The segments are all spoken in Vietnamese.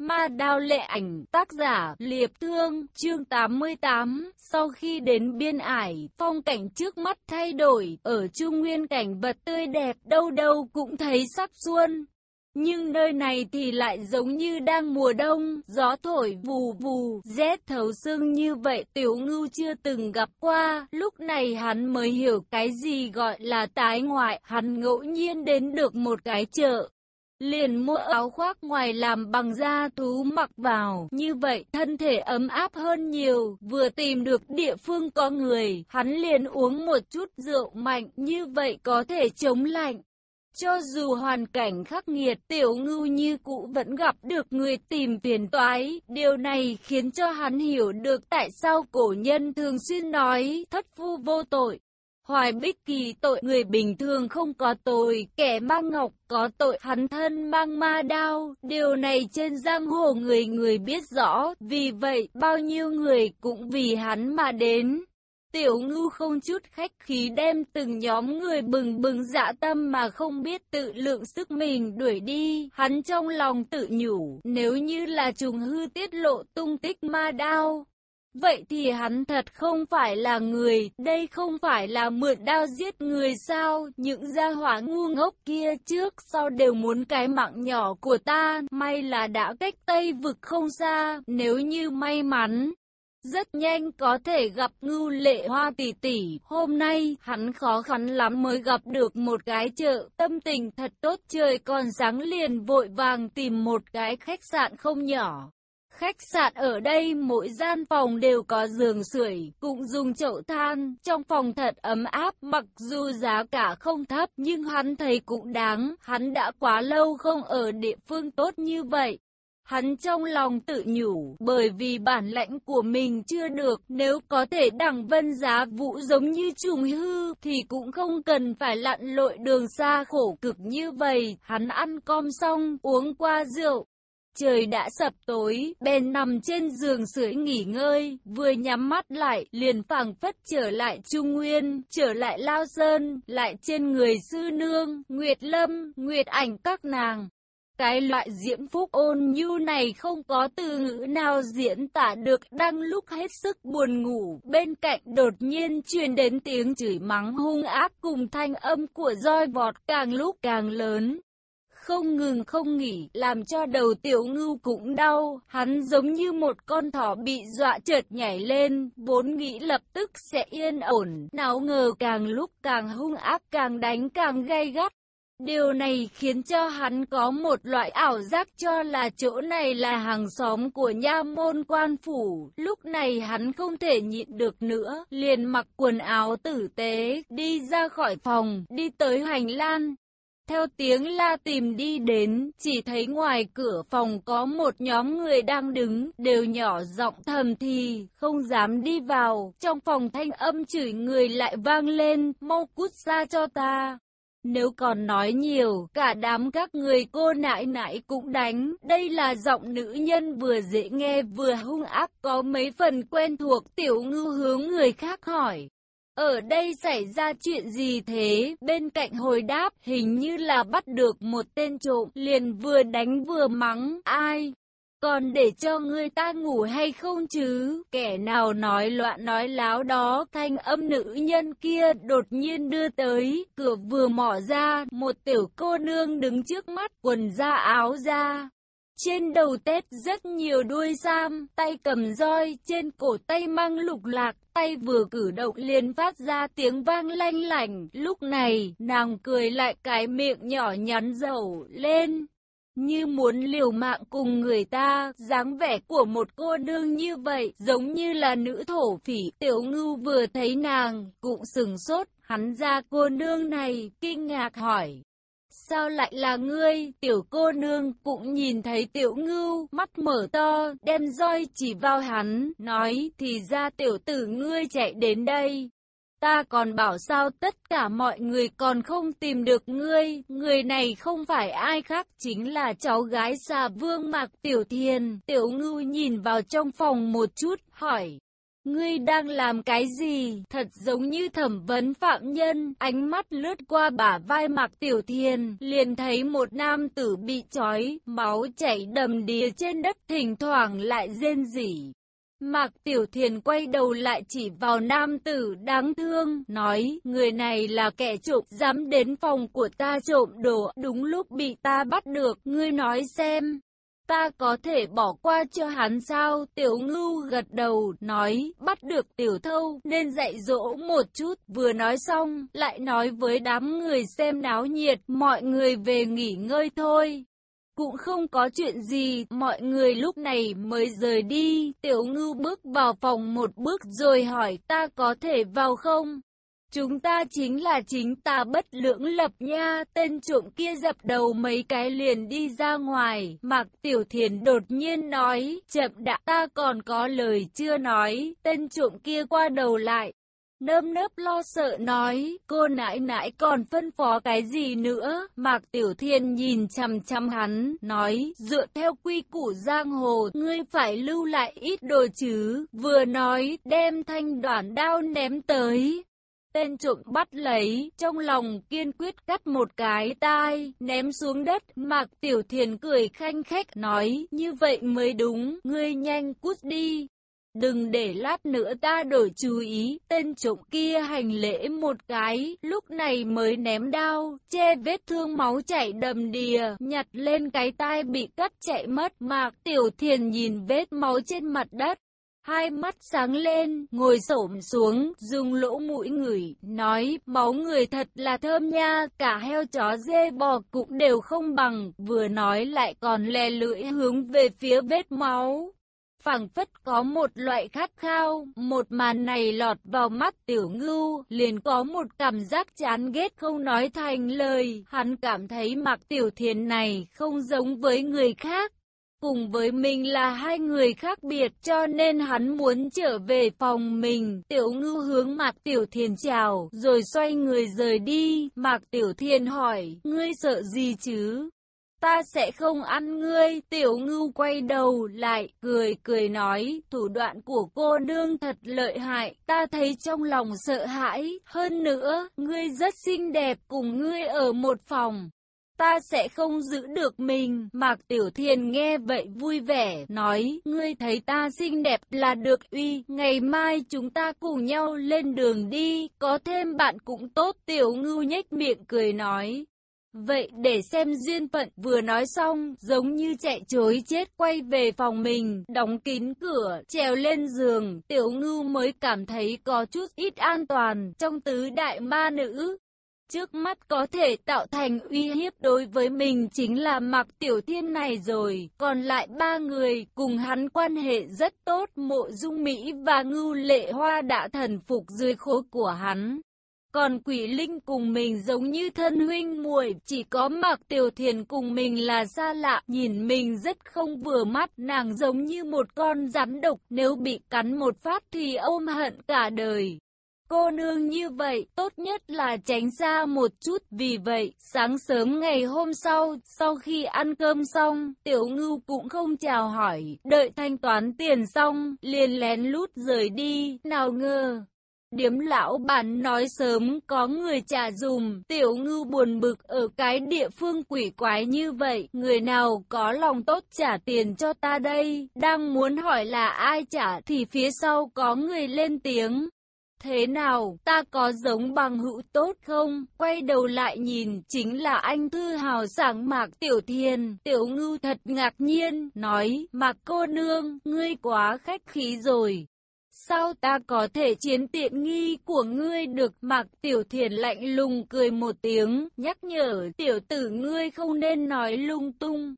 Ma đao lệ ảnh, tác giả, Liệp Thương, chương 88, sau khi đến biên ải, phong cảnh trước mắt thay đổi, ở trung nguyên cảnh vật tươi đẹp, đâu đâu cũng thấy sắc xuân. Nhưng nơi này thì lại giống như đang mùa đông, gió thổi vù vù, rét thấu xương như vậy tiểu ngưu chưa từng gặp qua, lúc này hắn mới hiểu cái gì gọi là tái ngoại, hắn ngẫu nhiên đến được một cái chợ, liền mua áo khoác ngoài làm bằng da thú mặc vào. Như vậy thân thể ấm áp hơn nhiều, vừa tìm được địa phương có người, hắn liền uống một chút rượu mạnh, như vậy có thể chống lạnh. Cho dù hoàn cảnh khắc nghiệt, tiểu ngưu như cũ vẫn gặp được người tìm phiền toái. Điều này khiến cho hắn hiểu được tại sao cổ nhân thường xuyên nói thất phu vô tội. Hoài Bích Kỳ tội người bình thường không có tội, kẻ mang ngọc có tội hắn thân mang ma đao, điều này trên giang hồ người người biết rõ, vì vậy bao nhiêu người cũng vì hắn mà đến. Tiểu ngưu không chút khách khí đem từng nhóm người bừng bừng dạ tâm mà không biết tự lượng sức mình đuổi đi. Hắn trong lòng tự nhủ, nếu như là trùng hư tiết lộ tung tích ma đao, Vậy thì hắn thật không phải là người, đây không phải là mượn đao giết người sao, những gia hỏa ngu ngốc kia trước sau đều muốn cái mạng nhỏ của ta, may là đã cách Tây vực không xa, nếu như may mắn. Rất nhanh có thể gặp ngưu lệ hoa tỷ tỷ, hôm nay hắn khó khăn lắm mới gặp được một cái chợ, tâm tình thật tốt trời còn sáng liền vội vàng tìm một cái khách sạn không nhỏ. Khách sạn ở đây mỗi gian phòng đều có giường sưởi, cũng dùng chậu than, trong phòng thật ấm áp, mặc dù giá cả không thấp nhưng hắn thấy cũng đáng, hắn đã quá lâu không ở địa phương tốt như vậy. Hắn trong lòng tự nhủ, bởi vì bản lãnh của mình chưa được, nếu có thể đẳng vân giá vũ giống như trùng hư, thì cũng không cần phải lặn lội đường xa khổ cực như vậy. Hắn ăn com xong, uống qua rượu, Trời đã sập tối, bèn nằm trên giường sưởi nghỉ ngơi, vừa nhắm mắt lại, liền phảng phất trở lại Trung Nguyên, trở lại Lao Sơn, lại trên người sư nương, Nguyệt Lâm, Nguyệt Ảnh các nàng. Cái loại diễm phúc ôn nhu này không có từ ngữ nào diễn tả được đang lúc hết sức buồn ngủ. Bên cạnh đột nhiên truyền đến tiếng chửi mắng hung ác cùng thanh âm của roi vọt càng lúc càng lớn không ngừng không nghỉ, làm cho đầu tiểu ngưu cũng đau, hắn giống như một con thỏ bị dọa chợt nhảy lên, vốn nghĩ lập tức sẽ yên ổn, nào ngờ càng lúc càng hung ác càng đánh càng gay gắt. Điều này khiến cho hắn có một loại ảo giác cho là chỗ này là hàng xóm của nha môn quan phủ. Lúc này hắn không thể nhịn được nữa, liền mặc quần áo tử tế, đi ra khỏi phòng, đi tới hành lang, theo tiếng la tìm đi đến, chỉ thấy ngoài cửa phòng có một nhóm người đang đứng, đều nhỏ giọng thầm thì, không dám đi vào. Trong phòng thanh âm chửi người lại vang lên, mau cút ra cho ta. Nếu còn nói nhiều, cả đám các người cô nại nại cũng đánh. Đây là giọng nữ nhân vừa dễ nghe vừa hung ác có mấy phần quen thuộc. Tiểu ngư hướng người khác hỏi. Ở đây xảy ra chuyện gì thế? Bên cạnh hồi đáp, hình như là bắt được một tên trộm, liền vừa đánh vừa mắng, ai? Còn để cho người ta ngủ hay không chứ? Kẻ nào nói loạn nói láo đó, thanh âm nữ nhân kia đột nhiên đưa tới, cửa vừa mỏ ra, một tiểu cô nương đứng trước mắt, quần da áo da. Trên đầu tết rất nhiều đuôi sam, tay cầm roi, trên cổ tay mang lục lạc, tay vừa cử động liền phát ra tiếng vang lanh lảnh. Lúc này, nàng cười lại cái miệng nhỏ nhắn dầu lên. Như muốn liều mạng cùng người ta, dáng vẻ của một cô nương như vậy, giống như là nữ thổ phỉ. Tiểu ngưu vừa thấy nàng, cũng sừng sốt, hắn ra cô nương này, kinh ngạc hỏi. Sao lại là ngươi? Tiểu cô nương cũng nhìn thấy tiểu ngưu, mắt mở to, đem roi chỉ vào hắn, nói thì ra tiểu tử ngươi chạy đến đây. Ta còn bảo sao tất cả mọi người còn không tìm được ngươi, người này không phải ai khác chính là cháu gái xà vương mạc tiểu thiền. Tiểu ngưu nhìn vào trong phòng một chút, hỏi. Ngươi đang làm cái gì? Thật giống như thẩm vấn phạm nhân, ánh mắt lướt qua bả vai Mạc Tiểu Thiền, liền thấy một nam tử bị trói, máu chảy đầm đìa trên đất thỉnh thoảng lại rên rỉ. Mạc Tiểu Thiền quay đầu lại chỉ vào nam tử đáng thương, nói, người này là kẻ trộm, dám đến phòng của ta trộm đồ, đúng lúc bị ta bắt được, ngươi nói xem. Ta có thể bỏ qua cho hắn sao? Tiểu ngưu gật đầu, nói, bắt được tiểu thâu, nên dạy dỗ một chút. Vừa nói xong, lại nói với đám người xem náo nhiệt, mọi người về nghỉ ngơi thôi. Cũng không có chuyện gì, mọi người lúc này mới rời đi. Tiểu ngưu bước vào phòng một bước rồi hỏi ta có thể vào không? Chúng ta chính là chính ta bất lưỡng lập nha, tên trộm kia dập đầu mấy cái liền đi ra ngoài, Mạc Tiểu Thiền đột nhiên nói, chậm đã ta còn có lời chưa nói, tên trộm kia qua đầu lại. Nơm nớp lo sợ nói, cô nãi nãi còn phân phó cái gì nữa, Mạc Tiểu Thiên nhìn chăm chăm hắn, nói, dựa theo quy củ giang hồ, ngươi phải lưu lại ít đồ chứ, vừa nói, đem thanh đoạn đao ném tới, Tên trộm bắt lấy, trong lòng kiên quyết cắt một cái tai, ném xuống đất, Mạc Tiểu Thiền cười khanh khách, nói, như vậy mới đúng, ngươi nhanh cút đi. Đừng để lát nữa ta đổi chú ý, tên trộm kia hành lễ một cái, lúc này mới ném đao, che vết thương máu chảy đầm đìa, nhặt lên cái tai bị cắt chạy mất, Mạc Tiểu Thiền nhìn vết máu trên mặt đất, hai mắt sáng lên, ngồi xổm xuống, dùng lỗ mũi ngửi, nói, máu người thật là thơm nha, cả heo chó dê bò cũng đều không bằng, vừa nói lại còn lè lưỡi hướng về phía vết máu. phảng phất có một loại khát khao, một màn này lọt vào mắt tiểu ngưu, liền có một cảm giác chán ghét không nói thành lời, hắn cảm thấy mặc tiểu thiền này không giống với người khác, cùng với mình là hai người khác biệt cho nên hắn muốn trở về phòng mình. Tiểu ngư hướng Mạc Tiểu Thiền chào, rồi xoay người rời đi. Mạc Tiểu Thiền hỏi, ngươi sợ gì chứ? Ta sẽ không ăn ngươi, tiểu ngưu quay đầu lại, cười cười nói, thủ đoạn của cô nương thật lợi hại, ta thấy trong lòng sợ hãi, hơn nữa, ngươi rất xinh đẹp, cùng ngươi ở một phòng ta sẽ không giữ được mình. Mạc Tiểu Thiền nghe vậy vui vẻ, nói, ngươi thấy ta xinh đẹp là được uy, ngày mai chúng ta cùng nhau lên đường đi, có thêm bạn cũng tốt. Tiểu ngưu nhếch miệng cười nói. Vậy để xem duyên phận vừa nói xong, giống như chạy chối chết quay về phòng mình, đóng kín cửa, trèo lên giường, tiểu ngưu mới cảm thấy có chút ít an toàn trong tứ đại ma nữ trước mắt có thể tạo thành uy hiếp đối với mình chính là Mạc Tiểu Thiên này rồi, còn lại ba người cùng hắn quan hệ rất tốt, Mộ Dung Mỹ và Ngưu Lệ Hoa đã thần phục dưới khối của hắn. Còn quỷ linh cùng mình giống như thân huynh muội, chỉ có Mạc Tiểu Thiền cùng mình là xa lạ, nhìn mình rất không vừa mắt, nàng giống như một con rắn độc, nếu bị cắn một phát thì ôm hận cả đời. Cô nương như vậy, tốt nhất là tránh xa một chút. Vì vậy, sáng sớm ngày hôm sau, sau khi ăn cơm xong, tiểu ngưu cũng không chào hỏi, đợi thanh toán tiền xong, liền lén lút rời đi, nào ngờ. Điếm lão bản nói sớm có người trả dùm, tiểu ngưu buồn bực ở cái địa phương quỷ quái như vậy, người nào có lòng tốt trả tiền cho ta đây, đang muốn hỏi là ai trả thì phía sau có người lên tiếng. Thế nào, ta có giống bằng hữu tốt không? Quay đầu lại nhìn, chính là anh thư hào sảng Mạc Tiểu Thiền. Tiểu ngưu thật ngạc nhiên, nói, Mạc cô nương, ngươi quá khách khí rồi. Sao ta có thể chiến tiện nghi của ngươi được Mạc Tiểu Thiền lạnh lùng cười một tiếng, nhắc nhở tiểu tử ngươi không nên nói lung tung.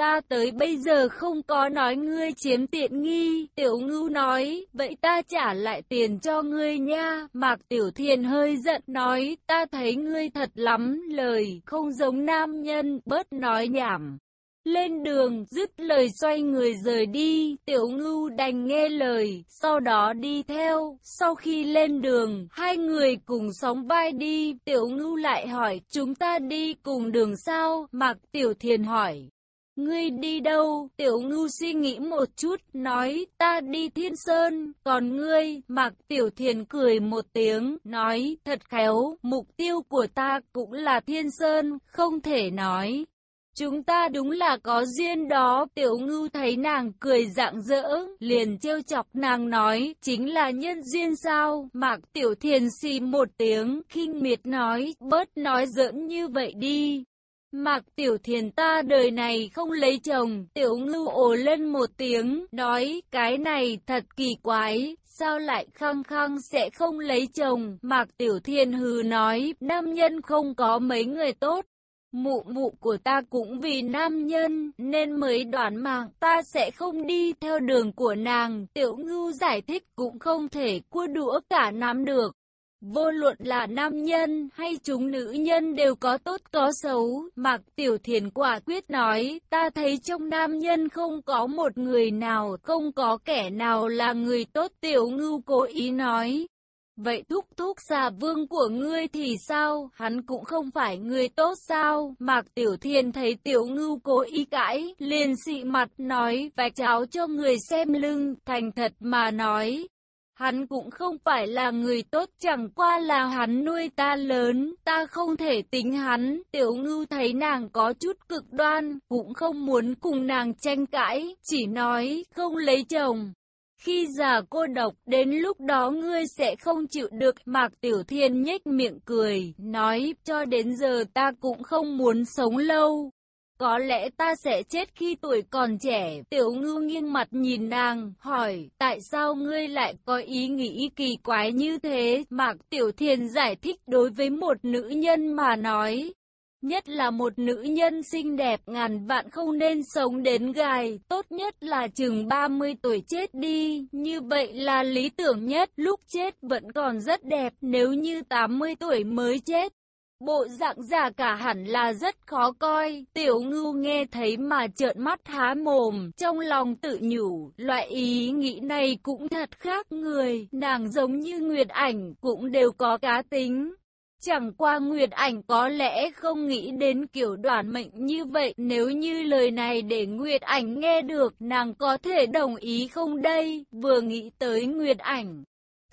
Ta tới bây giờ không có nói ngươi chiếm tiện nghi, tiểu ngưu nói, vậy ta trả lại tiền cho ngươi nha. Mạc tiểu thiền hơi giận nói, ta thấy ngươi thật lắm, lời, không giống nam nhân, bớt nói nhảm. Lên đường, dứt lời xoay người rời đi, tiểu ngưu đành nghe lời, sau đó đi theo. Sau khi lên đường, hai người cùng sóng vai đi, tiểu ngưu lại hỏi, chúng ta đi cùng đường sao? Mạc tiểu thiền hỏi. Ngươi đi đâu? Tiểu ngưu suy nghĩ một chút, nói, ta đi thiên sơn, còn ngươi, mặc tiểu thiền cười một tiếng, nói, thật khéo, mục tiêu của ta cũng là thiên sơn, không thể nói. Chúng ta đúng là có duyên đó, tiểu ngưu thấy nàng cười rạng rỡ, liền trêu chọc nàng nói, chính là nhân duyên sao, mạc tiểu thiền xì một tiếng, khinh miệt nói, bớt nói giỡn như vậy đi. Mạc tiểu thiền ta đời này không lấy chồng, tiểu ngưu ồ lên một tiếng, nói, cái này thật kỳ quái, sao lại khăng khăng sẽ không lấy chồng, Mạc tiểu thiền hừ nói, nam nhân không có mấy người tốt. Mụ mụ của ta cũng vì nam nhân, nên mới đoán mạng ta sẽ không đi theo đường của nàng. Tiểu ngưu giải thích cũng không thể cua đũa cả nắm được. Vô luận là nam nhân hay chúng nữ nhân đều có tốt có xấu, Mạc Tiểu Thiền quả quyết nói, ta thấy trong nam nhân không có một người nào, không có kẻ nào là người tốt. Tiểu Ngưu cố ý nói. Vậy thúc thúc xà vương của ngươi thì sao, hắn cũng không phải người tốt sao, Mạc Tiểu Thiên thấy Tiểu Ngưu cố ý cãi, liền xị mặt nói, vạch cháo cho người xem lưng, thành thật mà nói, Hắn cũng không phải là người tốt chẳng qua là hắn nuôi ta lớn, ta không thể tính hắn. Tiểu ngưu thấy nàng có chút cực đoan, cũng không muốn cùng nàng tranh cãi, chỉ nói không lấy chồng. Khi già cô độc, đến lúc đó ngươi sẽ không chịu được. Mạc Tiểu Thiên nhếch miệng cười, nói, cho đến giờ ta cũng không muốn sống lâu. Có lẽ ta sẽ chết khi tuổi còn trẻ. Tiểu ngư nghiêng mặt nhìn nàng, hỏi, tại sao ngươi lại có ý nghĩ kỳ quái như thế? Mạc Tiểu Thiền giải thích đối với một nữ nhân mà nói. Nhất là một nữ nhân xinh đẹp ngàn vạn không nên sống đến gài, tốt nhất là chừng 30 tuổi chết đi, như vậy là lý tưởng nhất, lúc chết vẫn còn rất đẹp, nếu như 80 tuổi mới chết, Bộ dạng già cả hẳn là rất khó coi, tiểu ngưu nghe thấy mà trợn mắt há mồm, trong lòng tự nhủ, loại ý nghĩ này cũng thật khác người, nàng giống như Nguyệt Ảnh, cũng đều có cá tính. Chẳng qua Nguyệt Ảnh có lẽ không nghĩ đến kiểu đoàn mệnh như vậy, nếu như lời này để Nguyệt Ảnh nghe được, nàng có thể đồng ý không đây, vừa nghĩ tới Nguyệt Ảnh.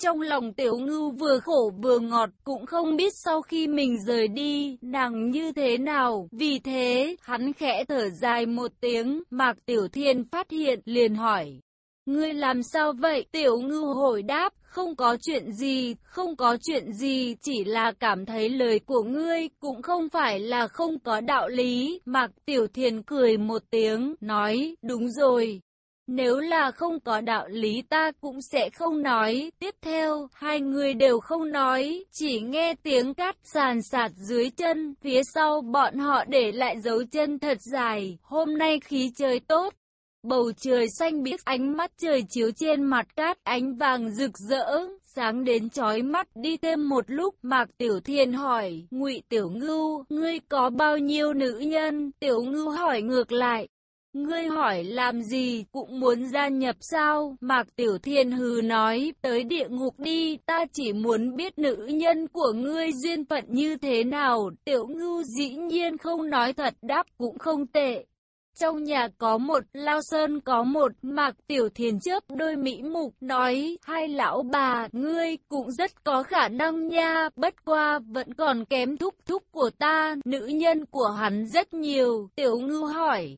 Trong lòng tiểu ngưu vừa khổ vừa ngọt cũng không biết sau khi mình rời đi, nàng như thế nào. Vì thế, hắn khẽ thở dài một tiếng, Mạc Tiểu Thiên phát hiện liền hỏi. Ngươi làm sao vậy? Tiểu ngưu hồi đáp, không có chuyện gì, không có chuyện gì, chỉ là cảm thấy lời của ngươi cũng không phải là không có đạo lý. Mạc Tiểu Thiên cười một tiếng, nói, đúng rồi, nếu là không có đạo lý ta cũng sẽ không nói. Tiếp theo, hai người đều không nói, chỉ nghe tiếng cát sàn sạt dưới chân. Phía sau bọn họ để lại dấu chân thật dài. Hôm nay khí trời tốt. Bầu trời xanh biếc ánh mắt trời chiếu trên mặt cát ánh vàng rực rỡ, sáng đến chói mắt đi thêm một lúc Mạc Tiểu Thiên hỏi, ngụy Tiểu Ngưu, ngươi có bao nhiêu nữ nhân? Tiểu Ngưu hỏi ngược lại, Ngươi hỏi làm gì, cũng muốn gia nhập sao? Mạc Tiểu Thiên hừ nói, tới địa ngục đi, ta chỉ muốn biết nữ nhân của ngươi duyên phận như thế nào. Tiểu ngưu dĩ nhiên không nói thật đáp cũng không tệ. Trong nhà có một, Lao Sơn có một, Mạc Tiểu Thiên chớp đôi mỹ mục, nói, hai lão bà, ngươi cũng rất có khả năng nha, bất qua, vẫn còn kém thúc thúc của ta, nữ nhân của hắn rất nhiều, Tiểu Ngưu hỏi,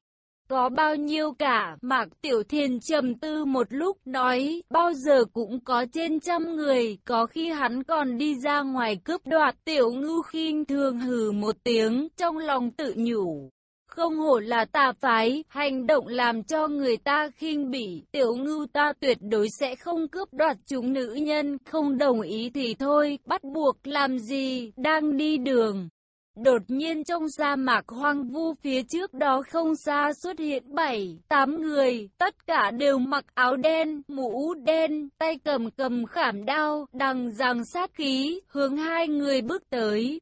có bao nhiêu cả, Mạc Tiểu thiên trầm tư một lúc, nói, bao giờ cũng có trên trăm người, có khi hắn còn đi ra ngoài cướp đoạt, Tiểu Ngưu khinh thường hừ một tiếng, trong lòng tự nhủ. Không hổ là tà phái, hành động làm cho người ta khinh bỉ, tiểu ngưu ta tuyệt đối sẽ không cướp đoạt chúng nữ nhân, không đồng ý thì thôi, bắt buộc làm gì, đang đi đường. Đột nhiên trong sa mạc hoang vu phía trước đó không xa xuất hiện bảy, tám người, tất cả đều mặc áo đen, mũ đen, tay cầm cầm khảm đao, đằng rằng sát khí, hướng hai người bước tới.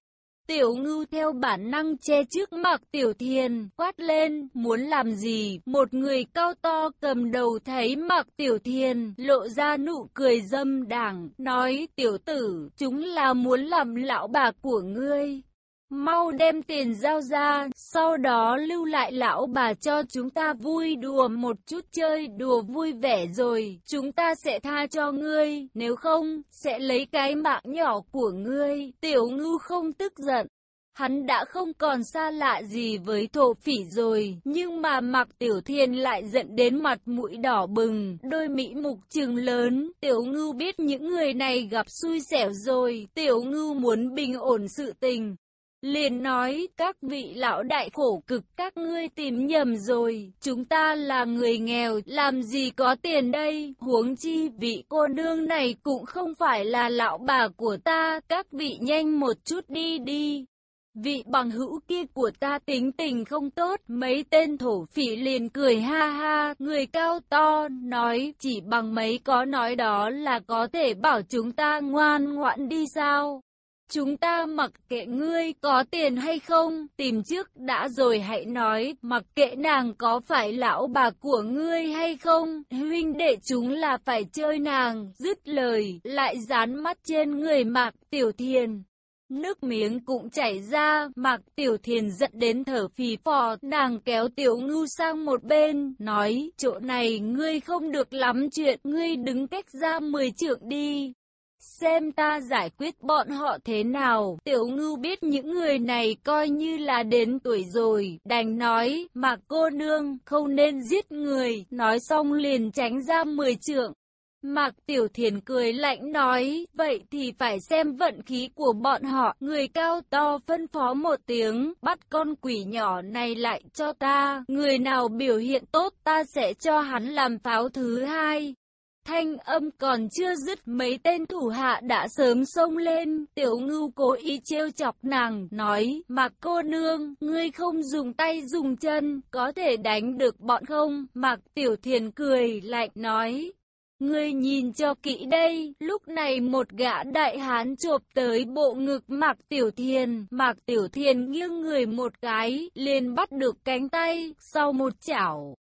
Tiểu ngưu theo bản năng che trước mặt tiểu thiền, quát lên, muốn làm gì? Một người cao to cầm đầu thấy mặc tiểu thiền, lộ ra nụ cười dâm đảng, nói tiểu tử, chúng là muốn làm lão bà của ngươi. Mau đem tiền giao ra, sau đó lưu lại lão bà cho chúng ta vui đùa một chút chơi đùa vui vẻ rồi, chúng ta sẽ tha cho ngươi, nếu không, sẽ lấy cái mạng nhỏ của ngươi. Tiểu ngưu không tức giận. Hắn đã không còn xa lạ gì với thổ phỉ rồi, nhưng mà mặc tiểu thiên lại giận đến mặt mũi đỏ bừng, đôi mỹ mục trừng lớn, tiểu ngưu biết những người này gặp xui xẻo rồi, tiểu ngưu muốn bình ổn sự tình, liền nói, các vị lão đại khổ cực các ngươi tìm nhầm rồi, chúng ta là người nghèo, làm gì có tiền đây, huống chi vị cô nương này cũng không phải là lão bà của ta, các vị nhanh một chút đi đi. Vị bằng hữu kia của ta tính tình không tốt, mấy tên thổ phỉ liền cười ha ha, người cao to, nói chỉ bằng mấy có nói đó là có thể bảo chúng ta ngoan ngoãn đi sao. Chúng ta mặc kệ ngươi có tiền hay không, tìm trước đã rồi hãy nói, mặc kệ nàng có phải lão bà của ngươi hay không, huynh đệ chúng là phải chơi nàng, dứt lời, lại dán mắt trên người mạc tiểu thiền. Nước miếng cũng chảy ra, mạc tiểu thiền giận đến thở phì phò, nàng kéo tiểu ngưu sang một bên, nói, chỗ này ngươi không được lắm chuyện, ngươi đứng cách ra mười trượng đi xem ta giải quyết bọn họ thế nào. Tiểu ngưu biết những người này coi như là đến tuổi rồi, đành nói, mà cô nương, không nên giết người, nói xong liền tránh ra mười trượng. Mạc Tiểu Thiền cười lạnh nói, vậy thì phải xem vận khí của bọn họ. Người cao to phân phó một tiếng, bắt con quỷ nhỏ này lại cho ta. Người nào biểu hiện tốt ta sẽ cho hắn làm pháo thứ hai. Thanh âm còn chưa dứt mấy tên thủ hạ đã sớm xông lên, tiểu ngưu cố ý trêu chọc nàng, nói, Mạc cô nương, ngươi không dùng tay dùng chân, có thể đánh được bọn không? Mạc tiểu thiền cười lạnh nói, Ngươi nhìn cho kỹ đây, lúc này một gã đại hán chộp tới bộ ngực Mạc Tiểu Thiền, Mạc Tiểu Thiền nghiêng người một cái, liền bắt được cánh tay, sau một chảo,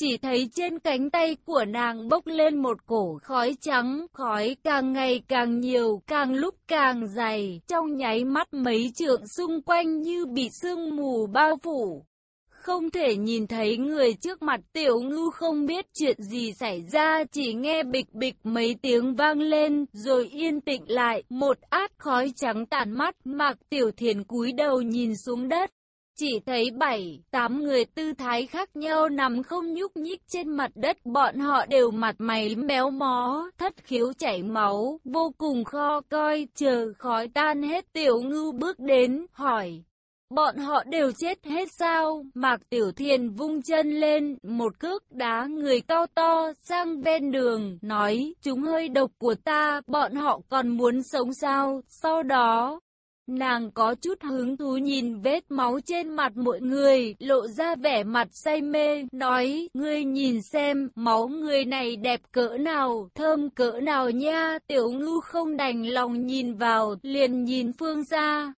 chỉ thấy trên cánh tay của nàng bốc lên một cổ khói trắng, khói càng ngày càng nhiều, càng lúc càng dày, trong nháy mắt mấy trượng xung quanh như bị sương mù bao phủ. Không thể nhìn thấy người trước mặt tiểu ngư không biết chuyện gì xảy ra, chỉ nghe bịch bịch mấy tiếng vang lên, rồi yên tĩnh lại, một át khói trắng tàn mắt, mạc tiểu thiền cúi đầu nhìn xuống đất. Chỉ thấy bảy, tám người tư thái khác nhau nằm không nhúc nhích trên mặt đất, bọn họ đều mặt mày méo mó, thất khiếu chảy máu, vô cùng kho coi, chờ khói tan hết tiểu ngưu bước đến, hỏi. Bọn họ đều chết hết sao? Mạc Tiểu Thiền vung chân lên, một cước đá người cao to sang ven đường, nói, chúng hơi độc của ta, bọn họ còn muốn sống sao? Sau đó, Nàng có chút hứng thú nhìn vết máu trên mặt mọi người, lộ ra vẻ mặt say mê, nói, ngươi nhìn xem, máu người này đẹp cỡ nào, thơm cỡ nào nha, tiểu ngư không đành lòng nhìn vào, liền nhìn phương ra.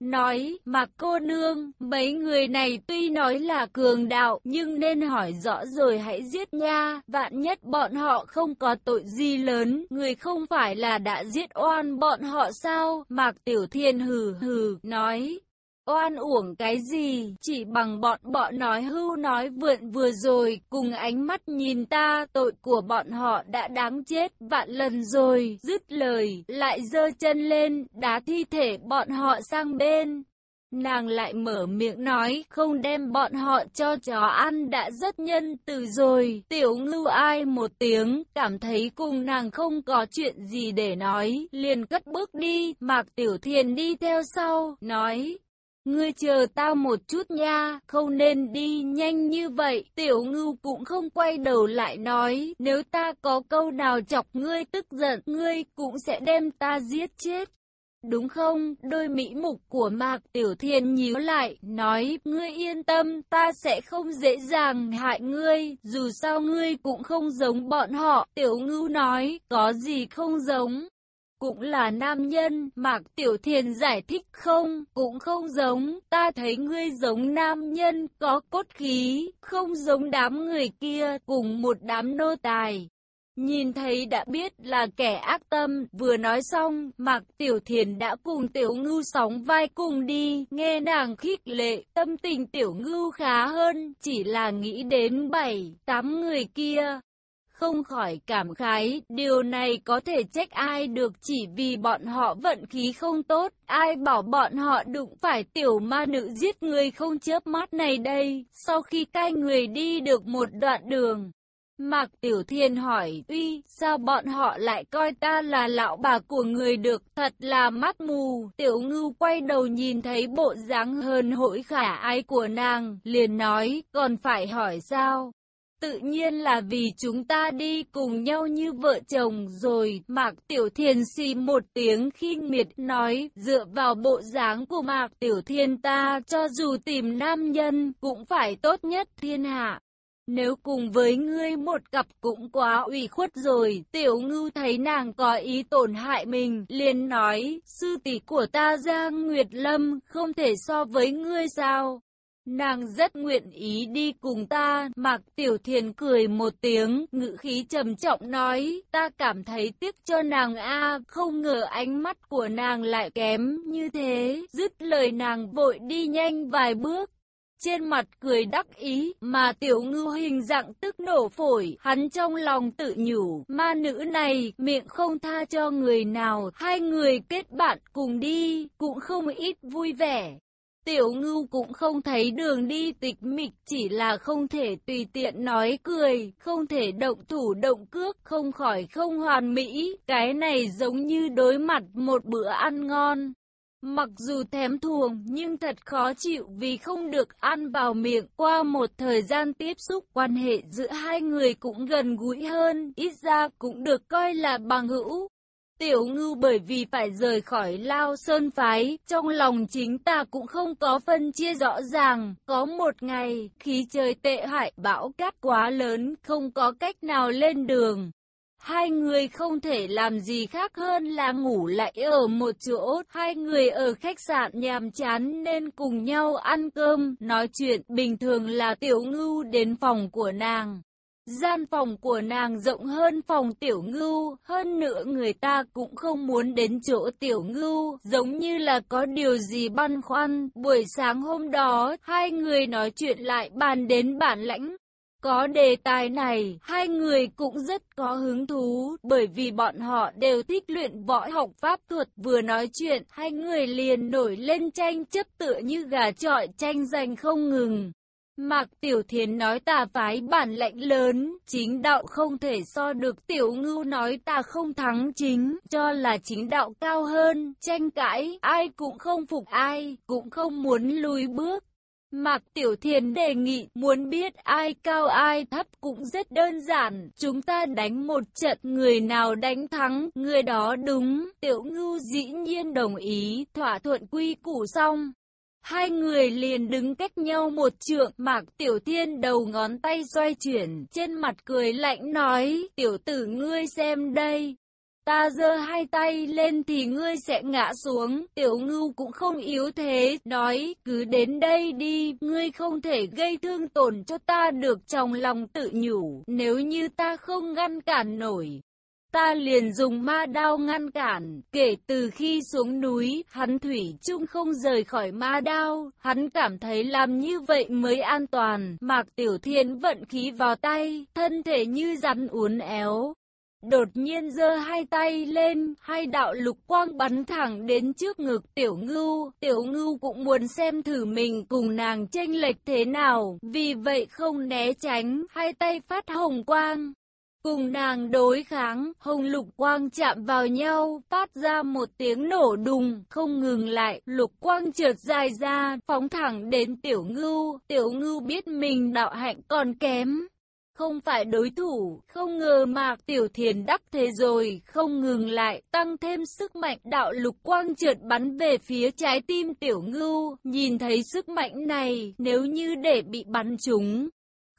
Nói, mà cô nương, mấy người này tuy nói là cường đạo, nhưng nên hỏi rõ rồi hãy giết nha, vạn nhất bọn họ không có tội gì lớn, người không phải là đã giết oan bọn họ sao, Mạc Tiểu Thiên hừ hừ, nói. Oan uổng cái gì, chỉ bằng bọn bọn nói hưu nói vượn vừa rồi, cùng ánh mắt nhìn ta, tội của bọn họ đã đáng chết vạn lần rồi, dứt lời, lại giơ chân lên, đá thi thể bọn họ sang bên. Nàng lại mở miệng nói không đem bọn họ cho chó ăn đã rất nhân từ rồi. Tiểu ngưu ai một tiếng, cảm thấy cùng nàng không có chuyện gì để nói, liền cất bước đi, mạc tiểu thiền đi theo sau, nói. Ngươi chờ tao một chút nha, không nên đi nhanh như vậy. Tiểu ngưu cũng không quay đầu lại nói, nếu ta có câu nào chọc ngươi tức giận, ngươi cũng sẽ đem ta giết chết. Đúng không? Đôi mỹ mục của Mạc Tiểu Thiên nhíu lại, nói, ngươi yên tâm, ta sẽ không dễ dàng hại ngươi, dù sao ngươi cũng không giống bọn họ. Tiểu ngưu nói, có gì không giống? Cũng là nam nhân, Mạc Tiểu Thiền giải thích không, cũng không giống, ta thấy ngươi giống nam nhân, có cốt khí, không giống đám người kia, cùng một đám nô tài. Nhìn thấy đã biết là kẻ ác tâm, vừa nói xong, Mạc Tiểu Thiền đã cùng Tiểu Ngưu sóng vai cùng đi, nghe nàng khích lệ, tâm tình Tiểu Ngưu khá hơn, chỉ là nghĩ đến bảy, tám người kia. Không khỏi cảm khái, điều này có thể trách ai được chỉ vì bọn họ vận khí không tốt, ai bảo bọn họ đụng phải tiểu ma nữ giết người không chớp mắt này đây, sau khi cai người đi được một đoạn đường. Mạc Tiểu Thiên hỏi, uy, sao bọn họ lại coi ta là lão bà của người được, thật là mắt mù. Tiểu ngưu quay đầu nhìn thấy bộ dáng hơn hội khả ái của nàng, liền nói, còn phải hỏi sao? Tự nhiên là vì chúng ta đi cùng nhau như vợ chồng rồi, Mạc Tiểu Thiên xì một tiếng khinh miệt nói, dựa vào bộ dáng của Mạc Tiểu Thiên ta, cho dù tìm nam nhân, cũng phải tốt nhất thiên hạ. Nếu cùng với ngươi một cặp cũng quá ủy khuất rồi, tiểu ngưu thấy nàng có ý tổn hại mình, liền nói, sư tỷ của ta Giang Nguyệt Lâm, không thể so với ngươi sao? Nàng rất nguyện ý đi cùng ta, Mạc Tiểu Thiền cười một tiếng, ngữ khí trầm trọng nói, ta cảm thấy tiếc cho nàng a không ngờ ánh mắt của nàng lại kém như thế, dứt lời nàng vội đi nhanh vài bước, trên mặt cười đắc ý, mà tiểu ngư hình dạng tức nổ phổi, hắn trong lòng tự nhủ, ma nữ này, miệng không tha cho người nào, hai người kết bạn cùng đi, cũng không ít vui vẻ. Tiểu ngưu cũng không thấy đường đi tịch mịch chỉ là không thể tùy tiện nói cười, không thể động thủ động cước, không khỏi không hoàn mỹ, cái này giống như đối mặt một bữa ăn ngon. Mặc dù thèm thuồng nhưng thật khó chịu vì không được ăn vào miệng. Qua một thời gian tiếp xúc quan hệ giữa hai người cũng gần gũi hơn, ít ra cũng được coi là bằng hữu. Tiểu ngưu bởi vì phải rời khỏi lao sơn phái, trong lòng chính ta cũng không có phân chia rõ ràng. Có một ngày, khí trời tệ hại bão cát quá lớn, không có cách nào lên đường. Hai người không thể làm gì khác hơn là ngủ lại ở một chỗ. Hai người ở khách sạn nhàm chán nên cùng nhau ăn cơm, nói chuyện. Bình thường là tiểu ngưu đến phòng của nàng. Gian phòng của nàng rộng hơn phòng tiểu ngưu, hơn nữa người ta cũng không muốn đến chỗ tiểu ngưu, giống như là có điều gì băn khoăn. Buổi sáng hôm đó, hai người nói chuyện lại bàn đến bản lãnh. Có đề tài này, hai người cũng rất có hứng thú, bởi vì bọn họ đều thích luyện võ học pháp thuật. Vừa nói chuyện, hai người liền nổi lên tranh chấp tựa như gà trọi tranh giành không ngừng. Mạc Tiểu Thiến nói ta phái bản lãnh lớn, chính đạo không thể so được Tiểu Ngưu nói ta không thắng chính, cho là chính đạo cao hơn, tranh cãi, ai cũng không phục ai, cũng không muốn lùi bước. Mạc Tiểu Thiền đề nghị muốn biết ai cao ai thấp cũng rất đơn giản. Chúng ta đánh một trận người nào đánh thắng, người đó đúng. Tiểu Ngưu dĩ nhiên đồng ý, thỏa thuận quy củ xong. Hai người liền đứng cách nhau một trượng, Mạc Tiểu Thiên đầu ngón tay xoay chuyển, trên mặt cười lạnh nói, tiểu tử ngươi xem đây. Ta giơ hai tay lên thì ngươi sẽ ngã xuống, tiểu ngưu cũng không yếu thế, nói, cứ đến đây đi, ngươi không thể gây thương tổn cho ta được trong lòng tự nhủ, nếu như ta không ngăn cản nổi. Ta liền dùng ma đao ngăn cản, kể từ khi xuống núi, hắn thủy chung không rời khỏi ma đao, hắn cảm thấy làm như vậy mới an toàn, mạc tiểu thiên vận khí vào tay, thân thể như rắn uốn éo, Đột nhiên giơ hai tay lên, hai đạo lục quang bắn thẳng đến trước ngực tiểu ngưu. Tiểu ngưu cũng muốn xem thử mình cùng nàng tranh lệch thế nào, vì vậy không né tránh, hai tay phát hồng quang. Cùng nàng đối kháng, hồng lục quang chạm vào nhau, phát ra một tiếng nổ đùng, không ngừng lại, lục quang trượt dài ra, phóng thẳng đến tiểu ngưu. Tiểu ngưu biết mình đạo hạnh còn kém, không phải đối thủ, không ngờ Mạc Tiểu Thiền đắc thế rồi, không ngừng lại, tăng thêm sức mạnh đạo lục quang trượt bắn về phía trái tim Tiểu Ngưu, nhìn thấy sức mạnh này, nếu như để bị bắn trúng,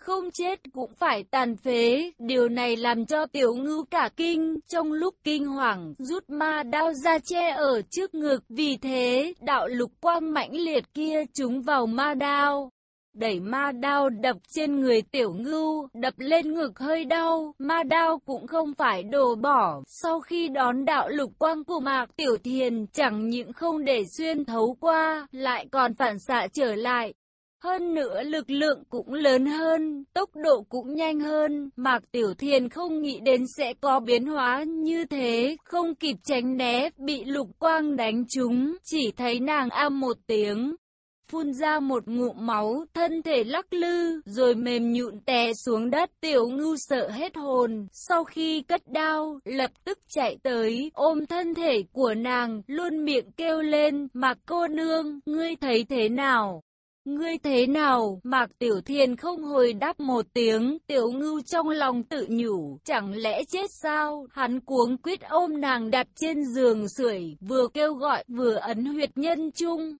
không chết cũng phải tàn phế, điều này làm cho tiểu ngưu cả kinh, trong lúc kinh hoàng, rút ma đao ra che ở trước ngực, vì thế, đạo lục quang mãnh liệt kia trúng vào ma đao. đẩy ma đao đập trên người tiểu ngưu, đập lên ngực hơi đau, ma đao cũng không phải đổ bỏ. Sau khi đón đạo lục quang của mạc tiểu thiền, chẳng những không để xuyên thấu qua, lại còn phản xạ trở lại. Hơn nữa lực lượng cũng lớn hơn, tốc độ cũng nhanh hơn, Mạc Tiểu Thiền không nghĩ đến sẽ có biến hóa như thế, không kịp tránh né, bị lục quang đánh trúng, chỉ thấy nàng am một tiếng, phun ra một ngụm máu, thân thể lắc lư, rồi mềm nhụn té xuống đất. Tiểu ngưu sợ hết hồn, sau khi cất đao, lập tức chạy tới, ôm thân thể của nàng, luôn miệng kêu lên, mặc cô nương, ngươi thấy thế nào? Ngươi thế nào? Mạc Tiểu Thiên không hồi đáp một tiếng, Tiểu Ngưu trong lòng tự nhủ, chẳng lẽ chết sao? Hắn cuống quyết ôm nàng đặt trên giường sưởi, vừa kêu gọi vừa ấn huyệt nhân chung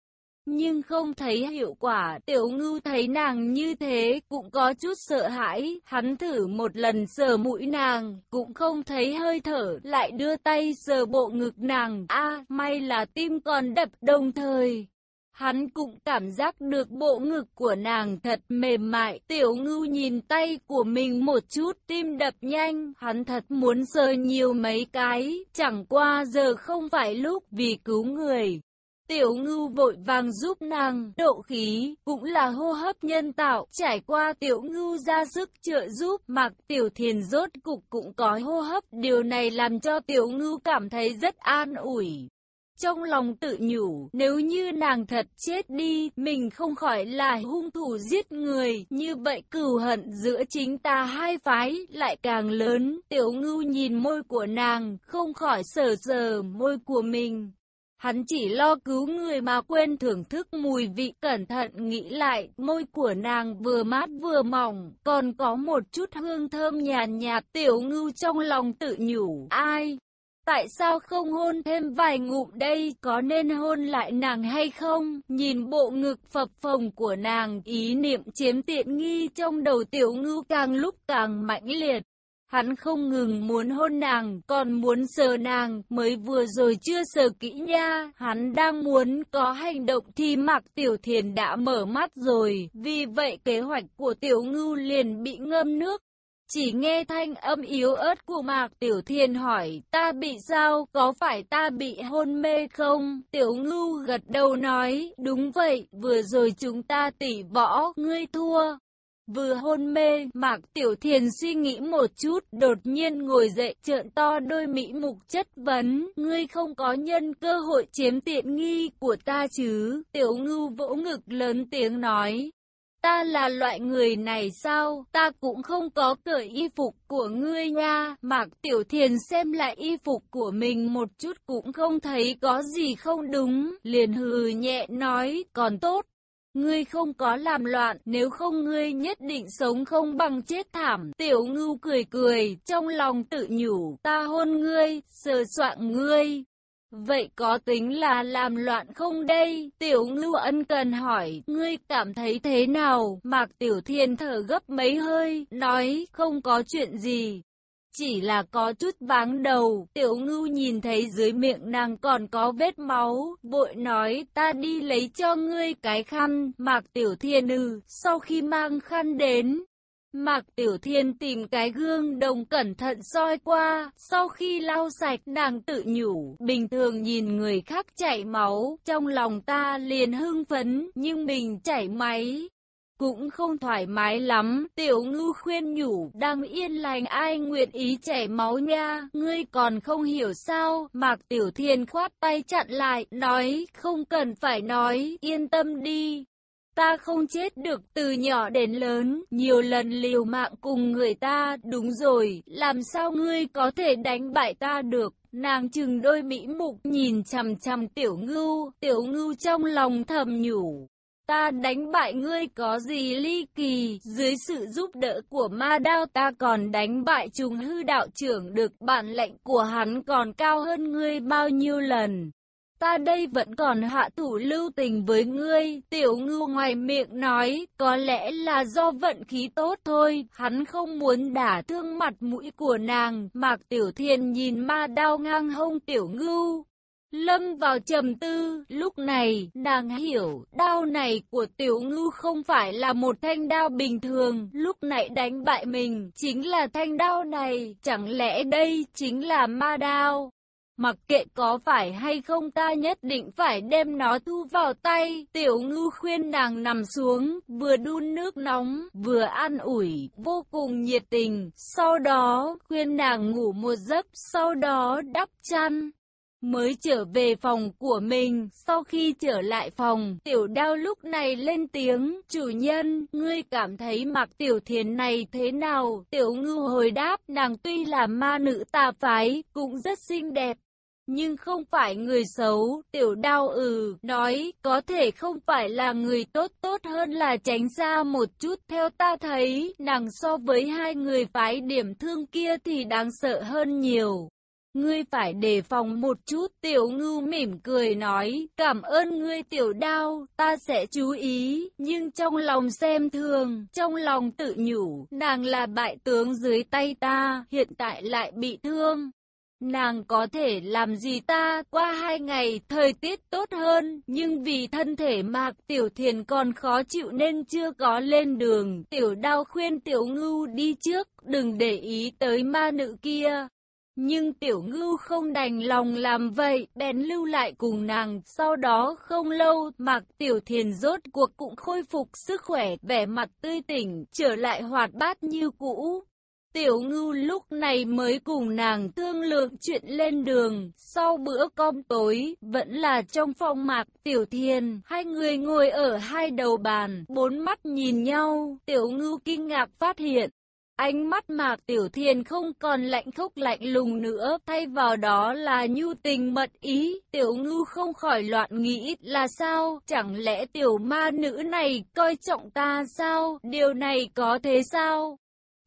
nhưng không thấy hiệu quả. Tiểu ngưu thấy nàng như thế, cũng có chút sợ hãi, hắn thử một lần sờ mũi nàng, cũng không thấy hơi thở, lại đưa tay sờ bộ ngực nàng, a may là tim còn đập đồng thời. Hắn cũng cảm giác được bộ ngực của nàng thật mềm mại. Tiểu ngưu nhìn tay của mình một chút, tim đập nhanh. Hắn thật muốn sờ nhiều mấy cái, chẳng qua giờ không phải lúc vì cứu người. Tiểu ngưu vội vàng giúp nàng, độ khí, cũng là hô hấp nhân tạo, trải qua tiểu ngưu ra sức trợ giúp, mặc tiểu thiền rốt cục cũng có hô hấp, điều này làm cho tiểu ngưu cảm thấy rất an ủi. Trong lòng tự nhủ, nếu như nàng thật chết đi, mình không khỏi là hung thủ giết người, như vậy cừu hận giữa chính ta hai phái lại càng lớn. Tiểu ngưu nhìn môi của nàng, không khỏi sờ sờ môi của mình, Hắn chỉ lo cứu người mà quên thưởng thức mùi vị cẩn thận nghĩ lại, môi của nàng vừa mát vừa mỏng, còn có một chút hương thơm nhàn nhạt, nhạt tiểu ngưu trong lòng tự nhủ, ai? Tại sao không hôn thêm vài ngụm đây, có nên hôn lại nàng hay không? Nhìn bộ ngực phập phồng của nàng, ý niệm chiếm tiện nghi trong đầu tiểu ngưu càng lúc càng mãnh liệt. Hắn không ngừng muốn hôn nàng, còn muốn sờ nàng, mới vừa rồi chưa sờ kỹ nha. Hắn đang muốn có hành động thì Mạc Tiểu Thiền đã mở mắt rồi, vì vậy kế hoạch của Tiểu Ngưu liền bị ngâm nước. Chỉ nghe thanh âm yếu ớt của Mạc Tiểu Thiên hỏi, ta bị sao, có phải ta bị hôn mê không? Tiểu Ngưu gật đầu nói, đúng vậy, vừa rồi chúng ta tỉ võ, ngươi thua. Vừa hôn mê, Mạc Tiểu Thiền suy nghĩ một chút, đột nhiên ngồi dậy trợn to đôi mỹ mục chất vấn, ngươi không có nhân cơ hội chiếm tiện nghi của ta chứ, Tiểu Ngưu vỗ ngực lớn tiếng nói. Ta là loại người này sao, ta cũng không có cởi y phục của ngươi nha, Mạc Tiểu Thiền xem lại y phục của mình một chút cũng không thấy có gì không đúng, liền hừ nhẹ nói, còn tốt, Ngươi không có làm loạn, nếu không ngươi nhất định sống không bằng chết thảm. Tiểu ngưu cười cười, trong lòng tự nhủ, ta hôn ngươi, sờ soạn ngươi. Vậy có tính là làm loạn không đây? Tiểu ngưu ân cần hỏi, ngươi cảm thấy thế nào? Mạc tiểu thiên thở gấp mấy hơi, nói, không có chuyện gì. Chỉ là có chút váng đầu, tiểu ngưu nhìn thấy dưới miệng nàng còn có vết máu, vội nói ta đi lấy cho ngươi cái khăn, mạc tiểu thiên ư, sau khi mang khăn đến. Mạc Tiểu Thiên tìm cái gương đồng cẩn thận soi qua, sau khi lau sạch nàng tự nhủ, bình thường nhìn người khác chảy máu, trong lòng ta liền hưng phấn, nhưng mình chảy máy, cũng không thoải mái lắm. Tiểu ngư khuyên nhủ, đang yên lành ai nguyện ý chảy máu nha, ngươi còn không hiểu sao. Mạc Tiểu Thiên khoát tay chặn lại, nói, không cần phải nói, yên tâm đi. Ta không chết được từ nhỏ đến lớn, nhiều lần liều mạng cùng người ta, đúng rồi, làm sao ngươi có thể đánh bại ta được. Nàng chừng đôi mỹ mục nhìn chằm chằm tiểu ngưu, tiểu ngưu trong lòng thầm nhủ, Ta đánh bại ngươi có gì ly kỳ, dưới sự giúp đỡ của ma đao ta còn đánh bại trùng hư đạo trưởng được bản lệnh của hắn còn cao hơn ngươi bao nhiêu lần. Ta đây vẫn còn hạ thủ lưu tình với ngươi, tiểu ngưu ngoài miệng nói, có lẽ là do vận khí tốt thôi, hắn không muốn đả thương mặt mũi của nàng, mạc tiểu thiên nhìn ma đao ngang hông tiểu ngưu, Lâm vào trầm tư, lúc này, nàng hiểu, đao này của tiểu ngư không phải là một thanh đao bình thường, lúc nãy đánh bại mình, chính là thanh đao này, chẳng lẽ đây chính là ma đao? Mặc kệ có phải hay không ta nhất định phải đem nó thu vào tay. Tiểu ngư khuyên nàng nằm xuống, vừa đun nước nóng, vừa an ủi, vô cùng nhiệt tình. Sau đó, khuyên nàng ngủ một giấc, sau đó đắp chăn mới trở về phòng của mình. Sau khi trở lại phòng, tiểu đao lúc này lên tiếng, chủ nhân, ngươi cảm thấy mặc tiểu thiền này thế nào? Tiểu ngư hồi đáp, nàng tuy là ma nữ tà phái, cũng rất xinh đẹp. Nhưng không phải người xấu, tiểu đao ừ, nói, có thể không phải là người tốt tốt hơn là tránh xa một chút theo ta thấy, nàng so với hai người phái điểm thương kia thì đáng sợ hơn nhiều. Ngươi phải đề phòng một chút, tiểu ngưu mỉm cười nói, cảm ơn ngươi tiểu đao, ta sẽ chú ý, nhưng trong lòng xem thường, trong lòng tự nhủ, nàng là bại tướng dưới tay ta, hiện tại lại bị thương. Nàng có thể làm gì ta, qua hai ngày thời tiết tốt hơn, nhưng vì thân thể mạc tiểu thiền còn khó chịu nên chưa có lên đường. Tiểu đao khuyên tiểu ngưu đi trước, đừng để ý tới ma nữ kia. Nhưng tiểu ngưu không đành lòng làm vậy, bèn lưu lại cùng nàng. Sau đó không lâu, mạc tiểu thiền rốt cuộc cũng khôi phục sức khỏe, vẻ mặt tươi tỉnh, trở lại hoạt bát như cũ. Tiểu ngưu lúc này mới cùng nàng thương lượng chuyện lên đường, sau bữa cơm tối, vẫn là trong phòng mạc tiểu thiền, hai người ngồi ở hai đầu bàn, bốn mắt nhìn nhau, tiểu ngưu kinh ngạc phát hiện, Ánh mắt mạc tiểu thiền không còn lạnh khốc lạnh lùng nữa, thay vào đó là nhu tình mật ý, tiểu ngư không khỏi loạn nghĩ là sao, chẳng lẽ tiểu ma nữ này coi trọng ta sao, điều này có thế sao?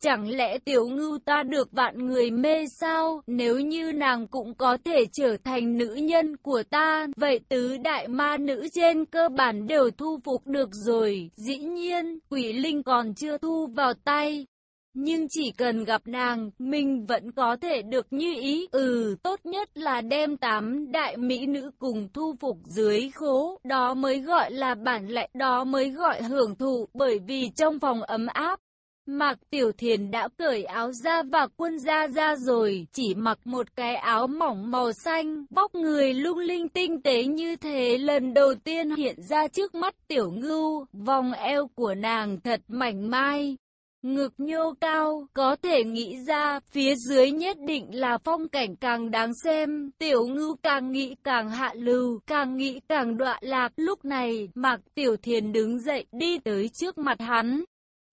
Chẳng lẽ tiểu ngưu ta được vạn người mê sao, nếu như nàng cũng có thể trở thành nữ nhân của ta, vậy tứ đại ma nữ trên cơ bản đều thu phục được rồi, dĩ nhiên, quỷ linh còn chưa thu vào tay. Nhưng chỉ cần gặp nàng, mình vẫn có thể được như ý. Ừ, tốt nhất là đem tám đại mỹ nữ cùng thu phục dưới khố. Đó mới gọi là bản lệ, đó mới gọi hưởng thụ, bởi vì trong phòng ấm áp. Mạc Tiểu Thiền đã cởi áo ra và quân ra ra rồi, chỉ mặc một cái áo mỏng màu xanh, bóc người lung linh tinh tế như thế lần đầu tiên hiện ra trước mắt Tiểu Ngưu, vòng eo của nàng thật mảnh mai, Ngực nhô cao, có thể nghĩ ra, phía dưới nhất định là phong cảnh càng đáng xem, tiểu ngưu càng nghĩ càng hạ lưu, càng nghĩ càng đọa lạc. Lúc này, Mạc Tiểu Thiền đứng dậy, đi tới trước mặt hắn.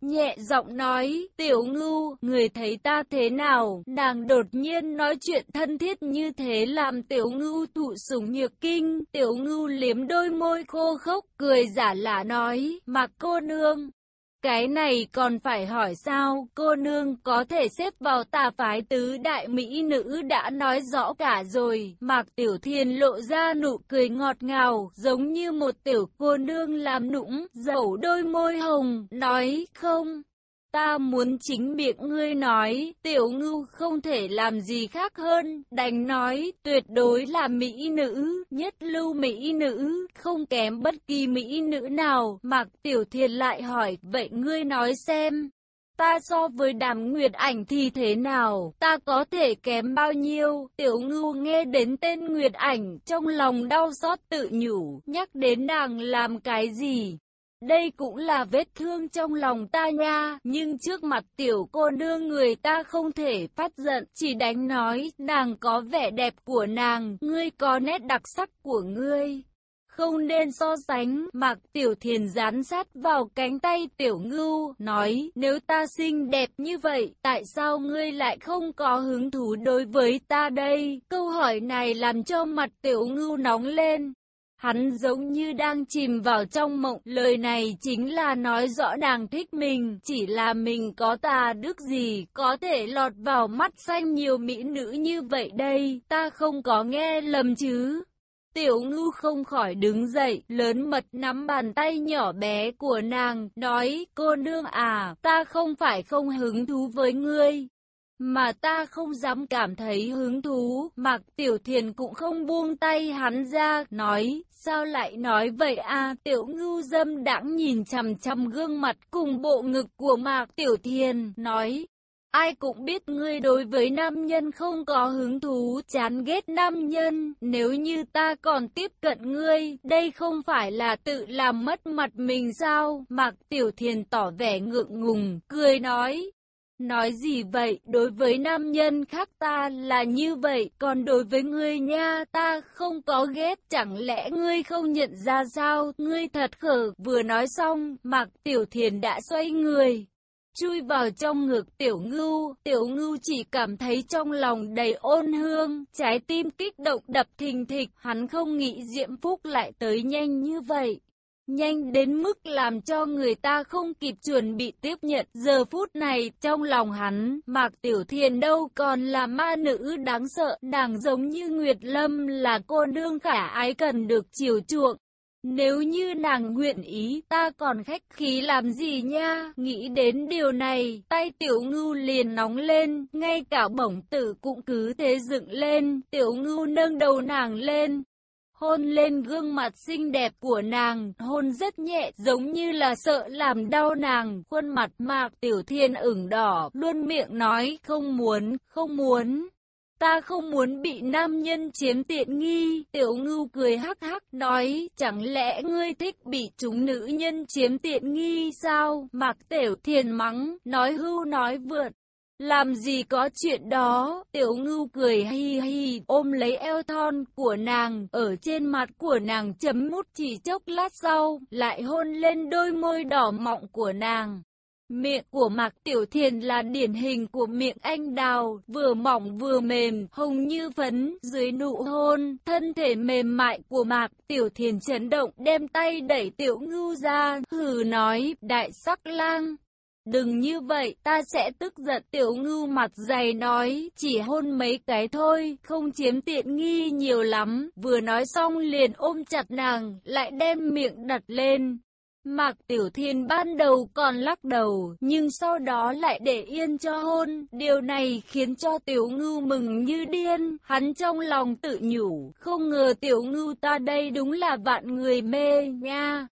Nhẹ giọng nói, tiểu ngưu, người thấy ta thế nào? Nàng đột nhiên nói chuyện thân thiết như thế làm tiểu ngưu thụ sủng nhược kinh. Tiểu ngưu liếm đôi môi khô khốc, cười giả lả nói, mặc cô nương, cái này còn phải hỏi sao, cô nương có thể xếp vào tà phái tứ đại mỹ nữ đã nói rõ cả rồi. Mạc Tiểu Thiên lộ ra nụ cười ngọt ngào, giống như một tiểu cô nương làm nũng, dầu đôi môi hồng, nói không. Ta muốn chính miệng ngươi nói, tiểu ngưu không thể làm gì khác hơn, đành nói, tuyệt đối là mỹ nữ, nhất lưu mỹ nữ, không kém bất kỳ mỹ nữ nào. Mặc tiểu thiền lại hỏi, vậy ngươi nói xem, ta so với đàm nguyệt ảnh thì thế nào, ta có thể kém bao nhiêu, tiểu ngưu nghe đến tên nguyệt ảnh, trong lòng đau xót tự nhủ, nhắc đến nàng làm cái gì. Đây cũng là vết thương trong lòng ta nha, nhưng trước mặt tiểu cô nương người ta không thể phát giận, chỉ đánh nói, nàng có vẻ đẹp của nàng, ngươi có nét đặc sắc của ngươi. Không nên so sánh, mặc tiểu thiền dán sát vào cánh tay tiểu ngưu, nói, nếu ta xinh đẹp như vậy, tại sao ngươi lại không có hứng thú đối với ta đây? Câu hỏi này làm cho mặt tiểu ngưu nóng lên, Hắn giống như đang chìm vào trong mộng, lời này chính là nói rõ nàng thích mình, chỉ là mình có tà đức gì, có thể lọt vào mắt xanh nhiều mỹ nữ như vậy đây, ta không có nghe lầm chứ. Tiểu ngư không khỏi đứng dậy, lớn mật nắm bàn tay nhỏ bé của nàng, nói, cô nương à, ta không phải không hứng thú với ngươi, mà ta không dám cảm thấy hứng thú. Mạc Tiểu Thiền cũng không buông tay hắn ra, nói, sao lại nói vậy à? Tiểu ngưu dâm đãng nhìn chằm chằm gương mặt cùng bộ ngực của Mạc Tiểu Thiền, nói, Ai cũng biết ngươi đối với nam nhân không có hứng thú, chán ghét nam nhân, nếu như ta còn tiếp cận ngươi, đây không phải là tự làm mất mặt mình sao? Mạc Tiểu Thiền tỏ vẻ ngượng ngùng, cười nói. Nói gì vậy, đối với nam nhân khác ta là như vậy, còn đối với ngươi nha, ta không có ghét, chẳng lẽ ngươi không nhận ra sao, ngươi thật khở, vừa nói xong, mặc Tiểu Thiền đã xoay người, chui vào trong ngực tiểu ngưu, tiểu ngưu chỉ cảm thấy trong lòng đầy ôn hương, trái tim kích động đập thình thịch, hắn không nghĩ Diệm Phúc lại tới nhanh như vậy. Nhanh đến mức làm cho người ta không kịp chuẩn bị tiếp nhận. Giờ phút này, trong lòng hắn, Mạc Tiểu Thiền đâu còn là ma nữ đáng sợ, nàng giống như Nguyệt Lâm là cô nương khả ái cần được chiều chuộng. Nếu như nàng nguyện ý, ta còn khách khí làm gì nha? Nghĩ đến điều này, tay tiểu ngưu liền nóng lên, ngay cả bổng tử cũng cứ thế dựng lên, tiểu ngưu nâng đầu nàng lên. Hôn lên gương mặt xinh đẹp của nàng, hôn rất nhẹ, giống như là sợ làm đau nàng, khuôn mặt mạc tiểu thiên ửng đỏ, luôn miệng nói, không muốn, không muốn. Ta không muốn bị nam nhân chiếm tiện nghi, tiểu ngưu cười hắc hắc nói, chẳng lẽ ngươi thích bị chúng nữ nhân chiếm tiện nghi sao? Mạc tiểu thiền mắng, nói hưu nói vượt. Làm gì có chuyện đó, tiểu ngưu cười hi hi, ôm lấy eo thon của nàng, ở trên mặt của nàng chấm mút chỉ chốc lát sau, lại hôn lên đôi môi đỏ mọng của nàng. Miệng của Mạc Tiểu Thiền là điển hình của miệng anh đào, vừa mỏng vừa mềm, hồng như phấn, dưới nụ hôn, thân thể mềm mại của Mạc Tiểu Thiền chấn động, đem tay đẩy Tiểu Ngưu ra, hừ nói, đại sắc lang. Đừng như vậy, ta sẽ tức giận tiểu ngưu mặt dày nói, chỉ hôn mấy cái thôi, không chiếm tiện nghi nhiều lắm, vừa nói xong liền ôm chặt nàng, lại đem miệng đặt lên, Mạc Tiểu Thiên ban đầu còn lắc đầu, nhưng sau đó lại để yên cho hôn. Điều này khiến cho Tiểu Ngưu mừng như điên, hắn trong lòng tự nhủ, không ngờ Tiểu Ngưu ta đây đúng là vạn người mê nha.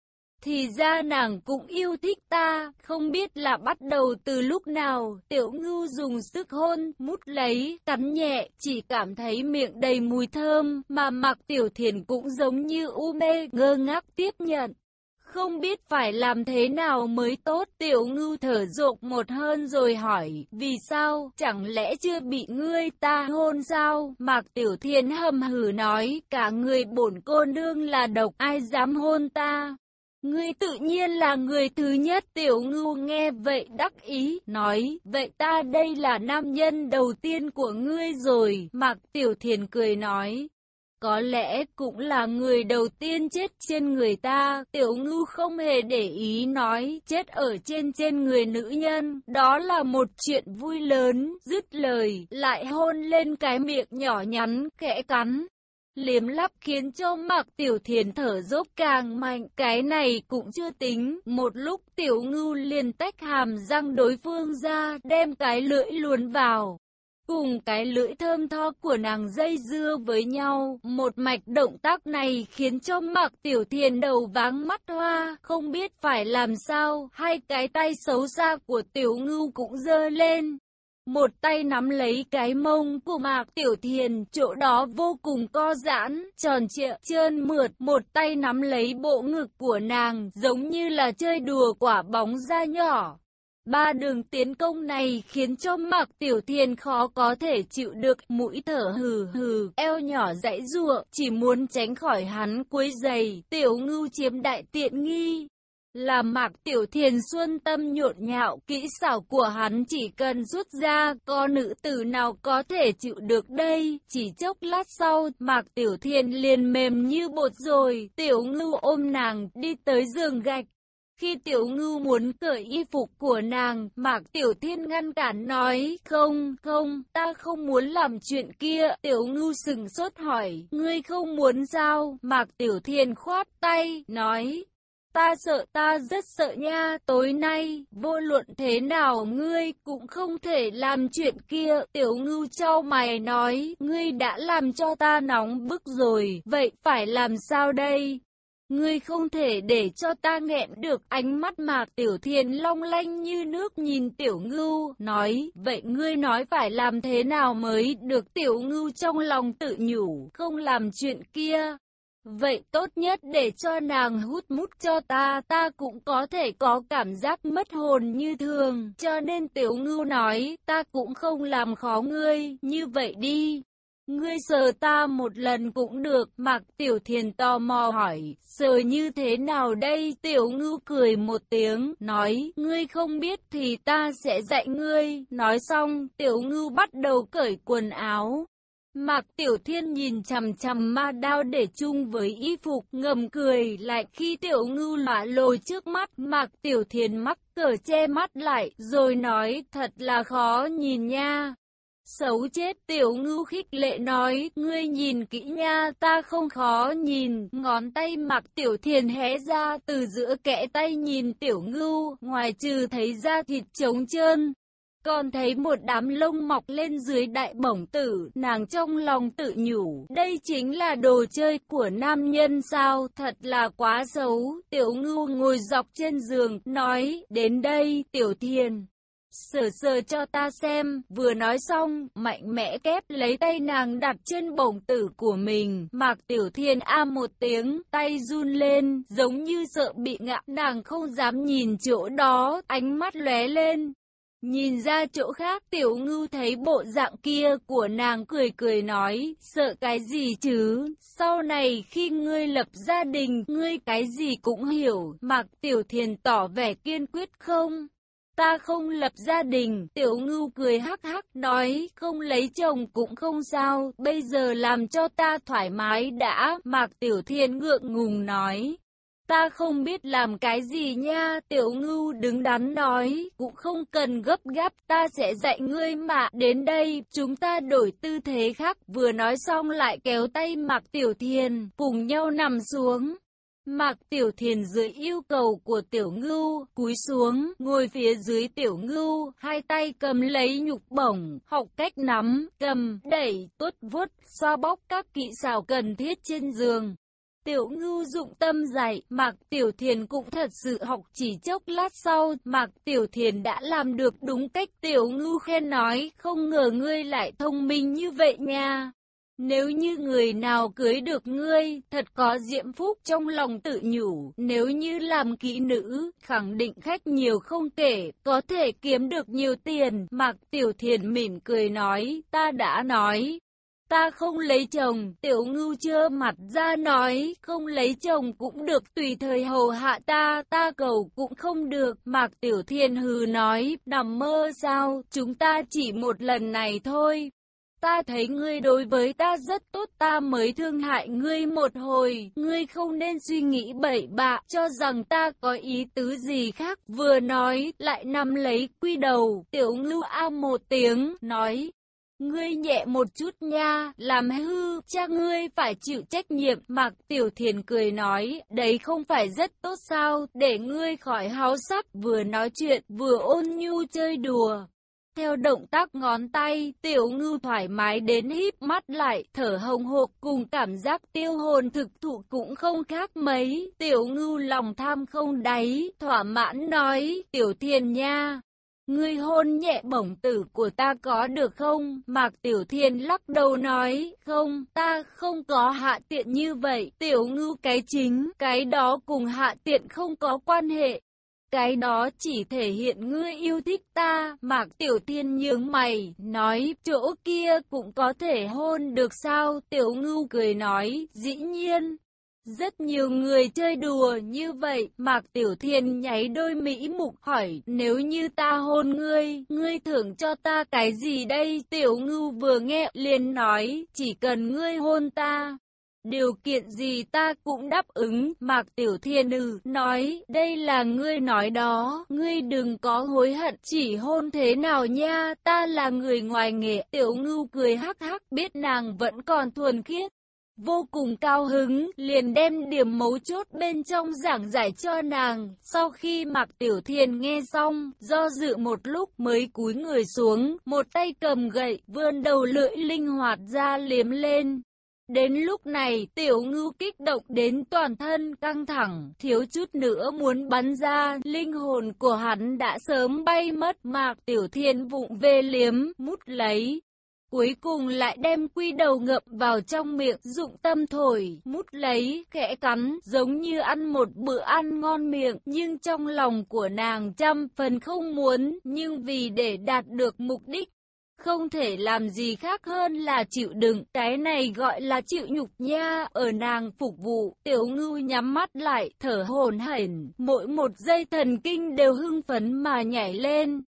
Thì ra nàng cũng yêu thích ta, không biết là bắt đầu từ lúc nào, tiểu ngưu dùng sức hôn, mút lấy, cắn nhẹ, chỉ cảm thấy miệng đầy mùi thơm, mà mặc tiểu thiền cũng giống như u mê, ngơ ngác tiếp nhận. Không biết phải làm thế nào mới tốt, tiểu ngưu thở rộng một hơn rồi hỏi, vì sao, chẳng lẽ chưa bị ngươi ta hôn sao? Mạc tiểu thiên hầm hử nói, cả người bổn cô nương là độc, ai dám hôn ta? Ngươi tự nhiên là người thứ nhất tiểu ngưu nghe vậy đắc ý, nói, vậy ta đây là nam nhân đầu tiên của ngươi rồi, Mạc tiểu thiền cười nói, có lẽ cũng là người đầu tiên chết trên người ta. Tiểu ngưu không hề để ý nói chết ở trên trên người nữ nhân. Đó là một chuyện vui lớn. Dứt lời, lại hôn lên cái miệng nhỏ nhắn, kẽ cắn. Liếm lắp khiến cho Mạc Tiểu Thiền thở dốc càng mạnh, cái này cũng chưa tính. Một lúc Tiểu Ngưu liền tách hàm răng đối phương ra, đem cái lưỡi luồn vào. Cùng cái lưỡi thơm tho của nàng dây dưa với nhau, một mạch động tác này khiến cho Mạc Tiểu Thiền đầu váng mắt hoa, không biết phải làm sao, hai cái tay xấu xa của Tiểu Ngưu cũng dơ lên. Một tay nắm lấy cái mông của Mạc Tiểu Thiền, chỗ đó vô cùng co giãn, tròn trịa, trơn mượt, một tay nắm lấy bộ ngực của nàng, giống như là chơi đùa quả bóng da nhỏ. Ba đường tiến công này khiến cho Mạc Tiểu Thiên khó có thể chịu được, mũi thở hừ hừ, eo nhỏ dãy ruộng, chỉ muốn tránh khỏi hắn quấy giày, Tiểu Ngưu chiếm đại tiện nghi. Là Mạc Tiểu Thiền xuân tâm nhộn nhạo, kỹ xảo của hắn chỉ cần rút ra, có nữ tử nào có thể chịu được đây. Chỉ chốc lát sau, Mạc Tiểu Thiền liền mềm như bột rồi, Tiểu Ngưu ôm nàng đi tới giường gạch. Khi tiểu ngưu muốn cởi y phục của nàng, Mạc Tiểu Thiên ngăn cản nói, không, không, ta không muốn làm chuyện kia. Tiểu ngưu sừng sốt hỏi, ngươi không muốn sao? Mạc Tiểu Thiên khoát tay, nói, Ta sợ ta rất sợ nha, tối nay, vô luận thế nào ngươi cũng không thể làm chuyện kia. Tiểu ngưu trao mày nói, ngươi đã làm cho ta nóng bức rồi, vậy phải làm sao đây? Ngươi không thể để cho ta nghẹn được ánh mắt mạc tiểu thiền long lanh như nước nhìn tiểu ngưu, nói, vậy ngươi nói phải làm thế nào mới được tiểu ngưu trong lòng tự nhủ, không làm chuyện kia. Vậy tốt nhất để cho nàng hút mút cho ta, ta cũng có thể có cảm giác mất hồn như thường. Cho nên tiểu ngưu nói, ta cũng không làm khó ngươi, như vậy đi. Ngươi sờ ta một lần cũng được, Mạc Tiểu Thiền tò mò hỏi, sờ như thế nào đây? Tiểu ngưu cười một tiếng, nói, ngươi không biết thì ta sẽ dạy ngươi. Nói xong, Tiểu ngưu bắt đầu cởi quần áo. Mạc Tiểu Thiên nhìn chằm chằm ma đao để chung với y phục ngầm cười lại khi Tiểu Ngưu lạ lồi trước mắt Mạc Tiểu Thiên mắc cờ che mắt lại rồi nói thật là khó nhìn nha. Xấu chết tiểu ngưu khích lệ nói, ngươi nhìn kỹ nha, ta không khó nhìn, ngón tay mạc tiểu thiên hé ra từ giữa kẽ tay nhìn tiểu ngưu, ngoài trừ thấy da thịt trống trơn. Còn thấy một đám lông mọc lên dưới đại bổng tử, nàng trong lòng tự nhủ, đây chính là đồ chơi của nam nhân sao, thật là quá xấu. Tiểu ngưu ngồi dọc trên giường, nói, đến đây, tiểu thiền. Sờ sờ cho ta xem, vừa nói xong, mạnh mẽ kép lấy tay nàng đặt trên bổng tử của mình. Mạc Tiểu Thiên a một tiếng, tay run lên, giống như sợ bị ngã, nàng không dám nhìn chỗ đó, ánh mắt lóe lên. Nhìn ra chỗ khác tiểu ngưu thấy bộ dạng kia của nàng cười cười nói, sợ cái gì chứ, sau này khi ngươi lập gia đình, ngươi cái gì cũng hiểu, mặc Tiểu Thiền tỏ vẻ kiên quyết không. Ta không lập gia đình, tiểu ngưu cười hắc hắc nói, không lấy chồng cũng không sao, bây giờ làm cho ta thoải mái đã, Mạc Tiểu Thiên ngượng ngùng nói. Ta không biết làm cái gì nha, tiểu ngưu đứng đắn nói, cũng không cần gấp gáp, ta sẽ dạy ngươi mà, đến đây, chúng ta đổi tư thế khác, vừa nói xong lại kéo tay mặc Tiểu thiền cùng nhau nằm xuống. Mạc Tiểu Thiền dưới yêu cầu của Tiểu Ngưu, cúi xuống, ngồi phía dưới Tiểu Ngưu, hai tay cầm lấy nhục bổng, học cách nắm, cầm, đẩy, tốt vuốt, xoa bóc các kỹ xảo cần thiết trên giường. Tiểu ngưu dụng tâm dạy, Mạc Tiểu Thiền cũng thật sự học chỉ chốc lát sau, Mạc Tiểu Thiền đã làm được đúng cách Tiểu ngưu khen nói, không ngờ ngươi lại thông minh như vậy nha. Nếu như người nào cưới được ngươi, thật có diệm phúc trong lòng tự nhủ, nếu như làm kỹ nữ, khẳng định khách nhiều không kể, có thể kiếm được nhiều tiền. Mạc Tiểu Thiền mỉm cười nói, ta đã nói, ta không lấy chồng, tiểu ngưu chưa mặt ra nói, không lấy chồng cũng được tùy thời hầu hạ ta, ta cầu cũng không được, mạc tiểu thiên hừ nói, nằm mơ sao, chúng ta chỉ một lần này thôi. Ta thấy ngươi đối với ta rất tốt ta mới thương hại ngươi một hồi, ngươi không nên suy nghĩ bậy bạ, cho rằng ta có ý tứ gì khác, vừa nói, lại nằm lấy quy đầu, tiểu ngưu a một tiếng, nói, Ngươi nhẹ một chút nha, làm hư, cha ngươi phải chịu trách nhiệm. Mạc Tiểu Thiền cười nói, đấy không phải rất tốt sao, để ngươi khỏi háo sắc, vừa nói chuyện, vừa ôn nhu chơi đùa. Theo động tác ngón tay, tiểu ngư thoải mái đến híp mắt lại, thở hồng hộc cùng cảm giác tiêu hồn thực thụ cũng không khác mấy. Tiểu ngư lòng tham không đáy, thỏa mãn nói, tiểu thiền nha. Ngươi hôn nhẹ bổng tử của ta có được không? Mạc Tiểu Thiên lắc đầu nói, không, ta không có hạ tiện như vậy. Tiểu ngư cái chính, cái đó cùng hạ tiện không có quan hệ. Cái đó chỉ thể hiện ngươi yêu thích ta, Mạc Tiểu Thiên nhướng mày, nói, chỗ kia cũng có thể hôn được sao? Tiểu ngưu cười nói, dĩ nhiên. Rất nhiều người chơi đùa như vậy, Mạc Tiểu Thiên nháy đôi mỹ mục hỏi, nếu như ta hôn ngươi, ngươi thưởng cho ta cái gì đây? Tiểu ngưu vừa nghe, liền nói, chỉ cần ngươi hôn ta, Điều kiện gì ta cũng đáp ứng, Mạc Tiểu Thiên ừ, nói, đây là ngươi nói đó, ngươi đừng có hối hận, chỉ hôn thế nào nha, ta là người ngoài nghề, Tiểu Ngưu cười hắc hắc, biết nàng vẫn còn thuần khiết vô cùng cao hứng, liền đem điểm mấu chốt bên trong giảng giải cho nàng. Sau khi Mạc Tiểu Thiền nghe xong, do dự một lúc mới cúi người xuống, một tay cầm gậy, vươn đầu lưỡi linh hoạt ra liếm lên. Đến lúc này, tiểu ngưu kích động đến toàn thân căng thẳng, thiếu chút nữa muốn bắn ra, linh hồn của hắn đã sớm bay mất, mạc tiểu thiên vụng về liếm, mút lấy. Cuối cùng lại đem quy đầu ngậm vào trong miệng, dụng tâm thổi, mút lấy, khẽ cắn, giống như ăn một bữa ăn ngon miệng, nhưng trong lòng của nàng trăm phần không muốn, nhưng vì để đạt được mục đích, không thể làm gì khác hơn là chịu đựng, cái này gọi là chịu nhục nha, ở nàng phục vụ, tiểu ngưu nhắm mắt lại, thở hồn hển, mỗi một giây thần kinh đều hưng phấn mà nhảy lên.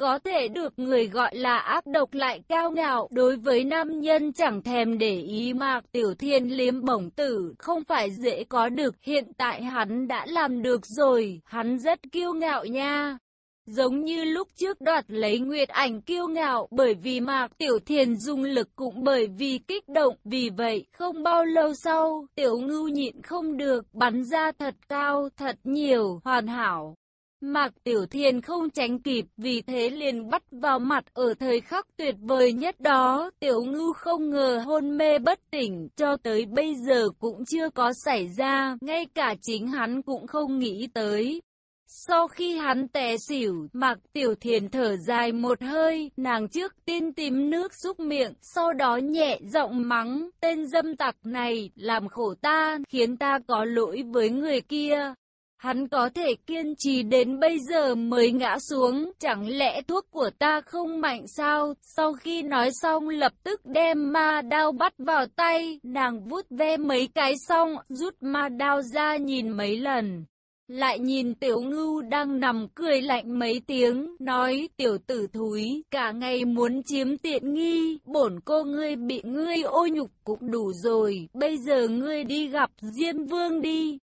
Có thể được người gọi là áp độc lại cao ngạo, đối với nam nhân chẳng thèm để ý mạc tiểu thiên liếm bổng tử, không phải dễ có được, hiện tại hắn đã làm được rồi, hắn rất kiêu ngạo nha. Giống như lúc trước đoạt lấy Nguyệt ảnh kiêu ngạo bởi vì Mạc Tiểu Thiền dùng lực cũng bởi vì kích động. Vì vậy, không bao lâu sau, Tiểu Ngưu nhịn không được, bắn ra thật cao, thật nhiều, hoàn hảo. Mạc Tiểu Thiền không tránh kịp, vì thế liền bắt vào mặt ở thời khắc tuyệt vời nhất đó. Tiểu Ngưu không ngờ hôn mê bất tỉnh, cho tới bây giờ cũng chưa có xảy ra, ngay cả chính hắn cũng không nghĩ tới. Sau khi hắn té xỉu, Mạc Tiểu Thiền thở dài một hơi, nàng trước tiên tìm nước xúc miệng, sau đó nhẹ giọng mắng, tên dâm tặc này, làm khổ ta, khiến ta có lỗi với người kia. Hắn có thể kiên trì đến bây giờ mới ngã xuống, chẳng lẽ thuốc của ta không mạnh sao? Sau khi nói xong lập tức đem ma đao bắt vào tay, nàng vút ve mấy cái xong, rút ma đao ra nhìn mấy lần. Lại nhìn tiểu ngưu đang nằm cười lạnh mấy tiếng, nói tiểu tử thúi, cả ngày muốn chiếm tiện nghi, bổn cô ngươi bị ngươi ô nhục cũng đủ rồi, bây giờ ngươi đi gặp Diêm Vương đi.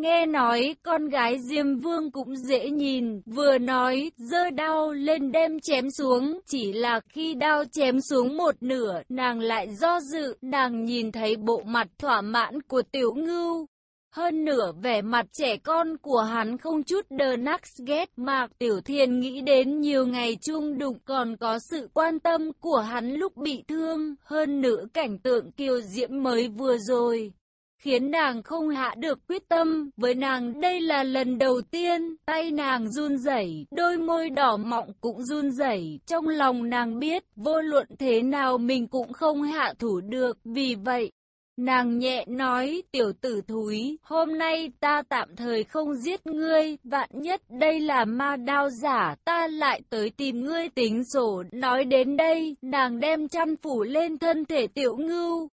Nghe nói con gái Diêm Vương cũng dễ nhìn, vừa nói, dơ đao lên đem chém xuống, chỉ là khi đao chém xuống một nửa, nàng lại do dự, nàng nhìn thấy bộ mặt thỏa mãn của tiểu ngưu, hơn nửa vẻ mặt trẻ con của hắn không chút đờ nắc ghét Mạc Tiểu Thiền nghĩ đến nhiều ngày chung đụng còn có sự quan tâm của hắn lúc bị thương, hơn nữa cảnh tượng kiều diễm mới vừa rồi. Khiến nàng không hạ được quyết tâm, với nàng đây là lần đầu tiên, tay nàng run rẩy, đôi môi đỏ mọng cũng run rẩy, trong lòng nàng biết, vô luận thế nào mình cũng không hạ thủ được, vì vậy, Nàng nhẹ nói, tiểu tử thúi, hôm nay ta tạm thời không giết ngươi, vạn nhất đây là ma đao giả, ta lại tới tìm ngươi tính sổ. Nói đến đây, nàng đem chăn phủ lên thân thể tiểu ngưu.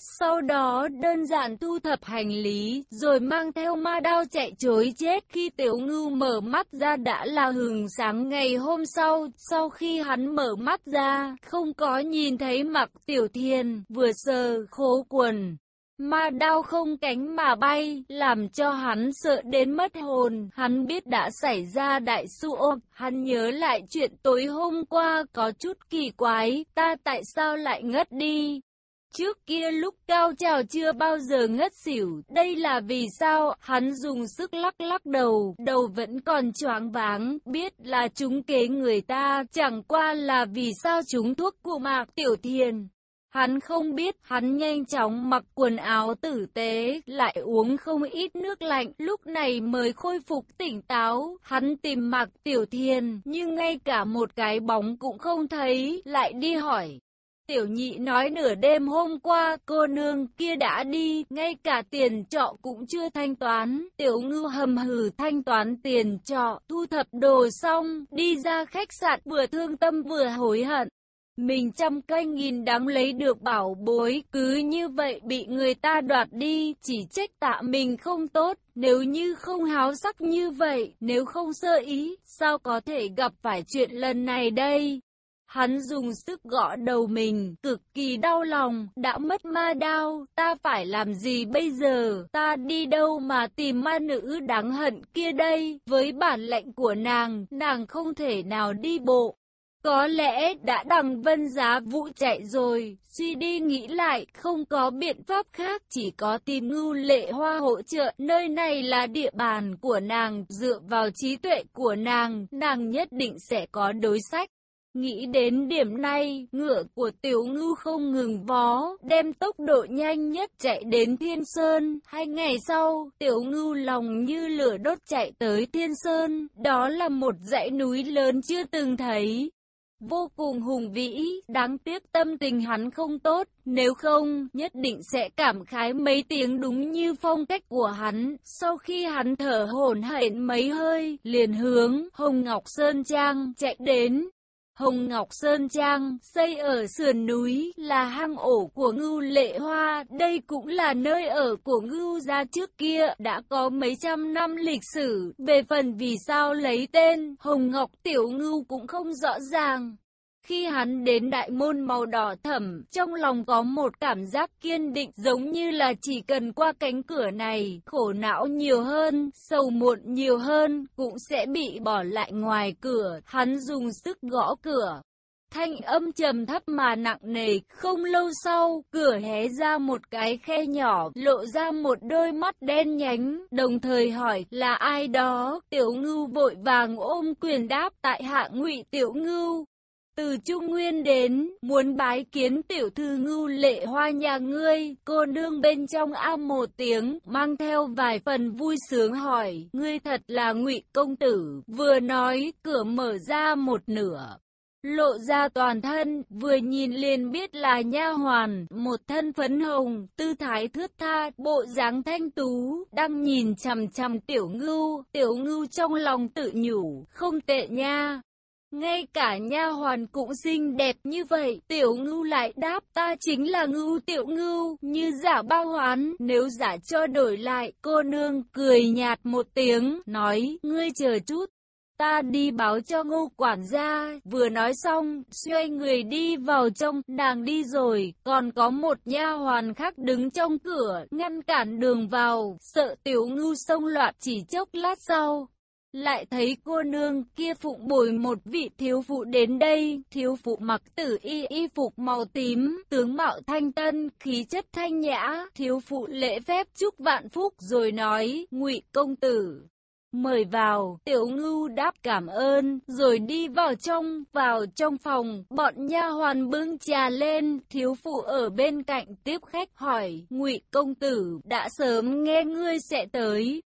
Sau đó đơn giản thu thập hành lý, rồi mang theo ma đao chạy chối chết khi tiểu ngưu mở mắt ra đã là hừng sáng ngày hôm sau. Sau khi hắn mở mắt ra, không có nhìn thấy mặc tiểu thiền, vừa sờ, khố quần. Ma đao không cánh mà bay, làm cho hắn sợ đến mất hồn. Hắn biết đã xảy ra đại su ôm, hắn nhớ lại chuyện tối hôm qua có chút kỳ quái, ta tại sao lại ngất đi. Trước kia lúc cao trào chưa bao giờ ngất xỉu, đây là vì sao? Hắn dùng sức lắc lắc đầu, đầu vẫn còn choáng váng, biết là chúng kế người ta, chẳng qua là vì sao chúng thuốc của mạc tiểu thiền. Hắn không biết, hắn nhanh chóng mặc quần áo tử tế, lại uống không ít nước lạnh, lúc này mới khôi phục tỉnh táo. Hắn tìm mặc tiểu thiền, nhưng ngay cả một cái bóng cũng không thấy, lại đi hỏi. Tiểu nhị nói nửa đêm hôm qua cô nương kia đã đi, ngay cả tiền trọ cũng chưa thanh toán. Tiểu ngư hầm hừ thanh toán tiền trọ, thu thập đồ xong, đi ra khách sạn vừa thương tâm vừa hối hận. Mình trăm canh nghìn đáng lấy được bảo bối, cứ như vậy bị người ta đoạt đi, chỉ trách tạ mình không tốt, nếu như không háo sắc như vậy, nếu không sơ ý, sao có thể gặp phải chuyện lần này đây? Hắn dùng sức gõ đầu mình, cực kỳ đau lòng, đã mất ma đao, ta phải làm gì bây giờ, ta đi đâu mà tìm ma nữ đáng hận kia đây, với bản lệnh của nàng, nàng không thể nào đi bộ. có lẽ đã đằng vân giá vũ chạy rồi, suy đi nghĩ lại, không có biện pháp khác, chỉ có tìm ngưu lệ hoa hỗ trợ, nơi này là địa bàn của nàng, dựa vào trí tuệ của nàng, nàng nhất định sẽ có đối sách. Nghĩ đến điểm này, ngựa của tiểu ngưu không ngừng vó, đem tốc độ nhanh nhất chạy đến Thiên Sơn. Hai ngày sau, tiểu ngưu lòng như lửa đốt chạy tới Thiên Sơn. Đó là một dãy núi lớn chưa từng thấy. Vô cùng hùng vĩ, đáng tiếc tâm tình hắn không tốt, nếu không, nhất định sẽ cảm khái mấy tiếng đúng như phong cách của hắn. Sau khi hắn thở hổn hển mấy hơi, liền hướng Hồng Ngọc Sơn Trang chạy đến. Hồng Ngọc Sơn Trang, xây ở sườn núi, là hang ổ của ngưu lệ hoa, đây cũng là nơi ở của ngưu gia trước kia, đã có mấy trăm năm lịch sử, về phần vì sao lấy tên, Hồng Ngọc Tiểu Ngưu cũng không rõ ràng. Khi hắn đến đại môn màu đỏ thẫm, trong lòng có một cảm giác kiên định giống như là chỉ cần qua cánh cửa này, khổ não nhiều hơn, sầu muộn nhiều hơn, cũng sẽ bị bỏ lại ngoài cửa. Hắn dùng sức gõ cửa. Thanh âm trầm thấp mà nặng nề, không lâu sau, cửa hé ra một cái khe nhỏ, lộ ra một đôi mắt đen nhánh, đồng thời hỏi là ai đó, tiểu ngưu vội vàng ôm quyền đáp tại hạ ngụy tiểu ngưu. Từ Trung Nguyên đến, muốn bái kiến tiểu thư ngưu lệ hoa nhà ngươi, cô nương bên trong am một tiếng, mang theo vài phần vui sướng hỏi, ngươi thật là ngụy công tử, vừa nói, cửa mở ra một nửa. Lộ ra toàn thân, vừa nhìn liền biết là nha hoàn, một thân phấn hồng, tư thái thướt tha, bộ dáng thanh tú, đang nhìn chằm chằm tiểu ngưu, tiểu ngưu trong lòng tự nhủ, không tệ nha, ngay cả nha hoàn cũng xinh đẹp như vậy, tiểu ngưu lại đáp ta chính là ngưu tiểu ngưu, như giả bao hoán, nếu giả cho đổi lại, cô nương cười nhạt một tiếng, nói, ngươi chờ chút. Ta đi báo cho ngô quản gia, vừa nói xong, xoay người đi vào trong, nàng đi rồi, còn có một nha hoàn khác đứng trong cửa, ngăn cản đường vào, sợ tiểu ngưu xông loạn chỉ chốc lát sau, lại thấy cô nương kia phụng bồi một vị thiếu phụ đến đây, thiếu phụ mặc tử y y phục màu tím, tướng mạo thanh tân, khí chất thanh nhã, thiếu phụ lễ phép chúc vạn phúc rồi nói, ngụy công tử. Mời vào, tiểu ngưu đáp cảm ơn, rồi đi vào trong, vào trong phòng, bọn nha hoàn bưng trà lên, thiếu phụ ở bên cạnh tiếp khách hỏi, ngụy công tử, đã sớm nghe ngươi sẽ tới,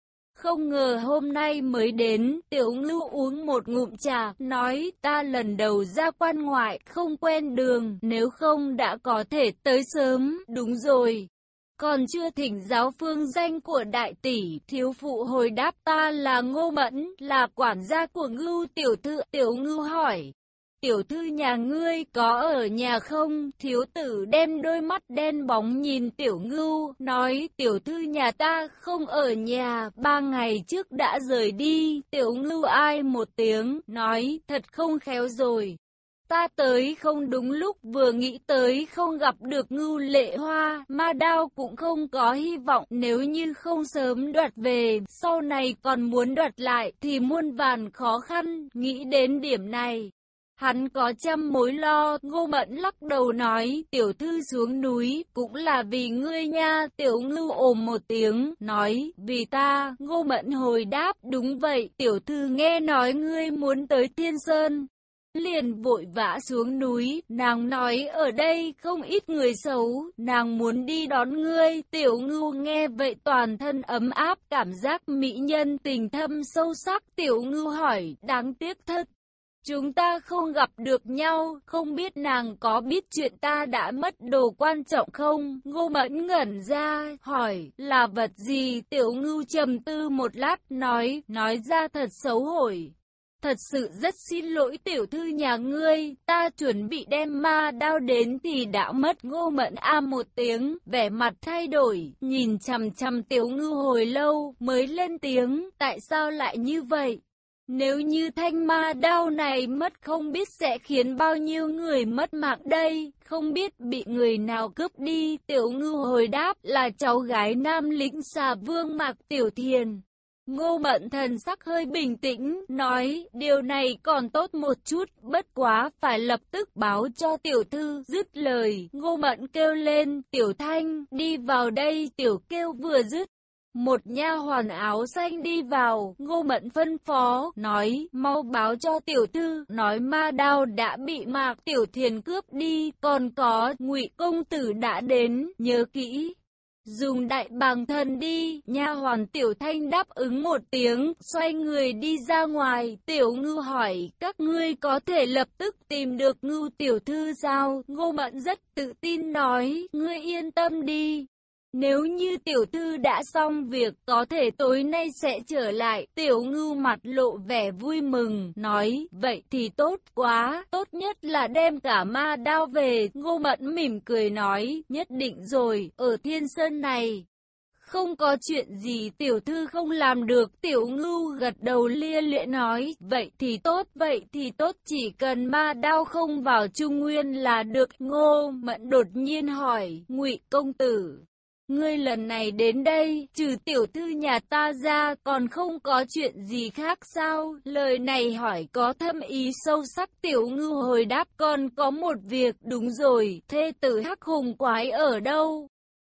không ngờ hôm nay mới đến, tiểu ngưu uống một ngụm trà, nói ta lần đầu ra quan ngoại, không quen đường, nếu không đã có thể tới sớm, đúng rồi. Còn chưa thỉnh giáo phương danh của đại tỷ, thiếu phụ hồi đáp ta là ngô mẫn, là quản gia của ngưu tiểu thư, tiểu ngưu hỏi tiểu thư nhà ngươi có ở nhà không? Thiếu tử đem đôi mắt đen bóng nhìn tiểu ngưu, nói tiểu thư nhà ta không ở nhà, ba ngày trước đã rời đi, tiểu ngưu ai một tiếng, nói thật không khéo rồi. Ta tới không đúng lúc vừa nghĩ tới không gặp được ngưu lệ hoa, ma đao cũng không có hy vọng nếu như không sớm đoạt về, sau này còn muốn đoạt lại thì muôn vàn khó khăn, nghĩ đến điểm này. Hắn có trăm mối lo, ngô mẫn lắc đầu nói, tiểu thư xuống núi, cũng là vì ngươi nha, tiểu ngưu ồm một tiếng, nói, vì ta, ngô mẫn hồi đáp, đúng vậy, tiểu thư nghe nói ngươi muốn tới thiên sơn. Liền vội vã xuống núi, nàng nói ở đây không ít người xấu, nàng muốn đi đón ngươi, tiểu ngưu nghe vậy toàn thân ấm áp, cảm giác mỹ nhân tình thâm sâu sắc, tiểu ngưu hỏi, đáng tiếc thật, Chúng ta không gặp được nhau, không biết nàng có biết chuyện ta đã mất đồ quan trọng không? Ngô Mẫn ngẩn ra, hỏi, là vật gì? Tiểu ngưu trầm tư một lát, nói, nói ra thật xấu hổi. Thật sự rất xin lỗi tiểu thư nhà ngươi, ta chuẩn bị đem ma đao đến thì đã mất ngô mẫn a một tiếng, vẻ mặt thay đổi, nhìn chằm chằm tiểu ngư hồi lâu, mới lên tiếng, tại sao lại như vậy? Nếu như thanh ma đao này mất không biết sẽ khiến bao nhiêu người mất mạng đây, không biết bị người nào cướp đi. Tiểu ngư hồi đáp là cháu gái nam lĩnh xà vương mạc tiểu thiền. Ngô Mận thần sắc hơi bình tĩnh, nói, điều này còn tốt một chút, bất quá phải lập tức báo cho tiểu thư, dứt lời, Ngô Mận kêu lên, tiểu thanh, đi vào đây, tiểu kêu vừa dứt. Một nha hoàn áo xanh đi vào, ngô mận phân phó, nói, mau báo cho tiểu thư, nói ma đao đã bị mạc tiểu thiền cướp đi, còn có, ngụy công tử đã đến, nhớ kỹ, dùng đại bàng thần đi, nha hoàn tiểu thanh đáp ứng một tiếng, xoay người đi ra ngoài, tiểu ngư hỏi, các ngươi có thể lập tức tìm được ngưu tiểu thư sao, ngô mận rất tự tin nói, ngươi yên tâm đi. Nếu như tiểu thư đã xong việc, có thể tối nay sẽ trở lại. Tiểu ngưu mặt lộ vẻ vui mừng, nói, vậy thì tốt quá, tốt nhất là đem cả ma đao về. Ngô mẫn mỉm cười nói, nhất định rồi, ở thiên sơn này. Không có chuyện gì tiểu thư không làm được, tiểu ngưu gật đầu lia lịa nói, vậy thì tốt, vậy thì tốt, chỉ cần ma đao không vào trung nguyên là được. Ngô mẫn đột nhiên hỏi, ngụy công tử, Ngươi lần này đến đây, trừ tiểu thư nhà ta ra, còn không có chuyện gì khác sao? Lời này hỏi có thâm ý sâu sắc tiểu ngư hồi đáp còn có một việc, đúng rồi, thê tử hắc hùng quái ở đâu?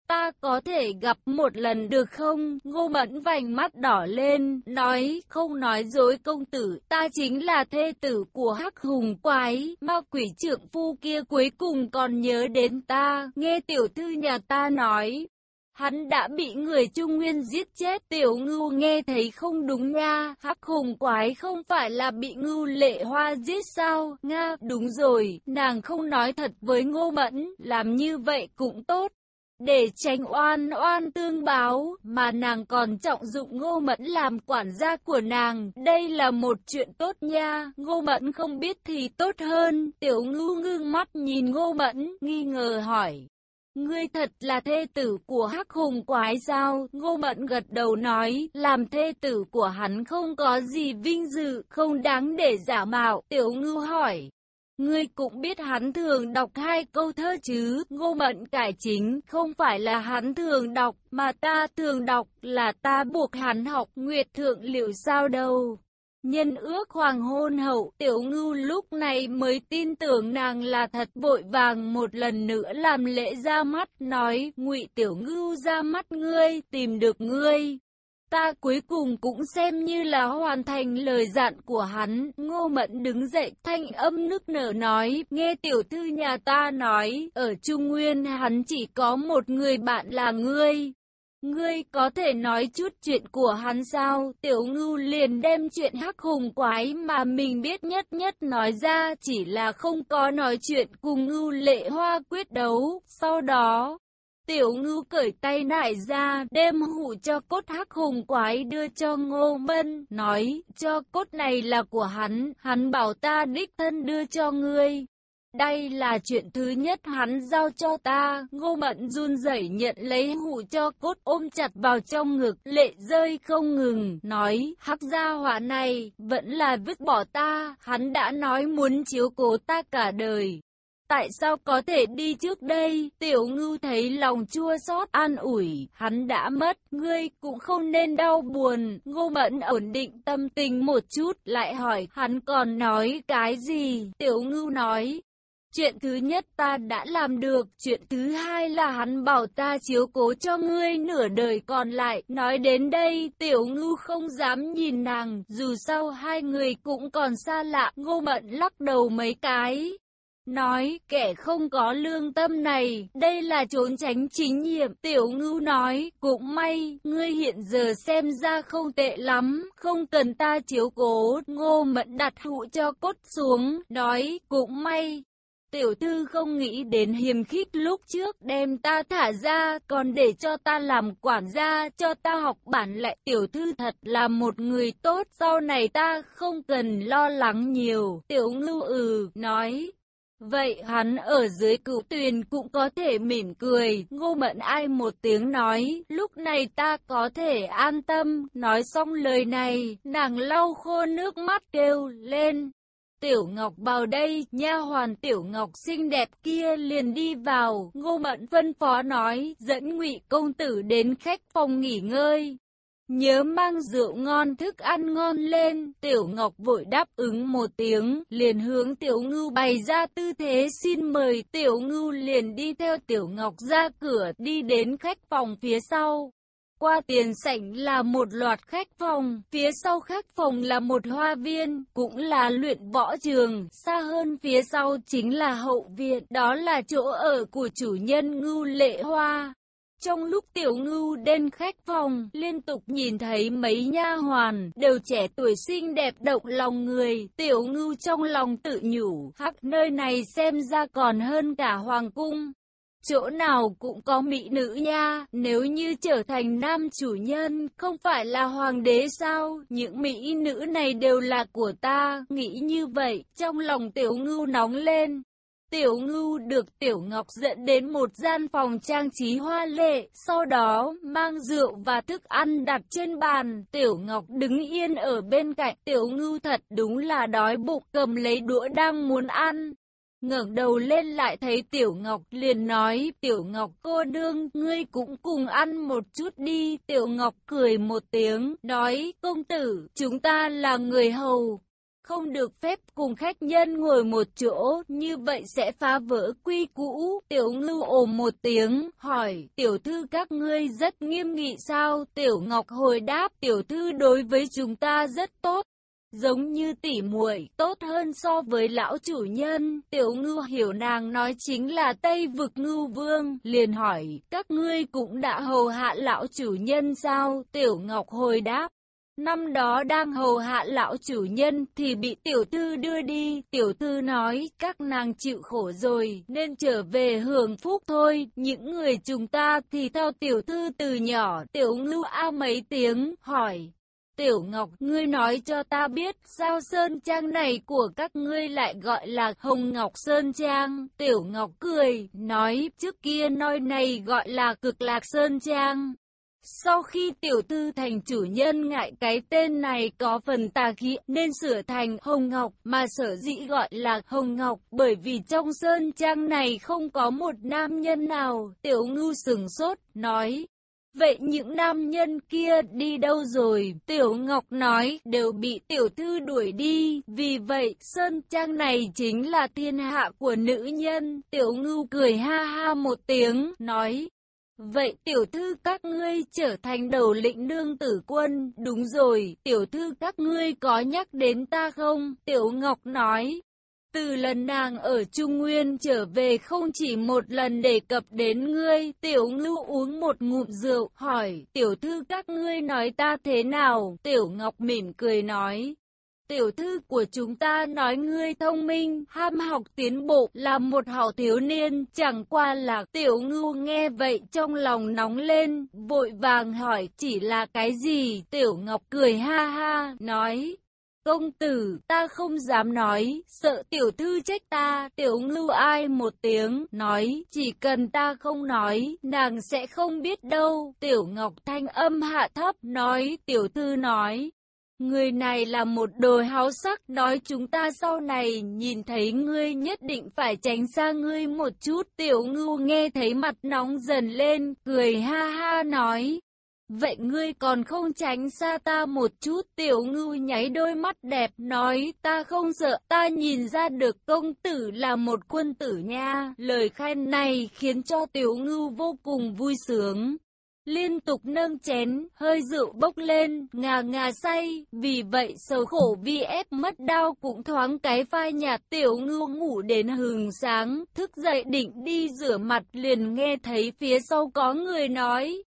Ta có thể gặp một lần được không? Ngô Mẫn vành mắt đỏ lên, nói, không nói dối công tử, ta chính là thê tử của hắc hùng quái, ma quỷ trượng phu kia cuối cùng còn nhớ đến ta, nghe tiểu thư nhà ta nói, Hắn đã bị người Trung Nguyên giết chết, tiểu ngưu nghe thấy không đúng nha, hắc hùng quái không phải là bị ngưu lệ hoa giết sao, nga, đúng rồi, nàng không nói thật với ngô mẫn, làm như vậy cũng tốt. Để tránh oan oan tương báo, mà nàng còn trọng dụng ngô mẫn làm quản gia của nàng, đây là một chuyện tốt nha, ngô mẫn không biết thì tốt hơn, tiểu ngưu ngưng mắt nhìn ngô mẫn, nghi ngờ hỏi. Ngươi thật là thê tử của hắc hùng quái sao? Ngô Mận gật đầu nói, làm thê tử của hắn không có gì vinh dự, không đáng để giả mạo. Tiểu ngư hỏi, Ngươi cũng biết hắn thường đọc hai câu thơ chứ, ngô mận cải chính, không phải là hắn thường đọc, mà ta thường đọc, là ta buộc hắn học nguyệt thượng liệu sao đâu. Nhân ước hoàng hôn hậu, tiểu ngưu lúc này mới tin tưởng nàng là thật vội vàng một lần nữa làm lễ ra mắt, nói, ngụy tiểu ngưu ra mắt ngươi, tìm được ngươi. Ta cuối cùng cũng xem như là hoàn thành lời dặn của hắn, ngô mẫn đứng dậy, thanh âm nức nở nói, nghe tiểu thư nhà ta nói, ở Trung Nguyên hắn chỉ có một người bạn là ngươi. Ngươi có thể nói chút chuyện của hắn sao? Tiểu ngưu liền đem chuyện hắc hùng quái mà mình biết nhất nhất nói ra chỉ là không có nói chuyện cùng ngưu lệ hoa quyết đấu. Sau đó, tiểu ngưu cởi tay nải ra, đem hụ cho cốt hắc hùng quái đưa cho ngô mân, nói, cho cốt này là của hắn, hắn bảo ta đích thân đưa cho ngươi. Đây là chuyện thứ nhất hắn giao cho ta, ngô mận run rẩy nhận lấy hụ cho cốt ôm chặt vào trong ngực, lệ rơi không ngừng, nói, hắc gia hỏa này, vẫn là vứt bỏ ta, hắn đã nói muốn chiếu cố ta cả đời. Tại sao có thể đi trước đây? Tiểu ngưu thấy lòng chua xót an ủi, hắn đã mất, ngươi cũng không nên đau buồn. Ngô mẫn ổn định tâm tình một chút, lại hỏi, hắn còn nói cái gì? Tiểu ngưu nói, Chuyện thứ nhất ta đã làm được, chuyện thứ hai là hắn bảo ta chiếu cố cho ngươi nửa đời còn lại. Nói đến đây, tiểu ngư không dám nhìn nàng, dù sao hai người cũng còn xa lạ, ngô mận lắc đầu mấy cái. Nói, kẻ không có lương tâm này, đây là trốn tránh chính nhiệm. Tiểu ngưu nói, cũng may, ngươi hiện giờ xem ra không tệ lắm, không cần ta chiếu cố. Ngô mẫn đặt hụ cho cốt xuống, nói, cũng may, Tiểu thư không nghĩ đến hiềm khích lúc trước đem ta thả ra, còn để cho ta làm quản gia, cho ta học bản lại. Tiểu thư thật là một người tốt, sau này ta không cần lo lắng nhiều. Tiểu ngưu ừ, nói. Vậy hắn ở dưới cửu tuyền cũng có thể mỉm cười, ngô mận ai một tiếng nói, lúc này ta có thể an tâm, nói xong lời này, nàng lau khô nước mắt kêu lên, Tiểu Ngọc vào đây, nha hoàn Tiểu Ngọc xinh đẹp kia liền đi vào, Ngô Mận phân phó nói, dẫn Ngụy công tử đến khách phòng nghỉ ngơi. Nhớ mang rượu ngon thức ăn ngon lên, Tiểu Ngọc vội đáp ứng một tiếng, liền hướng Tiểu Ngưu bày ra tư thế xin mời, Tiểu Ngưu liền đi theo Tiểu Ngọc ra cửa, đi đến khách phòng phía sau. Qua tiền sảnh là một loạt khách phòng, phía sau khách phòng là một hoa viên, cũng là luyện võ trường, xa hơn phía sau chính là hậu viện, đó là chỗ ở của chủ nhân ngưu lệ hoa. Trong lúc tiểu ngưu đến khách phòng, liên tục nhìn thấy mấy nha hoàn, đều trẻ tuổi xinh đẹp động lòng người, tiểu ngưu trong lòng tự nhủ, hắc nơi này xem ra còn hơn cả hoàng cung. Chỗ nào cũng có mỹ nữ nha, nếu như trở thành nam chủ nhân, không phải là hoàng đế sao, những mỹ nữ này đều là của ta, nghĩ như vậy, trong lòng tiểu ngưu nóng lên. Tiểu ngưu được Tiểu Ngọc dẫn đến một gian phòng trang trí hoa lệ, sau đó mang rượu và thức ăn đặt trên bàn. Tiểu Ngọc đứng yên ở bên cạnh Tiểu ngưu thật đúng là đói bụng cầm lấy đũa đang muốn ăn ngẩng đầu lên lại thấy Tiểu Ngọc liền nói Tiểu Ngọc cô đương ngươi cũng cùng ăn một chút đi. Tiểu Ngọc cười một tiếng nói công tử chúng ta là người hầu không được phép cùng khách nhân ngồi một chỗ, như vậy sẽ phá vỡ quy cũ. Tiểu ngưu ồm một tiếng, hỏi, tiểu thư các ngươi rất nghiêm nghị sao? Tiểu ngọc hồi đáp, tiểu thư đối với chúng ta rất tốt. Giống như tỉ muội tốt hơn so với lão chủ nhân, tiểu ngưu hiểu nàng nói chính là Tây vực ngưu vương, liền hỏi, các ngươi cũng đã hầu hạ lão chủ nhân sao? Tiểu ngọc hồi đáp, Năm đó đang hầu hạ lão chủ nhân thì bị tiểu thư đưa đi, tiểu thư nói các nàng chịu khổ rồi nên trở về hưởng phúc thôi, những người chúng ta thì theo tiểu thư từ nhỏ, tiểu ngưu a mấy tiếng, hỏi. Tiểu Ngọc, ngươi nói cho ta biết, sao Sơn Trang này của các ngươi lại gọi là Hồng Ngọc Sơn Trang? Tiểu Ngọc cười, nói, trước kia nơi này gọi là Cực Lạc Sơn Trang. Sau khi tiểu tư thành chủ nhân ngại cái tên này có phần tà khí nên sửa thành Hồng Ngọc mà sở dĩ gọi là Hồng Ngọc bởi vì trong sơn trang này không có một nam nhân nào. Tiểu ngưu sừng sốt, nói. Vậy những nam nhân kia đi đâu rồi? Tiểu Ngọc nói đều bị tiểu thư đuổi đi. Vì vậy, Sơn Trang này chính là thiên hạ của nữ nhân. Tiểu ngưu cười ha ha một tiếng, nói. Vậy tiểu thư các ngươi trở thành đầu lĩnh nương tử quân, đúng rồi, tiểu thư các ngươi có nhắc đến ta không? Tiểu Ngọc nói. Từ lần nàng ở Trung Nguyên trở về không chỉ một lần đề cập đến ngươi, tiểu ngưu uống một ngụm rượu, hỏi, tiểu thư các ngươi nói ta thế nào? Tiểu Ngọc mỉm cười nói, Tiểu thư của chúng ta nói ngươi thông minh, ham học tiến bộ, là một hảo thiếu niên, chẳng qua là tiểu ngưu nghe vậy trong lòng nóng lên, vội vàng hỏi chỉ là cái gì, tiểu ngọc cười ha ha, nói. Công tử, ta không dám nói, sợ tiểu thư trách ta, tiểu lưu ai một tiếng, nói, chỉ cần ta không nói, nàng sẽ không biết đâu, tiểu ngọc thanh âm hạ thấp, nói, tiểu thư nói, Người này là một đồ háo sắc nói chúng ta sau này nhìn thấy ngươi nhất định phải tránh xa ngươi một chút. Tiểu ngưu nghe thấy mặt nóng dần lên, cười ha ha nói. Vậy ngươi còn không tránh xa ta một chút, tiểu ngưu nháy đôi mắt đẹp, nói, ta không sợ, ta nhìn ra được công tử là một quân tử nha. Lời khen này khiến cho tiểu ngưu vô cùng vui sướng liên tục nâng chén, hơi rượu bốc lên, ngà ngà say, vì vậy sầu khổ vi ép mất đau cũng thoáng cái phai nhạt tiểu ngưu ngủ đến hừng sáng, thức dậy định đi rửa mặt liền nghe thấy phía sau có người nói.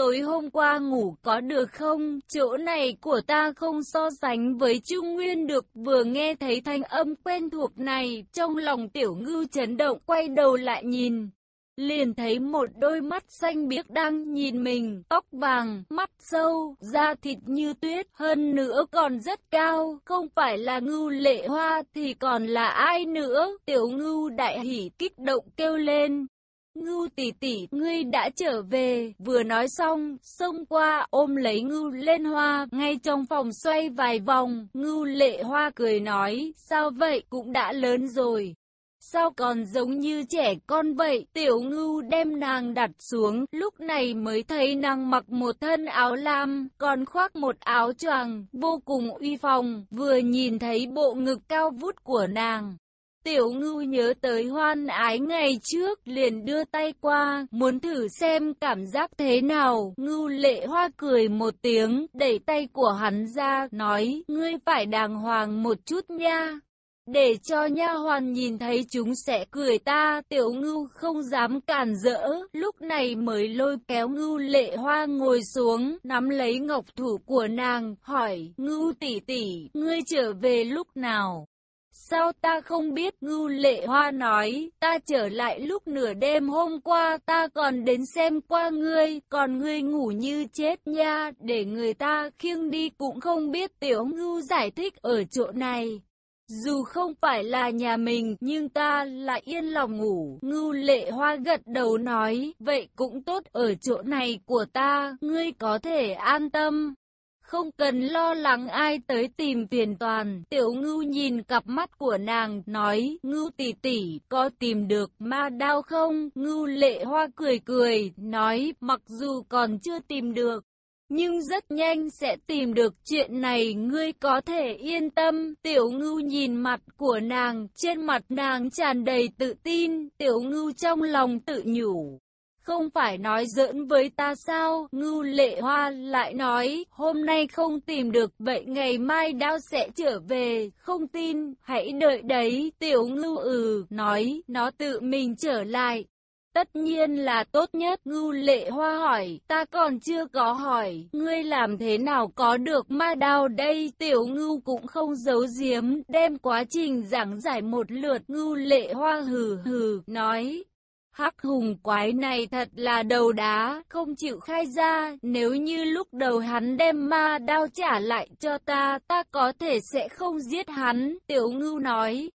Tối hôm qua ngủ có được không? Chỗ này của ta không so sánh với Trung Nguyên được. Vừa nghe thấy thanh âm quen thuộc này, trong lòng tiểu Ngư chấn động, quay đầu lại nhìn liền thấy một đôi mắt xanh biếc đang nhìn mình, tóc vàng, mắt sâu, da thịt như tuyết, hơn nữa còn rất cao, không phải là ngưu lệ hoa thì còn là ai nữa, tiểu ngưu đại hỉ kích động kêu lên. Ngưu tỷ tỷ, ngươi đã trở về, vừa nói xong, xông qua, ôm lấy ngưu lên hoa, ngay trong phòng xoay vài vòng, ngưu lệ hoa cười nói, sao vậy, cũng đã lớn rồi, sao còn giống như trẻ con vậy? Tiểu ngưu đem nàng đặt xuống, lúc này mới thấy nàng mặc một thân áo lam, còn khoác một áo choàng, vô cùng uy phong, vừa nhìn thấy bộ ngực cao vút của nàng. Tiểu ngưu nhớ tới hoan ái ngày trước, liền đưa tay qua, muốn thử xem cảm giác thế nào. Ngưu lệ hoa cười một tiếng, đẩy tay của hắn ra, nói, ngươi phải đàng hoàng một chút nha. Để cho nha hoàn nhìn thấy chúng sẽ cười ta, tiểu ngưu không dám cản rỡ, lúc này mới lôi kéo ngưu lệ hoa ngồi xuống, nắm lấy ngọc thủ của nàng, hỏi, ngưu tỷ tỷ, ngươi trở về lúc nào? Sao ta không biết ngưu lệ hoa nói, ta trở lại lúc nửa đêm hôm qua ta còn đến xem qua ngươi, còn ngươi ngủ như chết nha, để người ta khiêng đi cũng không biết tiểu ngưu giải thích ở chỗ này. Dù không phải là nhà mình, nhưng ta lại yên lòng ngủ. Ngưu lệ hoa gật đầu nói, vậy cũng tốt ở chỗ này của ta, ngươi có thể an tâm. Không cần lo lắng ai tới tìm phiền toàn. Tiểu ngưu nhìn cặp mắt của nàng, nói, ngưu tỷ tỷ, có tìm được ma đao không? Ngưu lệ hoa cười cười, nói, mặc dù còn chưa tìm được, nhưng rất nhanh sẽ tìm được chuyện này ngươi có thể yên tâm. Tiểu ngưu nhìn mặt của nàng, trên mặt nàng tràn đầy tự tin, tiểu ngưu trong lòng tự nhủ. Không phải nói giỡn với ta sao? Ngưu lệ hoa lại nói, hôm nay không tìm được, vậy ngày mai đao sẽ trở về, không tin, hãy đợi đấy. Tiểu ngưu ừ, nói, nó tự mình trở lại. Tất nhiên là tốt nhất, ngưu lệ hoa hỏi, ta còn chưa có hỏi, ngươi làm thế nào có được ma đao đây, tiểu ngưu cũng không giấu giếm, đem quá trình giảng giải một lượt, ngưu lệ hoa hừ hừ, nói, Hắc hùng quái này thật là đầu đá, không chịu khai ra, nếu như lúc đầu hắn đem ma đao trả lại cho ta, ta có thể sẽ không giết hắn, tiểu ngưu nói.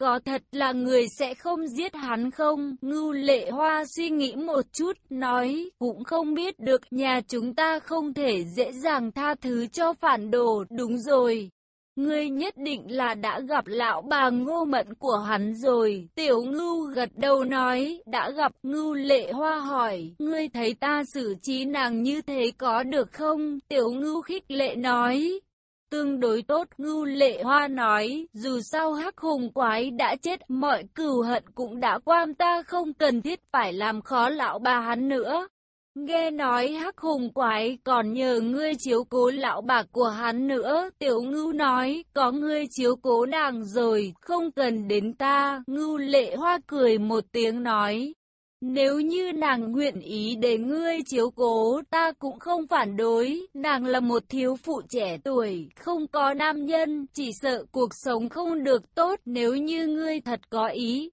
Có thật là người sẽ không giết hắn không? Ngưu lệ hoa suy nghĩ một chút, nói, cũng không biết được nhà chúng ta không thể dễ dàng tha thứ cho phản đồ, đúng rồi. Ngươi nhất định là đã gặp lão bà ngô mận của hắn rồi. Tiểu ngưu gật đầu nói, đã gặp ngưu lệ hoa hỏi, ngươi thấy ta xử trí nàng như thế có được không? Tiểu ngưu khích lệ nói, tương đối tốt. Ngưu lệ hoa nói, dù sao hắc hùng quái đã chết, mọi cừu hận cũng đã quam ta không cần thiết phải làm khó lão bà hắn nữa. Nghe nói hắc hùng quái còn nhờ ngươi chiếu cố lão bạc của hắn nữa. Tiểu ngưu nói, có ngươi chiếu cố nàng rồi, không cần đến ta. Ngưu lệ hoa cười một tiếng nói. Nếu như nàng nguyện ý để ngươi chiếu cố, ta cũng không phản đối. Nàng là một thiếu phụ trẻ tuổi, không có nam nhân, chỉ sợ cuộc sống không được tốt nếu như ngươi thật có ý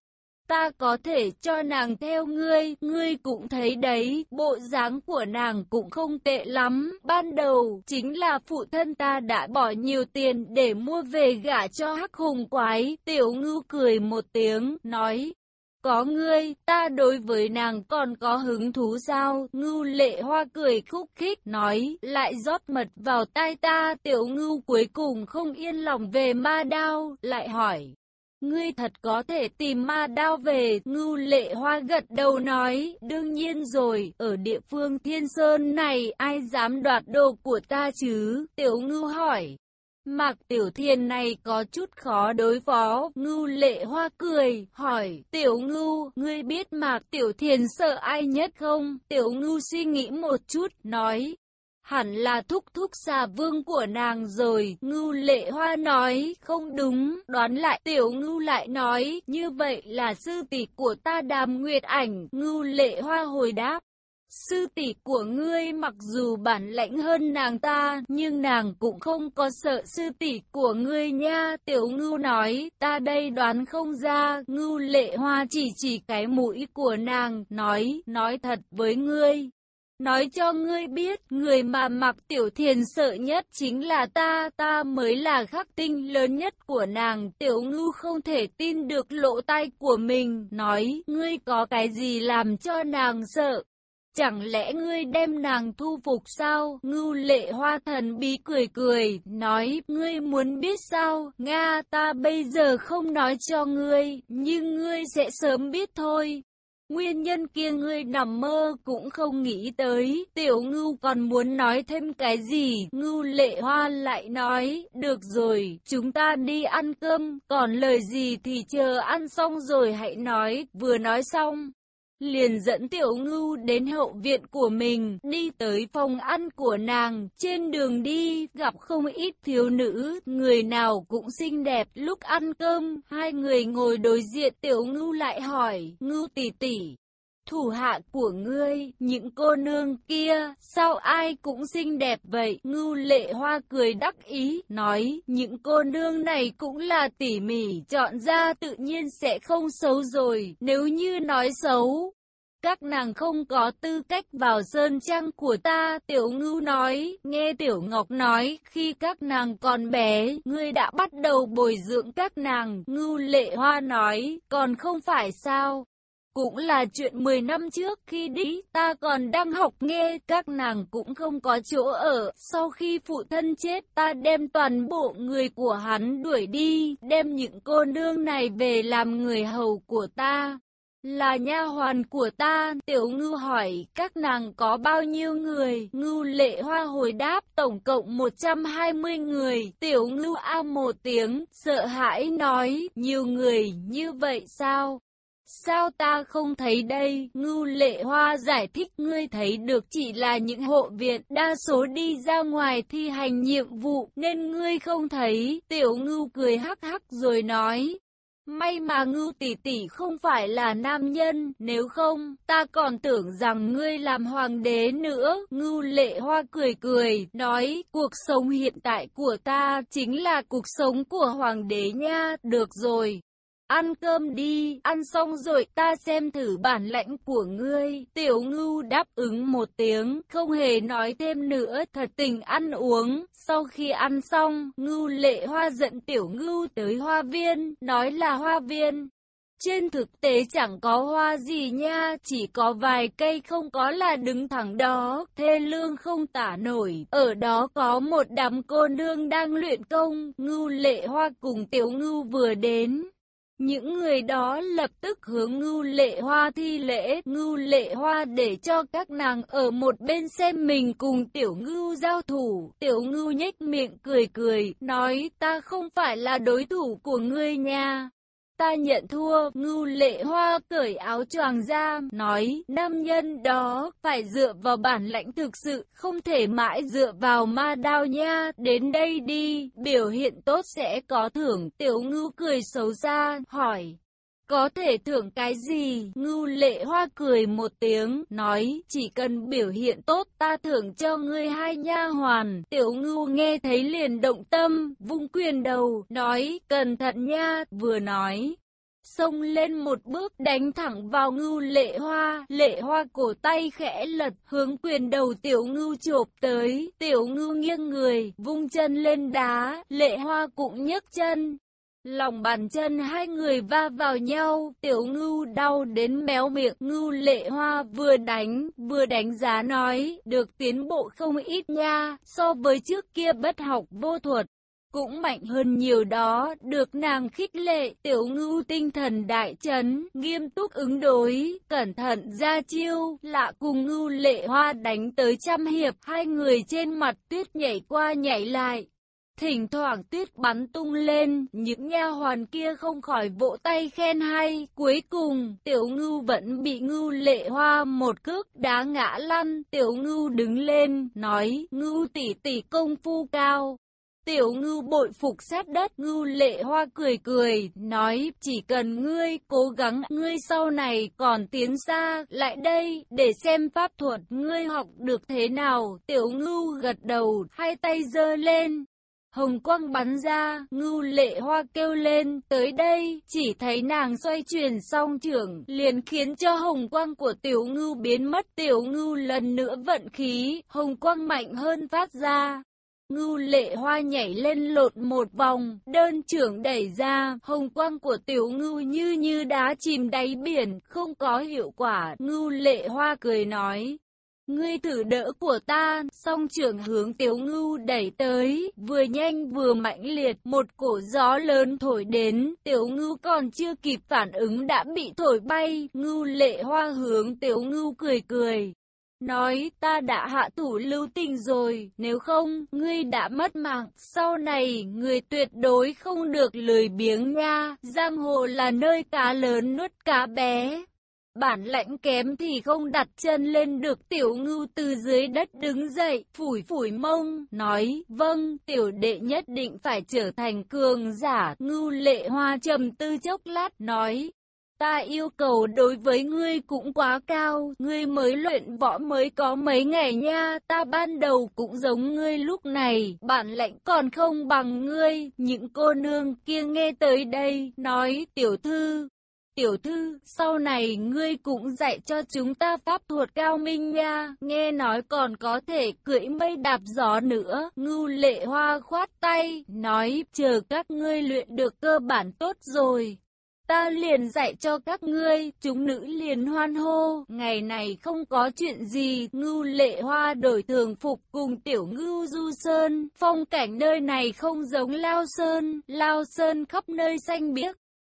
ta có thể cho nàng theo ngươi, ngươi cũng thấy đấy, bộ dáng của nàng cũng không tệ lắm. Ban đầu, chính là phụ thân ta đã bỏ nhiều tiền để mua về gả cho hắc hùng quái. Tiểu ngưu cười một tiếng, nói, có ngươi, ta đối với nàng còn có hứng thú sao? Ngưu lệ hoa cười khúc khích, nói, lại rót mật vào tai ta. Tiểu ngưu cuối cùng không yên lòng về ma đao, lại hỏi, Ngươi thật có thể tìm ma đao về, ngưu lệ hoa gật đầu nói, đương nhiên rồi, ở địa phương thiên sơn này, ai dám đoạt đồ của ta chứ, tiểu ngưu hỏi. Mạc Tiểu Thiên này có chút khó đối phó, ngưu lệ hoa cười, hỏi, Tiểu ngưu, ngươi biết Mạc Tiểu Thiên sợ ai nhất không? Tiểu ngưu suy nghĩ một chút, nói, hẳn là thúc thúc xà vương của nàng rồi. Ngưu lệ hoa nói, không đúng, đoán lại tiểu ngưu lại nói, như vậy là sư tỷ của ta đàm nguyệt ảnh. Ngưu lệ hoa hồi đáp. Sư tỷ của ngươi mặc dù bản lãnh hơn nàng ta, nhưng nàng cũng không có sợ sư tỷ của ngươi nha. Tiểu ngưu nói, ta đây đoán không ra, ngưu lệ hoa chỉ chỉ cái mũi của nàng, nói, nói thật với ngươi, Nói cho ngươi biết, người mà mặc tiểu thiền sợ nhất chính là ta, ta mới là khắc tinh lớn nhất của nàng. Tiểu ngưu không thể tin được lỗ tai của mình, nói, ngươi có cái gì làm cho nàng sợ. Chẳng lẽ ngươi đem nàng thu phục sao? Ngưu lệ hoa thần bí cười cười, nói, ngươi muốn biết sao? Nga ta bây giờ không nói cho ngươi, nhưng ngươi sẽ sớm biết thôi. Nguyên nhân kia ngươi nằm mơ cũng không nghĩ tới, tiểu ngưu còn muốn nói thêm cái gì, ngưu lệ hoa lại nói, được rồi, chúng ta đi ăn cơm, còn lời gì thì chờ ăn xong rồi hãy nói, vừa nói xong liền dẫn tiểu ngưu đến hậu viện của mình, đi tới phòng ăn của nàng, trên đường đi, gặp không ít thiếu nữ, người nào cũng xinh đẹp, lúc ăn cơm, hai người ngồi đối diện tiểu ngưu lại hỏi, ngưu tỷ tỷ. Thủ hạ của ngươi, những cô nương kia, sao ai cũng xinh đẹp vậy? Ngưu lệ hoa cười đắc ý, nói, những cô nương này cũng là tỉ mỉ, chọn ra tự nhiên sẽ không xấu rồi, nếu như nói xấu, các nàng không có tư cách vào sơn trang của ta, tiểu ngưu nói, nghe tiểu ngọc nói, khi các nàng còn bé, ngươi đã bắt đầu bồi dưỡng các nàng, ngưu lệ hoa nói, còn không phải sao. Cũng là chuyện 10 năm trước khi đi, ta còn đang học nghe, các nàng cũng không có chỗ ở. Sau khi phụ thân chết, ta đem toàn bộ người của hắn đuổi đi, đem những cô nương này về làm người hầu của ta. Là nha hoàn của ta, tiểu ngư hỏi, các nàng có bao nhiêu người? Ngư lệ hoa hồi đáp, tổng cộng 120 người. Tiểu ngư a một tiếng, sợ hãi nói, nhiều người như vậy sao? Sao ta không thấy đây? Ngưu lệ hoa giải thích ngươi thấy được chỉ là những hộ viện, đa số đi ra ngoài thi hành nhiệm vụ, nên ngươi không thấy. Tiểu ngưu cười hắc hắc rồi nói, May mà ngưu tỷ tỷ không phải là nam nhân, nếu không, ta còn tưởng rằng ngươi làm hoàng đế nữa. Ngưu lệ hoa cười cười, nói, cuộc sống hiện tại của ta chính là cuộc sống của hoàng đế nha, được rồi. Ăn cơm đi, ăn xong rồi ta xem thử bản lãnh của ngươi. Tiểu ngưu đáp ứng một tiếng, không hề nói thêm nữa, thật tình ăn uống. Sau khi ăn xong, ngưu lệ hoa dẫn tiểu ngưu tới hoa viên, nói là hoa viên. Trên thực tế chẳng có hoa gì nha, chỉ có vài cây không có là đứng thẳng đó, thê lương không tả nổi. Ở đó có một đám cô nương đang luyện công, ngưu lệ hoa cùng tiểu ngưu vừa đến. Những người đó lập tức hướng ngưu lệ hoa thi lễ, ngưu lệ hoa để cho các nàng ở một bên xem mình cùng tiểu ngưu giao thủ. Tiểu ngưu nhếch miệng cười cười, nói ta không phải là đối thủ của ngươi nha. Ta nhận thua, ngưu lệ hoa cởi áo choàng ra, nói, nam nhân đó, phải dựa vào bản lãnh thực sự, không thể mãi dựa vào ma đao nha, đến đây đi, biểu hiện tốt sẽ có thưởng, tiểu ngưu cười xấu xa, hỏi. Có thể thưởng cái gì? Ngưu lệ hoa cười một tiếng, nói, chỉ cần biểu hiện tốt ta thưởng cho ngươi hai nha hoàn. Tiểu ngưu nghe thấy liền động tâm, vung quyền đầu, nói, cẩn thận nha, vừa nói. Xông lên một bước đánh thẳng vào ngưu lệ hoa, lệ hoa cổ tay khẽ lật, hướng quyền đầu tiểu ngưu chộp tới, tiểu ngưu nghiêng người, vung chân lên đá, lệ hoa cũng nhấc chân, Lòng bàn chân hai người va vào nhau, tiểu ngưu đau đến méo miệng, ngưu lệ hoa vừa đánh, vừa đánh giá nói, được tiến bộ không ít nha, so với trước kia bất học vô thuật. Cũng mạnh hơn nhiều đó, được nàng khích lệ, tiểu ngưu tinh thần đại chấn, nghiêm túc ứng đối, cẩn thận ra chiêu, lạ cùng ngưu lệ hoa đánh tới trăm hiệp, hai người trên mặt tuyết nhảy qua nhảy lại, Thỉnh thoảng tuyết bắn tung lên, những nha hoàn kia không khỏi vỗ tay khen hay. Cuối cùng, tiểu ngưu vẫn bị ngưu lệ hoa một cước đá ngã lăn. Tiểu ngưu đứng lên, nói, ngưu tỷ tỷ công phu cao. Tiểu ngưu bội phục sát đất, ngưu lệ hoa cười cười, nói, chỉ cần ngươi cố gắng, ngươi sau này còn tiến xa, lại đây, để xem pháp thuật, ngươi học được thế nào. Tiểu ngưu gật đầu, hai tay giơ lên, Hồng quang bắn ra, ngưu lệ hoa kêu lên, tới đây, chỉ thấy nàng xoay chuyển song trưởng, liền khiến cho hồng quang của tiểu ngưu biến mất, tiểu ngưu lần nữa vận khí, hồng quang mạnh hơn phát ra. Ngưu lệ hoa nhảy lên lột một vòng, đơn trưởng đẩy ra, hồng quang của tiểu ngưu như như đá chìm đáy biển, không có hiệu quả. Ngưu lệ hoa cười nói, Ngươi thử đỡ của ta, song trưởng hướng tiểu ngưu đẩy tới, vừa nhanh vừa mãnh liệt, một cổ gió lớn thổi đến, tiểu ngưu còn chưa kịp phản ứng đã bị thổi bay, ngưu lệ hoa hướng tiểu ngưu cười cười. Nói ta đã hạ thủ lưu tình rồi, nếu không, ngươi đã mất mạng, sau này, người tuyệt đối không được lười biếng nha, giang hồ là nơi cá lớn nuốt cá bé. Bản lãnh kém thì không đặt chân lên được tiểu ngưu từ dưới đất đứng dậy, phủi phủi mông, nói, vâng, tiểu đệ nhất định phải trở thành cường giả, ngưu lệ hoa trầm tư chốc lát, nói, Ta yêu cầu đối với ngươi cũng quá cao, ngươi mới luyện võ mới có mấy ngày nha, ta ban đầu cũng giống ngươi lúc này, bản lệnh còn không bằng ngươi, những cô nương kia nghe tới đây, nói tiểu thư, Tiểu thư, sau này ngươi cũng dạy cho chúng ta pháp thuật cao minh nha, nghe nói còn có thể cưỡi mây đạp gió nữa. Ngưu lệ hoa khoát tay, nói, chờ các ngươi luyện được cơ bản tốt rồi. Ta liền dạy cho các ngươi, chúng nữ liền hoan hô, ngày này không có chuyện gì, ngưu lệ hoa đổi thường phục cùng tiểu ngưu du sơn, phong cảnh nơi này không giống lao sơn, lao sơn khắp nơi xanh biếc,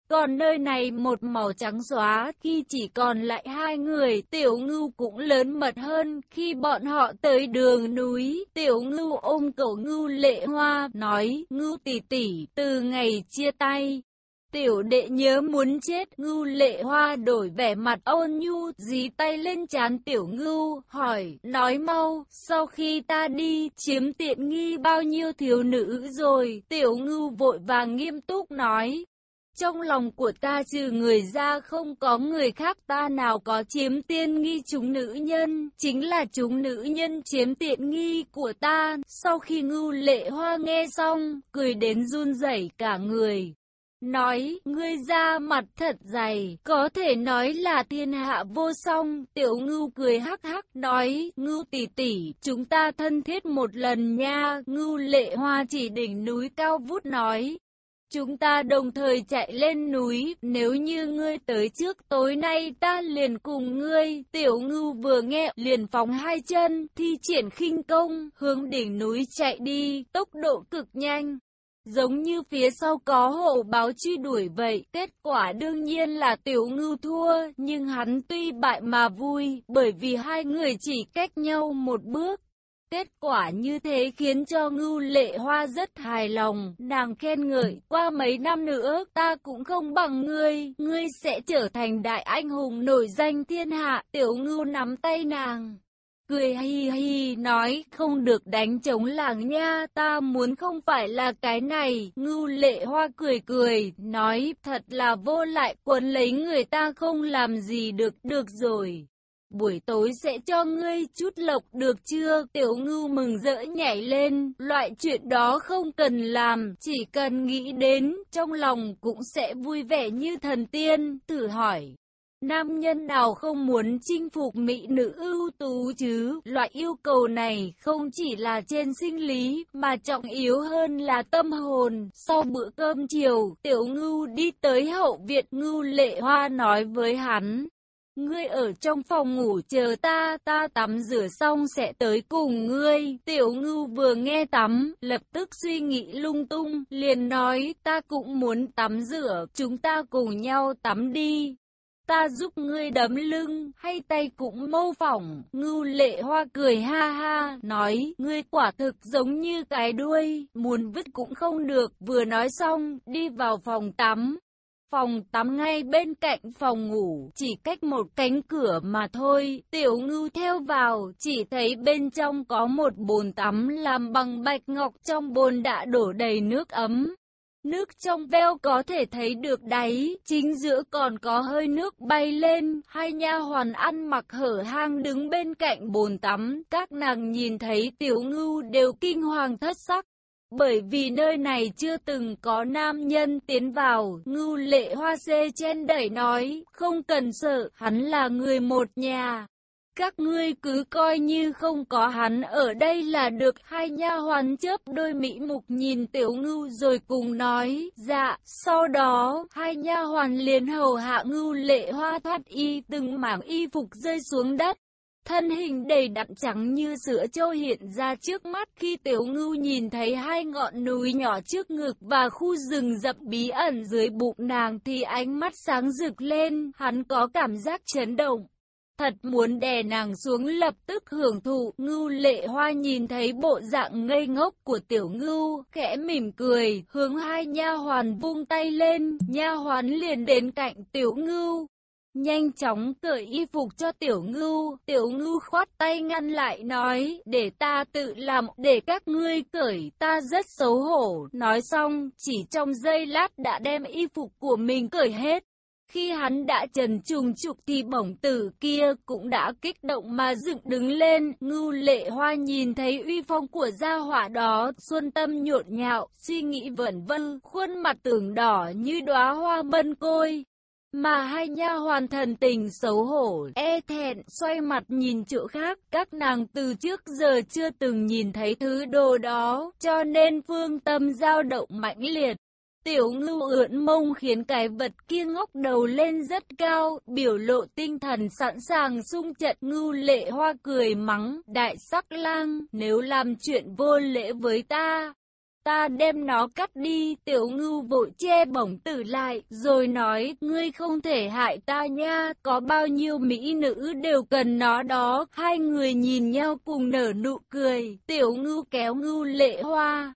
còn nơi này một màu trắng xóa, khi chỉ còn lại hai người, tiểu ngưu cũng lớn mật hơn, khi bọn họ tới đường núi, tiểu ngưu ôm cậu ngưu lệ hoa, nói, ngưu tỷ tỷ, từ ngày chia tay. Tiểu đệ nhớ muốn chết, ngưu lệ hoa đổi vẻ mặt ôn nhu, dí tay lên chán tiểu ngưu, hỏi, nói mau, sau khi ta đi, chiếm tiện nghi bao nhiêu thiếu nữ rồi, tiểu ngưu vội vàng nghiêm túc nói, trong lòng của ta trừ người ra không có người khác ta nào có chiếm tiên nghi chúng nữ nhân, chính là chúng nữ nhân chiếm tiện nghi của ta. Sau khi ngưu lệ hoa nghe xong, cười đến run rẩy cả người. Nói, ngươi ra mặt thật dày, có thể nói là thiên hạ vô song, tiểu ngưu cười hắc hắc, nói, ngưu tỷ tỷ, chúng ta thân thiết một lần nha, ngưu lệ hoa chỉ đỉnh núi cao vút nói, Chúng ta đồng thời chạy lên núi, nếu như ngươi tới trước tối nay ta liền cùng ngươi. Tiểu ngưu vừa nghe, liền phóng hai chân, thi triển khinh công, hướng đỉnh núi chạy đi, tốc độ cực nhanh. Giống như phía sau có hộ báo truy đuổi vậy, kết quả đương nhiên là tiểu ngưu thua, nhưng hắn tuy bại mà vui, bởi vì hai người chỉ cách nhau một bước. Kết quả như thế khiến cho ngưu lệ hoa rất hài lòng, nàng khen ngợi, qua mấy năm nữa ta cũng không bằng ngươi, ngươi sẽ trở thành đại anh hùng nổi danh thiên hạ, tiểu ngưu nắm tay nàng. Cười hi hi nói không được đánh chống làng nha ta muốn không phải là cái này. Ngưu lệ hoa cười cười nói thật là vô lại quấn lấy người ta không làm gì được được rồi buổi tối sẽ cho ngươi chút lộc được chưa? Tiểu ngưu mừng rỡ nhảy lên, loại chuyện đó không cần làm, chỉ cần nghĩ đến, trong lòng cũng sẽ vui vẻ như thần tiên, thử hỏi. Nam nhân nào không muốn chinh phục mỹ nữ ưu tú chứ? Loại yêu cầu này không chỉ là trên sinh lý, mà trọng yếu hơn là tâm hồn. Sau bữa cơm chiều, tiểu ngưu đi tới hậu viện ngưu lệ hoa nói với hắn. Ngươi ở trong phòng ngủ chờ ta, ta tắm rửa xong sẽ tới cùng ngươi. Tiểu ngưu vừa nghe tắm, lập tức suy nghĩ lung tung, liền nói ta cũng muốn tắm rửa, chúng ta cùng nhau tắm đi. Ta giúp ngươi đấm lưng, hay tay cũng mô phỏng, ngưu lệ hoa cười ha ha, nói, ngươi quả thực giống như cái đuôi, muốn vứt cũng không được, vừa nói xong, đi vào phòng tắm. Phòng tắm ngay bên cạnh phòng ngủ, chỉ cách một cánh cửa mà thôi. Tiểu ngưu theo vào, chỉ thấy bên trong có một bồn tắm làm bằng bạch ngọc trong bồn đã đổ đầy nước ấm. Nước trong veo có thể thấy được đáy, chính giữa còn có hơi nước bay lên, hai nha hoàn ăn mặc hở hang đứng bên cạnh bồn tắm, các nàng nhìn thấy tiểu ngưu đều kinh hoàng thất sắc. Bởi vì nơi này chưa từng có nam nhân tiến vào, ngưu lệ hoa xê chen đẩy nói, không cần sợ, hắn là người một nhà. Các ngươi cứ coi như không có hắn ở đây là được hai nha hoàn chớp đôi mỹ mục nhìn tiểu ngưu rồi cùng nói, dạ, sau đó, hai nha hoàn liền hầu hạ ngưu lệ hoa thoát y từng mảng y phục rơi xuống đất. Thân hình đầy đặn trắng như sữa trâu hiện ra trước mắt khi tiểu ngưu nhìn thấy hai ngọn núi nhỏ trước ngực và khu rừng rậm bí ẩn dưới bụng nàng thì ánh mắt sáng rực lên, hắn có cảm giác chấn động. Thật muốn đè nàng xuống lập tức hưởng thụ, ngưu lệ hoa nhìn thấy bộ dạng ngây ngốc của tiểu ngưu, khẽ mỉm cười, hướng hai nha hoàn vung tay lên, nha hoàn liền đến cạnh tiểu ngưu, nhanh chóng cởi y phục cho tiểu ngưu, tiểu ngưu khoát tay ngăn lại nói, để ta tự làm, để các ngươi cởi, ta rất xấu hổ, nói xong, chỉ trong giây lát đã đem y phục của mình cởi hết. Khi hắn đã trần trùng trục thì bổng tử kia cũng đã kích động mà dựng đứng lên, ngưu lệ hoa nhìn thấy uy phong của gia hỏa đó, xuân tâm nhộn nhạo, suy nghĩ vẩn vân, khuôn mặt tưởng đỏ như đóa hoa mân côi. Mà hai nha hoàn thần tình xấu hổ, e thẹn, xoay mặt nhìn chỗ khác, các nàng từ trước giờ chưa từng nhìn thấy thứ đồ đó, cho nên phương tâm dao động mãnh liệt. Tiểu ngưu ưỡn mông khiến cái vật kia ngóc đầu lên rất cao, biểu lộ tinh thần sẵn sàng xung trận ngưu lệ hoa cười mắng, đại sắc lang, nếu làm chuyện vô lễ với ta, ta đem nó cắt đi, tiểu ngưu vội che bổng tử lại, rồi nói, ngươi không thể hại ta nha, có bao nhiêu mỹ nữ đều cần nó đó, hai người nhìn nhau cùng nở nụ cười, tiểu ngưu kéo ngưu lệ hoa.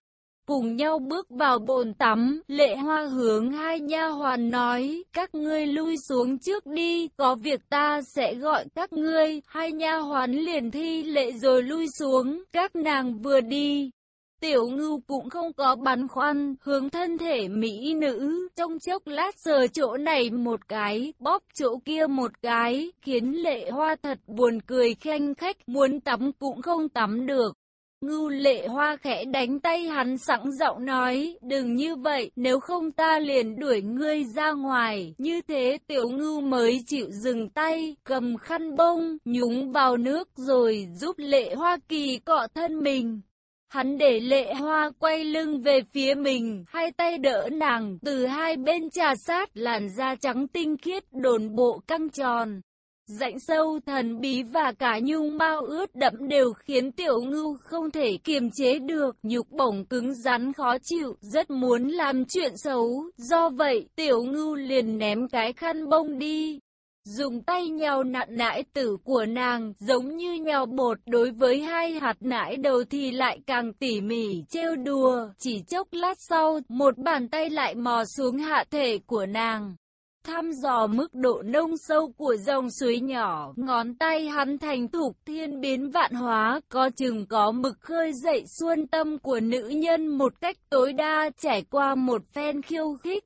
Cùng nhau bước vào bồn tắm, lệ hoa hướng hai nha hoàn nói, các ngươi lui xuống trước đi, có việc ta sẽ gọi các ngươi, hai nha hoàn liền thi lệ rồi lui xuống, các nàng vừa đi, Tiểu ngưu cũng không có băn khoăn, hướng thân thể mỹ nữ, trong chốc lát sờ chỗ này một cái, bóp chỗ kia một cái, khiến lệ hoa thật buồn cười khanh khách, muốn tắm cũng không tắm được. Ngưu lệ hoa khẽ đánh tay hắn sẵn giọng nói, đừng như vậy, nếu không ta liền đuổi ngươi ra ngoài. Như thế tiểu ngưu mới chịu dừng tay, cầm khăn bông, nhúng vào nước rồi giúp lệ hoa kỳ cọ thân mình. Hắn để lệ hoa quay lưng về phía mình, hai tay đỡ nàng, từ hai bên trà sát, làn da trắng tinh khiết, đồn bộ căng tròn. Rãnh sâu thần bí và cả nhung mau ướt đẫm đều khiến tiểu ngưu không thể kiềm chế được, nhục bổng cứng rắn khó chịu, rất muốn làm chuyện xấu, do vậy tiểu ngưu liền ném cái khăn bông đi, dùng tay nhào nặn nãi tử của nàng, giống như nhào bột đối với hai hạt nãi đầu thì lại càng tỉ mỉ, trêu đùa, chỉ chốc lát sau, một bàn tay lại mò xuống hạ thể của nàng. Thăm dò mức độ nông sâu của dòng suối nhỏ, ngón tay hắn thành thục thiên biến vạn hóa, có chừng có mực khơi dậy xuân tâm của nữ nhân một cách tối đa trải qua một phen khiêu khích.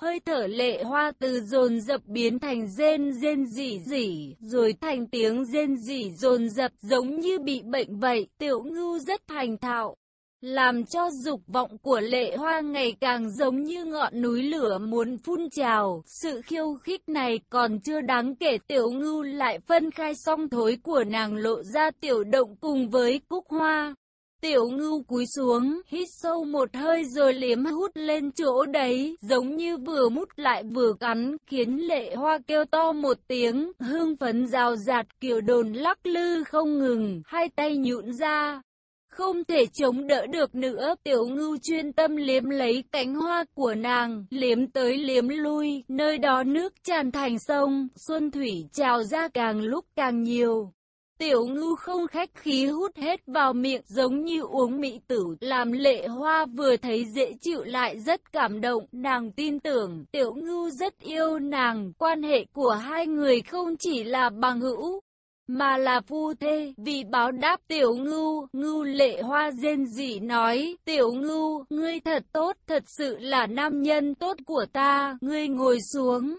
Hơi thở lệ hoa từ dồn dập biến thành rên rên rỉ rỉ, rồi thành tiếng rên rỉ dồn dập giống như bị bệnh vậy. Tiểu ngưu rất thành thạo, làm cho dục vọng của lệ hoa ngày càng giống như ngọn núi lửa muốn phun trào. Sự khiêu khích này còn chưa đáng kể tiểu ngưu lại phân khai song thối của nàng lộ ra tiểu động cùng với cúc hoa. Tiểu ngưu cúi xuống, hít sâu một hơi rồi liếm hút lên chỗ đấy, giống như vừa mút lại vừa cắn, khiến lệ hoa kêu to một tiếng, hương phấn rào rạt kiểu đồn lắc lư không ngừng, hai tay nhũn ra. Không thể chống đỡ được nữa, tiểu ngưu chuyên tâm liếm lấy cánh hoa của nàng, liếm tới liếm lui, nơi đó nước tràn thành sông, xuân thủy trào ra càng lúc càng nhiều. Tiểu ngư không khách khí hút hết vào miệng giống như uống mỹ tử, làm lệ hoa vừa thấy dễ chịu lại rất cảm động, nàng tin tưởng. Tiểu ngư rất yêu nàng, quan hệ của hai người không chỉ là bằng hữu, mà là phu thê, vì báo đáp tiểu ngưu, ngưu lệ hoa rên rỉ nói, tiểu ngưu, ngươi thật tốt, thật sự là nam nhân tốt của ta, ngươi ngồi xuống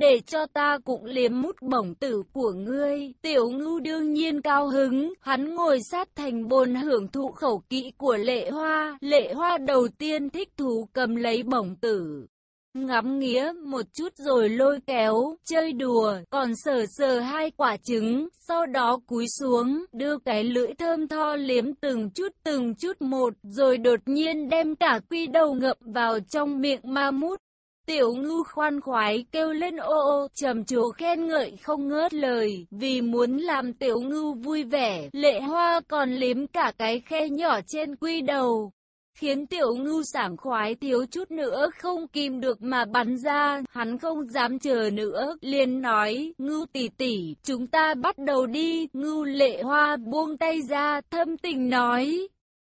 để cho ta cũng liếm mút bổng tử của ngươi. Tiểu ngưu đương nhiên cao hứng, hắn ngồi sát thành bồn hưởng thụ khẩu kỹ của lệ hoa. Lệ hoa đầu tiên thích thú cầm lấy bổng tử. Ngắm nghía một chút rồi lôi kéo, chơi đùa, còn sờ sờ hai quả trứng, sau đó cúi xuống, đưa cái lưỡi thơm tho liếm từng chút từng chút một, rồi đột nhiên đem cả quy đầu ngậm vào trong miệng ma mút. Tiểu ngư khoan khoái kêu lên ô ô, trầm trồ khen ngợi không ngớt lời, vì muốn làm tiểu ngư vui vẻ, lệ hoa còn liếm cả cái khe nhỏ trên quy đầu. Khiến tiểu ngư sảng khoái thiếu chút nữa không kìm được mà bắn ra, hắn không dám chờ nữa, liền nói, ngư tỷ tỷ, chúng ta bắt đầu đi, ngư lệ hoa buông tay ra, thâm tình nói,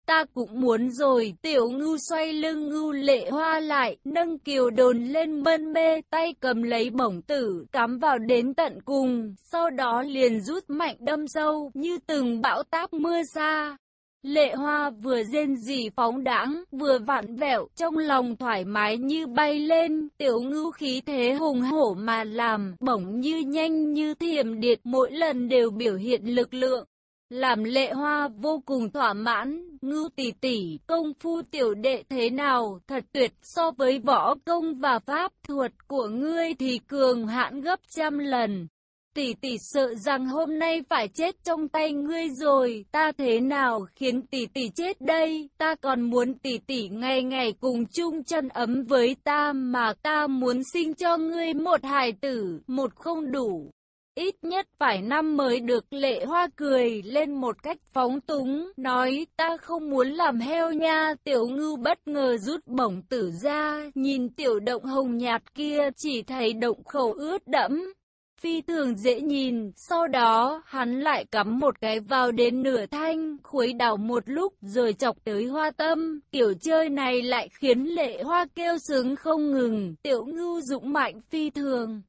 Ta cũng muốn rồi, tiểu ngưu xoay lưng ngưu lệ hoa lại, nâng kiều đồn lên mân mê, tay cầm lấy bổng tử, cắm vào đến tận cùng, sau đó liền rút mạnh đâm sâu, như từng bão táp mưa xa. Lệ hoa vừa rên rỉ phóng đãng, vừa vặn vẹo, trong lòng thoải mái như bay lên, tiểu ngưu khí thế hùng hổ mà làm, bổng như nhanh như thiểm điện, mỗi lần đều biểu hiện lực lượng. Làm lệ hoa vô cùng thỏa mãn, ngưu tỷ tỷ, công phu tiểu đệ thế nào, thật tuyệt, so với võ công và pháp thuật của ngươi thì cường hãn gấp trăm lần. Tỷ tỷ sợ rằng hôm nay phải chết trong tay ngươi rồi, ta thế nào khiến tỷ tỷ chết đây, ta còn muốn tỷ tỷ ngày ngày cùng chung chân ấm với ta mà ta muốn sinh cho ngươi một hài tử, một không đủ. Ít nhất phải năm mới được lệ hoa cười lên một cách phóng túng, nói ta không muốn làm heo nha, tiểu ngưu bất ngờ rút bổng tử ra, nhìn tiểu động hồng nhạt kia chỉ thấy động khẩu ướt đẫm. Phi thường dễ nhìn, sau đó hắn lại cắm một cái vào đến nửa thanh, khuấy đảo một lúc rồi chọc tới hoa tâm. Kiểu chơi này lại khiến lệ hoa kêu sướng không ngừng, tiểu ngưu dũng mạnh phi thường.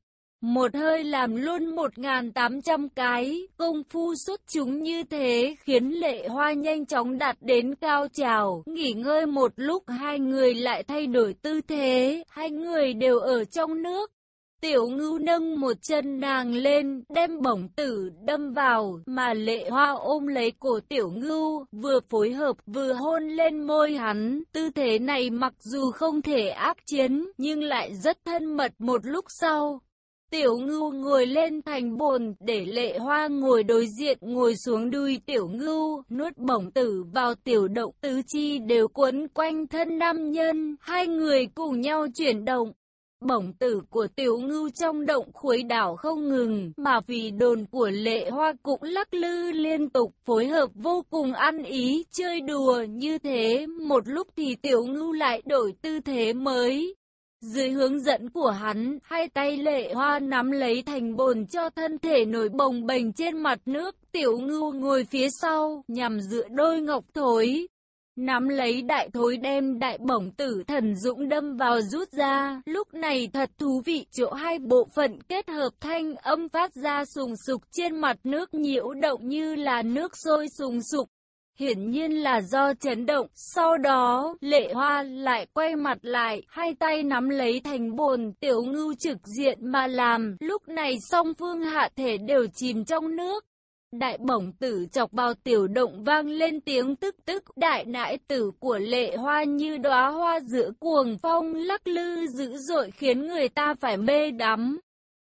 Một hơi làm luôn 1.800 cái, công phu xuất chúng như thế khiến lệ hoa nhanh chóng đạt đến cao trào. Nghỉ ngơi một lúc hai người lại thay đổi tư thế, hai người đều ở trong nước. Tiểu ngưu nâng một chân nàng lên, đem bổng tử đâm vào, mà lệ hoa ôm lấy cổ tiểu ngưu, vừa phối hợp vừa hôn lên môi hắn. Tư thế này mặc dù không thể ác chiến, nhưng lại rất thân mật một lúc sau. Tiểu ngưu ngồi lên thành bồn, để lệ hoa ngồi đối diện ngồi xuống đuôi tiểu ngưu, nuốt bổng tử vào tiểu động tứ chi đều quấn quanh thân nam nhân, hai người cùng nhau chuyển động. Bổng tử của tiểu ngưu trong động khuấy đảo không ngừng, mà vì đồn của lệ hoa cũng lắc lư liên tục, phối hợp vô cùng ăn ý, chơi đùa như thế, một lúc thì tiểu ngưu lại đổi tư thế mới, dưới hướng dẫn của hắn, hai tay lệ hoa nắm lấy thành bồn cho thân thể nổi bồng bềnh trên mặt nước, tiểu ngưu ngồi phía sau, nhằm dựa đôi ngọc thối. Nắm lấy đại thối đem đại bổng tử thần dũng đâm vào rút ra, lúc này thật thú vị chỗ hai bộ phận kết hợp thanh âm phát ra sùng sục trên mặt nước nhiễu động như là nước sôi sùng sục. Hiển nhiên là do chấn động, sau đó, lệ hoa lại quay mặt lại, hai tay nắm lấy thành bồn, tiểu ngưu trực diện mà làm, lúc này song phương hạ thể đều chìm trong nước. Đại bổng tử chọc vào tiểu động vang lên tiếng tức tức, đại nãi tử của lệ hoa như đóa hoa giữa cuồng phong lắc lư dữ dội khiến người ta phải mê đắm.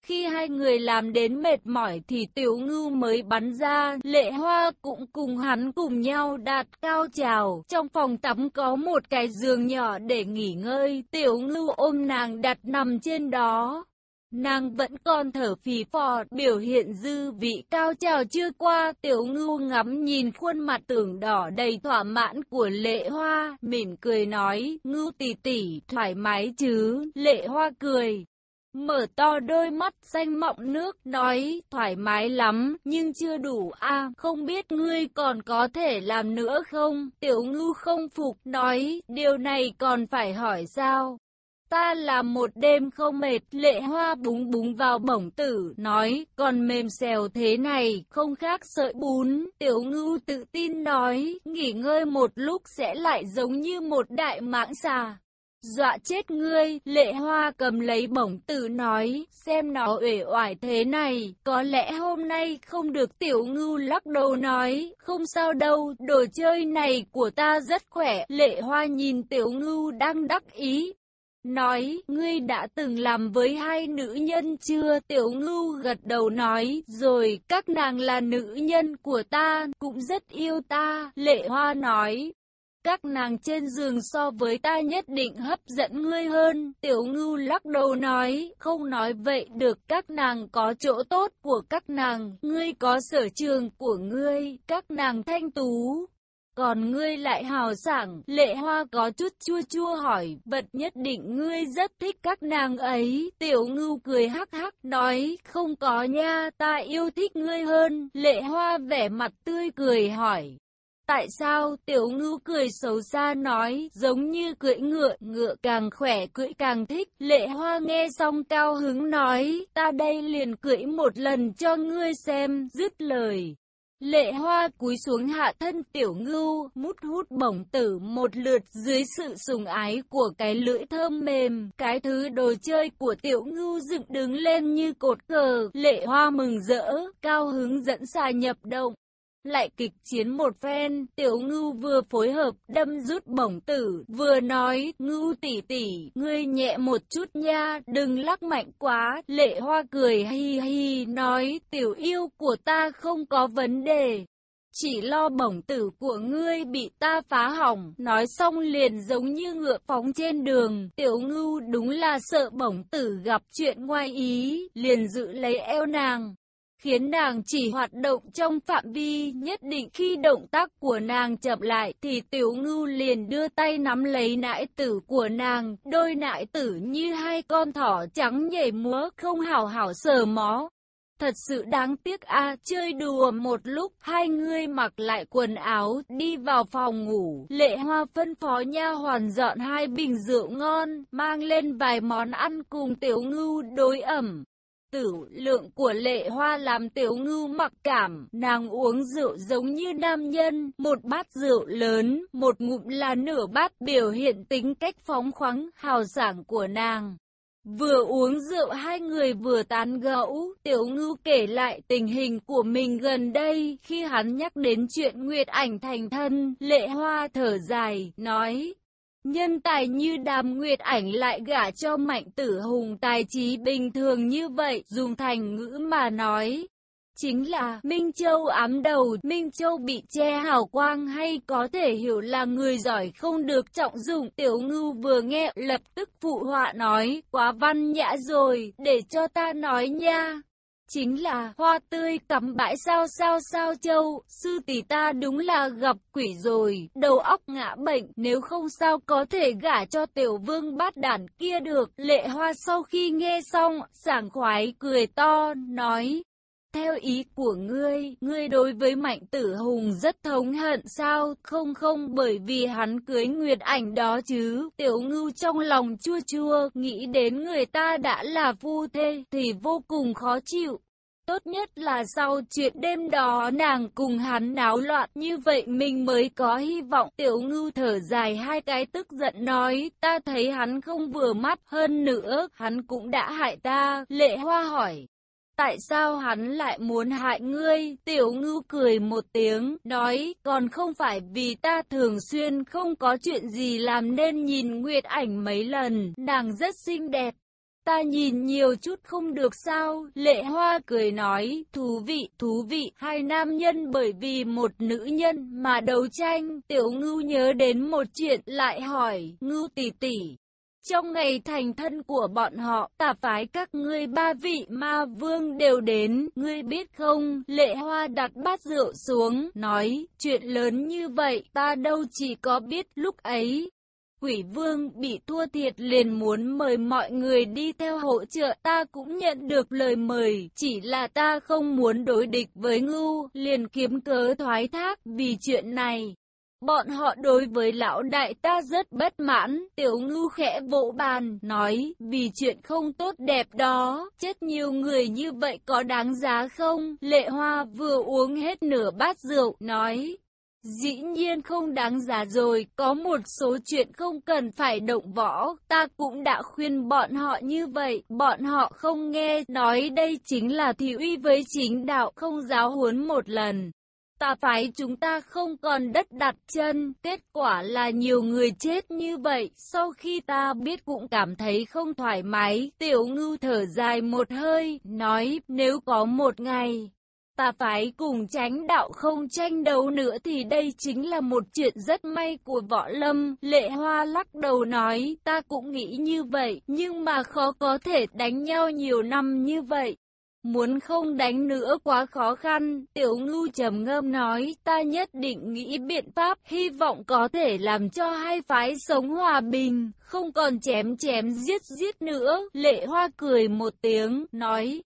Khi hai người làm đến mệt mỏi thì tiểu ngưu mới bắn ra, lệ hoa cũng cùng hắn cùng nhau đạt cao trào. Trong phòng tắm có một cái giường nhỏ để nghỉ ngơi, tiểu ngưu ôm nàng đặt nằm trên đó. Nàng vẫn còn thở phì phò, biểu hiện dư vị cao trào chưa qua, tiểu ngưu ngắm nhìn khuôn mặt tưởng đỏ đầy thỏa mãn của lệ hoa, mỉm cười nói, ngưu tỷ tỷ, thoải mái chứ, lệ hoa cười, mở to đôi mắt xanh mọng nước, nói, thoải mái lắm, nhưng chưa đủ a không biết ngươi còn có thể làm nữa không? Tiểu ngư không phục, nói, điều này còn phải hỏi sao? Ta làm một đêm không mệt, lệ hoa búng búng vào bổng tử, nói, còn mềm xèo thế này, không khác sợi bún. Tiểu ngư tự tin nói, nghỉ ngơi một lúc sẽ lại giống như một đại mãng xà. Dọa chết ngươi, lệ hoa cầm lấy bổng tử nói, xem nó uể oải thế này, có lẽ hôm nay không được tiểu ngưu lắc đầu nói, không sao đâu, đồ chơi này của ta rất khỏe, lệ hoa nhìn tiểu ngưu đang đắc ý. Nói, ngươi đã từng làm với hai nữ nhân chưa? Tiểu ngưu gật đầu nói, rồi, các nàng là nữ nhân của ta, cũng rất yêu ta. Lệ hoa nói, các nàng trên giường so với ta nhất định hấp dẫn ngươi hơn. Tiểu ngưu lắc đầu nói, không nói vậy được các nàng có chỗ tốt của các nàng, ngươi có sở trường của ngươi, các nàng thanh tú, còn ngươi lại hào sảng, lệ hoa có chút chua chua hỏi, vật nhất định ngươi rất thích các nàng ấy. Tiểu ngưu cười hắc hắc nói, không có nha, ta yêu thích ngươi hơn. Lệ hoa vẻ mặt tươi cười hỏi. Tại sao tiểu ngưu cười xấu xa nói giống như cưỡi ngựa, ngựa càng khỏe cưỡi càng thích. Lệ hoa nghe xong cao hứng nói ta đây liền cưỡi một lần cho ngươi xem, dứt lời. Lệ hoa cúi xuống hạ thân tiểu ngưu, mút hút bổng tử một lượt dưới sự sùng ái của cái lưỡi thơm mềm. Cái thứ đồ chơi của tiểu ngưu dựng đứng lên như cột cờ. Lệ hoa mừng rỡ, cao hứng dẫn xà nhập động lại kịch chiến một phen, tiểu ngưu vừa phối hợp, đâm rút bổng tử, vừa nói, ngưu tỷ tỷ, ngươi nhẹ một chút nha, đừng lắc mạnh quá, lệ hoa cười hi hi, nói, tiểu yêu của ta không có vấn đề. Chỉ lo bổng tử của ngươi bị ta phá hỏng, nói xong liền giống như ngựa phóng trên đường, tiểu ngưu đúng là sợ bổng tử gặp chuyện ngoài ý, liền giữ lấy eo nàng khiến nàng chỉ hoạt động trong phạm vi nhất định. Khi động tác của nàng chậm lại thì tiểu ngưu liền đưa tay nắm lấy nãi tử của nàng, đôi nãi tử như hai con thỏ trắng nhảy múa không hảo hảo sờ mó. Thật sự đáng tiếc a chơi đùa một lúc, hai người mặc lại quần áo, đi vào phòng ngủ. Lệ hoa phân phó nha hoàn dọn hai bình rượu ngon, mang lên vài món ăn cùng tiểu ngưu đối ẩm. Tử lượng của lệ hoa làm tiểu ngưu mặc cảm, nàng uống rượu giống như nam nhân, một bát rượu lớn, một ngụm là nửa bát biểu hiện tính cách phóng khoáng, hào sảng của nàng. Vừa uống rượu hai người vừa tán gẫu, tiểu ngưu kể lại tình hình của mình gần đây, khi hắn nhắc đến chuyện Nguyệt ảnh thành thân, lệ hoa thở dài, nói, Nhân tài như đàm nguyệt ảnh lại gả cho mạnh tử hùng tài trí bình thường như vậy, dùng thành ngữ mà nói. Chính là Minh Châu ám đầu, Minh Châu bị che hào quang hay có thể hiểu là người giỏi không được trọng dụng. Tiểu ngưu vừa nghe lập tức phụ họa nói, quá văn nhã rồi, để cho ta nói nha chính là hoa tươi cắm bãi sao sao sao châu, sư tỷ ta đúng là gặp quỷ rồi, đầu óc ngã bệnh, nếu không sao có thể gả cho tiểu vương bát đản kia được. Lệ hoa sau khi nghe xong, sảng khoái cười to, nói, theo ý của ngươi, ngươi đối với mạnh tử hùng rất thống hận sao? Không không bởi vì hắn cưới nguyệt ảnh đó chứ. Tiểu ngưu trong lòng chua chua, nghĩ đến người ta đã là phu thê thì vô cùng khó chịu. Tốt nhất là sau chuyện đêm đó nàng cùng hắn náo loạn như vậy mình mới có hy vọng. Tiểu ngưu thở dài hai cái tức giận nói, ta thấy hắn không vừa mắt hơn nữa, hắn cũng đã hại ta. Lệ hoa hỏi, Tại sao hắn lại muốn hại ngươi? Tiểu ngưu cười một tiếng, nói, còn không phải vì ta thường xuyên không có chuyện gì làm nên nhìn Nguyệt ảnh mấy lần, nàng rất xinh đẹp. Ta nhìn nhiều chút không được sao? Lệ hoa cười nói, thú vị, thú vị, hai nam nhân bởi vì một nữ nhân mà đấu tranh. Tiểu ngưu nhớ đến một chuyện lại hỏi, ngưu tỷ tỷ, trong ngày thành thân của bọn họ, tả phái các ngươi ba vị ma vương đều đến, ngươi biết không? Lệ hoa đặt bát rượu xuống, nói, chuyện lớn như vậy, ta đâu chỉ có biết lúc ấy. Quỷ vương bị thua thiệt liền muốn mời mọi người đi theo hỗ trợ ta cũng nhận được lời mời, chỉ là ta không muốn đối địch với ngưu, liền kiếm cớ thoái thác vì chuyện này. Bọn họ đối với lão đại ta rất bất mãn, tiểu ngưu khẽ vỗ bàn, nói, vì chuyện không tốt đẹp đó, chết nhiều người như vậy có đáng giá không? Lệ hoa vừa uống hết nửa bát rượu, nói, Dĩ nhiên không đáng giá rồi, có một số chuyện không cần phải động võ, ta cũng đã khuyên bọn họ như vậy, bọn họ không nghe, nói đây chính là thị uy với chính đạo, không giáo huấn một lần. Ta phái chúng ta không còn đất đặt chân, kết quả là nhiều người chết như vậy, sau khi ta biết cũng cảm thấy không thoải mái, tiểu ngưu thở dài một hơi, nói nếu có một ngày, ta phải cùng tránh đạo không tranh đấu nữa thì đây chính là một chuyện rất may của võ lâm. Lệ hoa lắc đầu nói, ta cũng nghĩ như vậy, nhưng mà khó có thể đánh nhau nhiều năm như vậy. Muốn không đánh nữa quá khó khăn, tiểu ngưu trầm ngâm nói, ta nhất định nghĩ biện pháp, hy vọng có thể làm cho hai phái sống hòa bình, không còn chém chém giết giết nữa. Lệ hoa cười một tiếng, nói,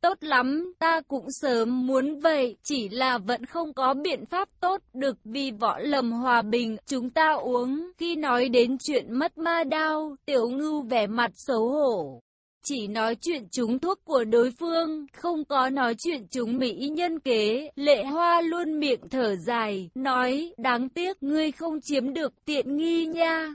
tốt lắm, ta cũng sớm muốn vậy, chỉ là vẫn không có biện pháp tốt được vì võ lầm hòa bình, chúng ta uống. Khi nói đến chuyện mất ma đao, tiểu ngưu vẻ mặt xấu hổ. Chỉ nói chuyện chúng thuốc của đối phương, không có nói chuyện chúng mỹ nhân kế, lệ hoa luôn miệng thở dài, nói, đáng tiếc ngươi không chiếm được tiện nghi nha.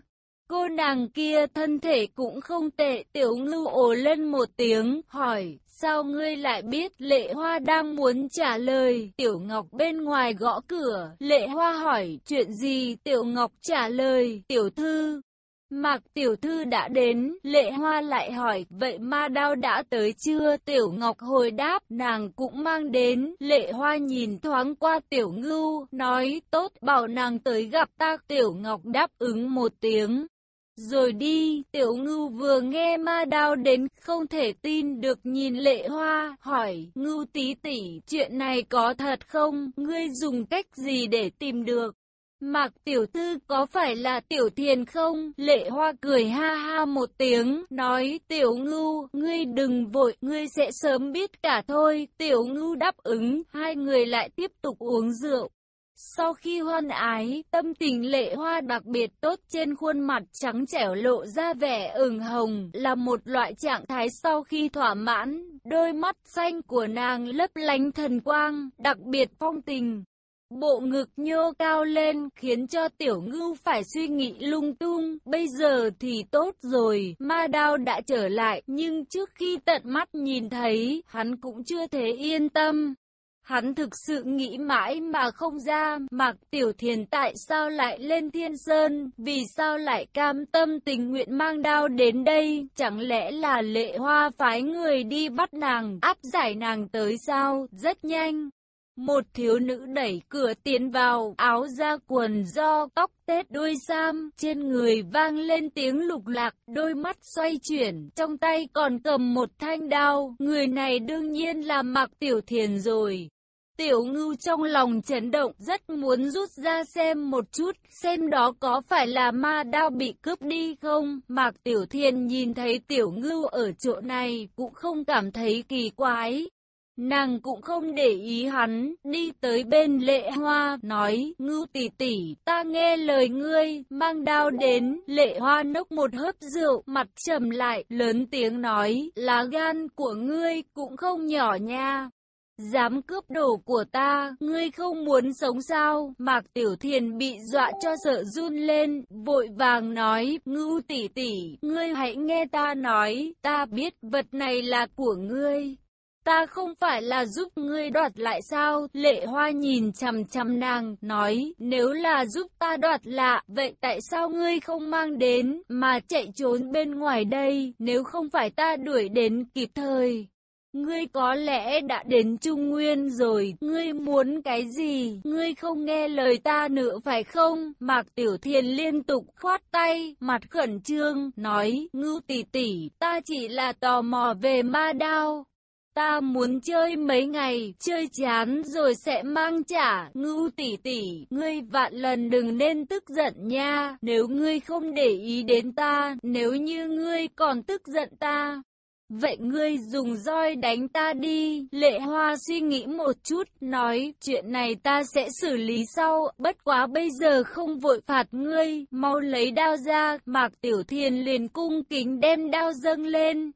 Cô nàng kia thân thể cũng không tệ, tiểu ngưu ồ lên một tiếng, hỏi, sao ngươi lại biết lệ hoa đang muốn trả lời, tiểu ngọc bên ngoài gõ cửa, lệ hoa hỏi, chuyện gì, tiểu ngọc trả lời, tiểu thư. Mạc tiểu thư đã đến, lệ hoa lại hỏi, vậy ma đao đã tới chưa? Tiểu ngọc hồi đáp, nàng cũng mang đến, lệ hoa nhìn thoáng qua tiểu ngưu, nói, tốt, bảo nàng tới gặp ta, tiểu ngọc đáp ứng một tiếng. Rồi đi, tiểu ngưu vừa nghe ma đao đến, không thể tin được nhìn lệ hoa, hỏi, ngưu tí tỷ, chuyện này có thật không, ngươi dùng cách gì để tìm được? Mạc tiểu thư có phải là tiểu thiền không? Lệ hoa cười ha ha một tiếng, nói tiểu ngưu, ngươi đừng vội, ngươi sẽ sớm biết cả thôi. Tiểu ngưu đáp ứng, hai người lại tiếp tục uống rượu. Sau khi hoan ái, tâm tình lệ hoa đặc biệt tốt trên khuôn mặt trắng trẻo lộ ra vẻ ửng hồng, là một loại trạng thái sau khi thỏa mãn, đôi mắt xanh của nàng lấp lánh thần quang, đặc biệt phong tình. Bộ ngực nhô cao lên khiến cho tiểu ngưu phải suy nghĩ lung tung, bây giờ thì tốt rồi, ma đao đã trở lại, nhưng trước khi tận mắt nhìn thấy, hắn cũng chưa thể yên tâm. Hắn thực sự nghĩ mãi mà không ra, Mạc Tiểu Thiền tại sao lại lên Thiên Sơn, vì sao lại cam tâm tình nguyện mang đao đến đây, chẳng lẽ là lệ hoa phái người đi bắt nàng, áp giải nàng tới sao, rất nhanh. Một thiếu nữ đẩy cửa tiến vào, áo da quần do tóc tết đuôi sam, trên người vang lên tiếng lục lạc, đôi mắt xoay chuyển, trong tay còn cầm một thanh đao, người này đương nhiên là Mạc Tiểu Thiền rồi. Tiểu ngưu trong lòng chấn động rất muốn rút ra xem một chút, xem đó có phải là ma đao bị cướp đi không. Mạc Tiểu Thiên nhìn thấy tiểu ngưu ở chỗ này cũng không cảm thấy kỳ quái. Nàng cũng không để ý hắn, đi tới bên lệ hoa, nói, ngưu tỷ tỷ, ta nghe lời ngươi, mang đao đến, lệ hoa nốc một hớp rượu, mặt trầm lại, lớn tiếng nói, lá gan của ngươi cũng không nhỏ nha. Dám cướp đồ của ta, ngươi không muốn sống sao? Mạc Tiểu Thiền bị dọa cho sợ run lên, vội vàng nói, ngưu tỷ tỷ, ngươi hãy nghe ta nói, ta biết vật này là của ngươi. Ta không phải là giúp ngươi đoạt lại sao? Lệ hoa nhìn chằm chằm nàng, nói, nếu là giúp ta đoạt lạ, vậy tại sao ngươi không mang đến, mà chạy trốn bên ngoài đây, nếu không phải ta đuổi đến kịp thời? Ngươi có lẽ đã đến Trung Nguyên rồi, ngươi muốn cái gì, ngươi không nghe lời ta nữa phải không? Mạc Tiểu Thiền liên tục khoát tay, mặt khẩn trương, nói, ngưu tỷ tỷ, ta chỉ là tò mò về ma đao. Ta muốn chơi mấy ngày, chơi chán rồi sẽ mang trả, ngưu tỷ tỷ, ngươi vạn lần đừng nên tức giận nha, nếu ngươi không để ý đến ta, nếu như ngươi còn tức giận ta, Vậy ngươi dùng roi đánh ta đi, lệ hoa suy nghĩ một chút, nói, chuyện này ta sẽ xử lý sau, bất quá bây giờ không vội phạt ngươi, mau lấy đao ra, mạc tiểu thiền liền cung kính đem đao dâng lên.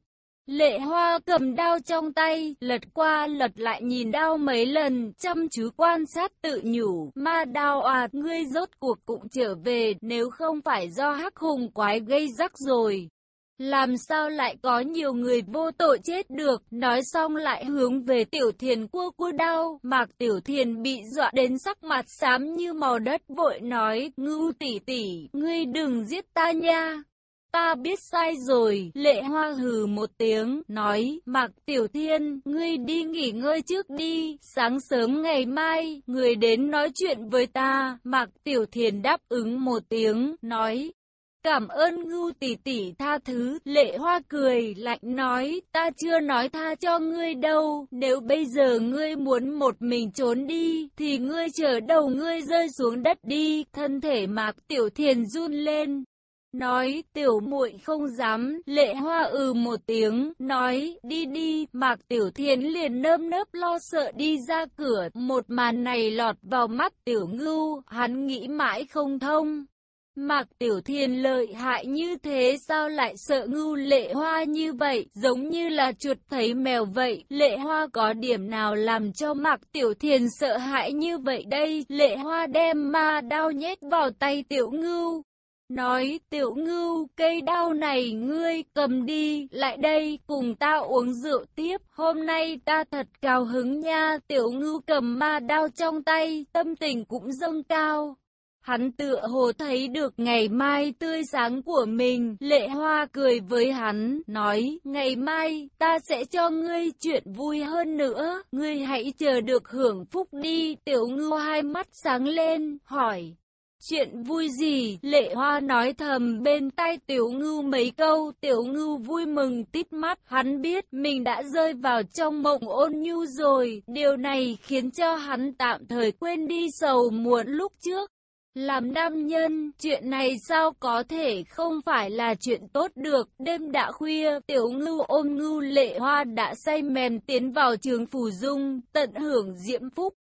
Lệ hoa cầm đao trong tay, lật qua lật lại nhìn đao mấy lần, chăm chú quan sát tự nhủ, ma đao à, ngươi rốt cuộc cũng trở về, nếu không phải do hắc hùng quái gây rắc rồi. Làm sao lại có nhiều người vô tội chết được, nói xong lại hướng về tiểu thiền cua cua đau, mạc tiểu thiền bị dọa đến sắc mặt xám như màu đất vội nói, ngưu tỷ tỷ, ngươi đừng giết ta nha ta biết sai rồi. Lệ hoa hừ một tiếng, nói, Mạc Tiểu Thiên, ngươi đi nghỉ ngơi trước đi, sáng sớm ngày mai, người đến nói chuyện với ta. Mạc Tiểu Thiên đáp ứng một tiếng, nói, Cảm ơn ngưu tỷ tỷ tha thứ, lệ hoa cười, lạnh nói, ta chưa nói tha cho ngươi đâu, nếu bây giờ ngươi muốn một mình trốn đi, thì ngươi chờ đầu ngươi rơi xuống đất đi, thân thể mạc tiểu thiền run lên. Nói, tiểu muội không dám, lệ hoa ừ một tiếng, nói, đi đi, mạc tiểu thiền liền nơm nớp lo sợ đi ra cửa, một màn này lọt vào mắt tiểu ngưu, hắn nghĩ mãi không thông. Mạc Tiểu Thiên lợi hại như thế sao lại sợ ngưu lệ hoa như vậy, giống như là chuột thấy mèo vậy, lệ hoa có điểm nào làm cho Mạc Tiểu Thiên sợ hãi như vậy đây, lệ hoa đem ma đao nhét vào tay Tiểu Ngưu. Nói tiểu ngưu cây đau này ngươi cầm đi lại đây cùng ta uống rượu tiếp hôm nay ta thật cao hứng nha tiểu ngưu cầm ma đao trong tay tâm tình cũng dâng cao Hắn tựa hồ thấy được ngày mai tươi sáng của mình, lệ hoa cười với hắn, nói, ngày mai, ta sẽ cho ngươi chuyện vui hơn nữa, ngươi hãy chờ được hưởng phúc đi, tiểu ngưu hai mắt sáng lên, hỏi. Chuyện vui gì? Lệ Hoa nói thầm bên tai Tiểu Ngưu mấy câu, Tiểu Ngưu vui mừng tít mắt, hắn biết mình đã rơi vào trong mộng ôn nhu rồi, điều này khiến cho hắn tạm thời quên đi sầu muộn lúc trước. Làm nam nhân, chuyện này sao có thể không phải là chuyện tốt được. Đêm đã khuya, tiểu ngưu ôm ngưu lệ hoa đã say mềm tiến vào trường phủ dung, tận hưởng diễm phúc.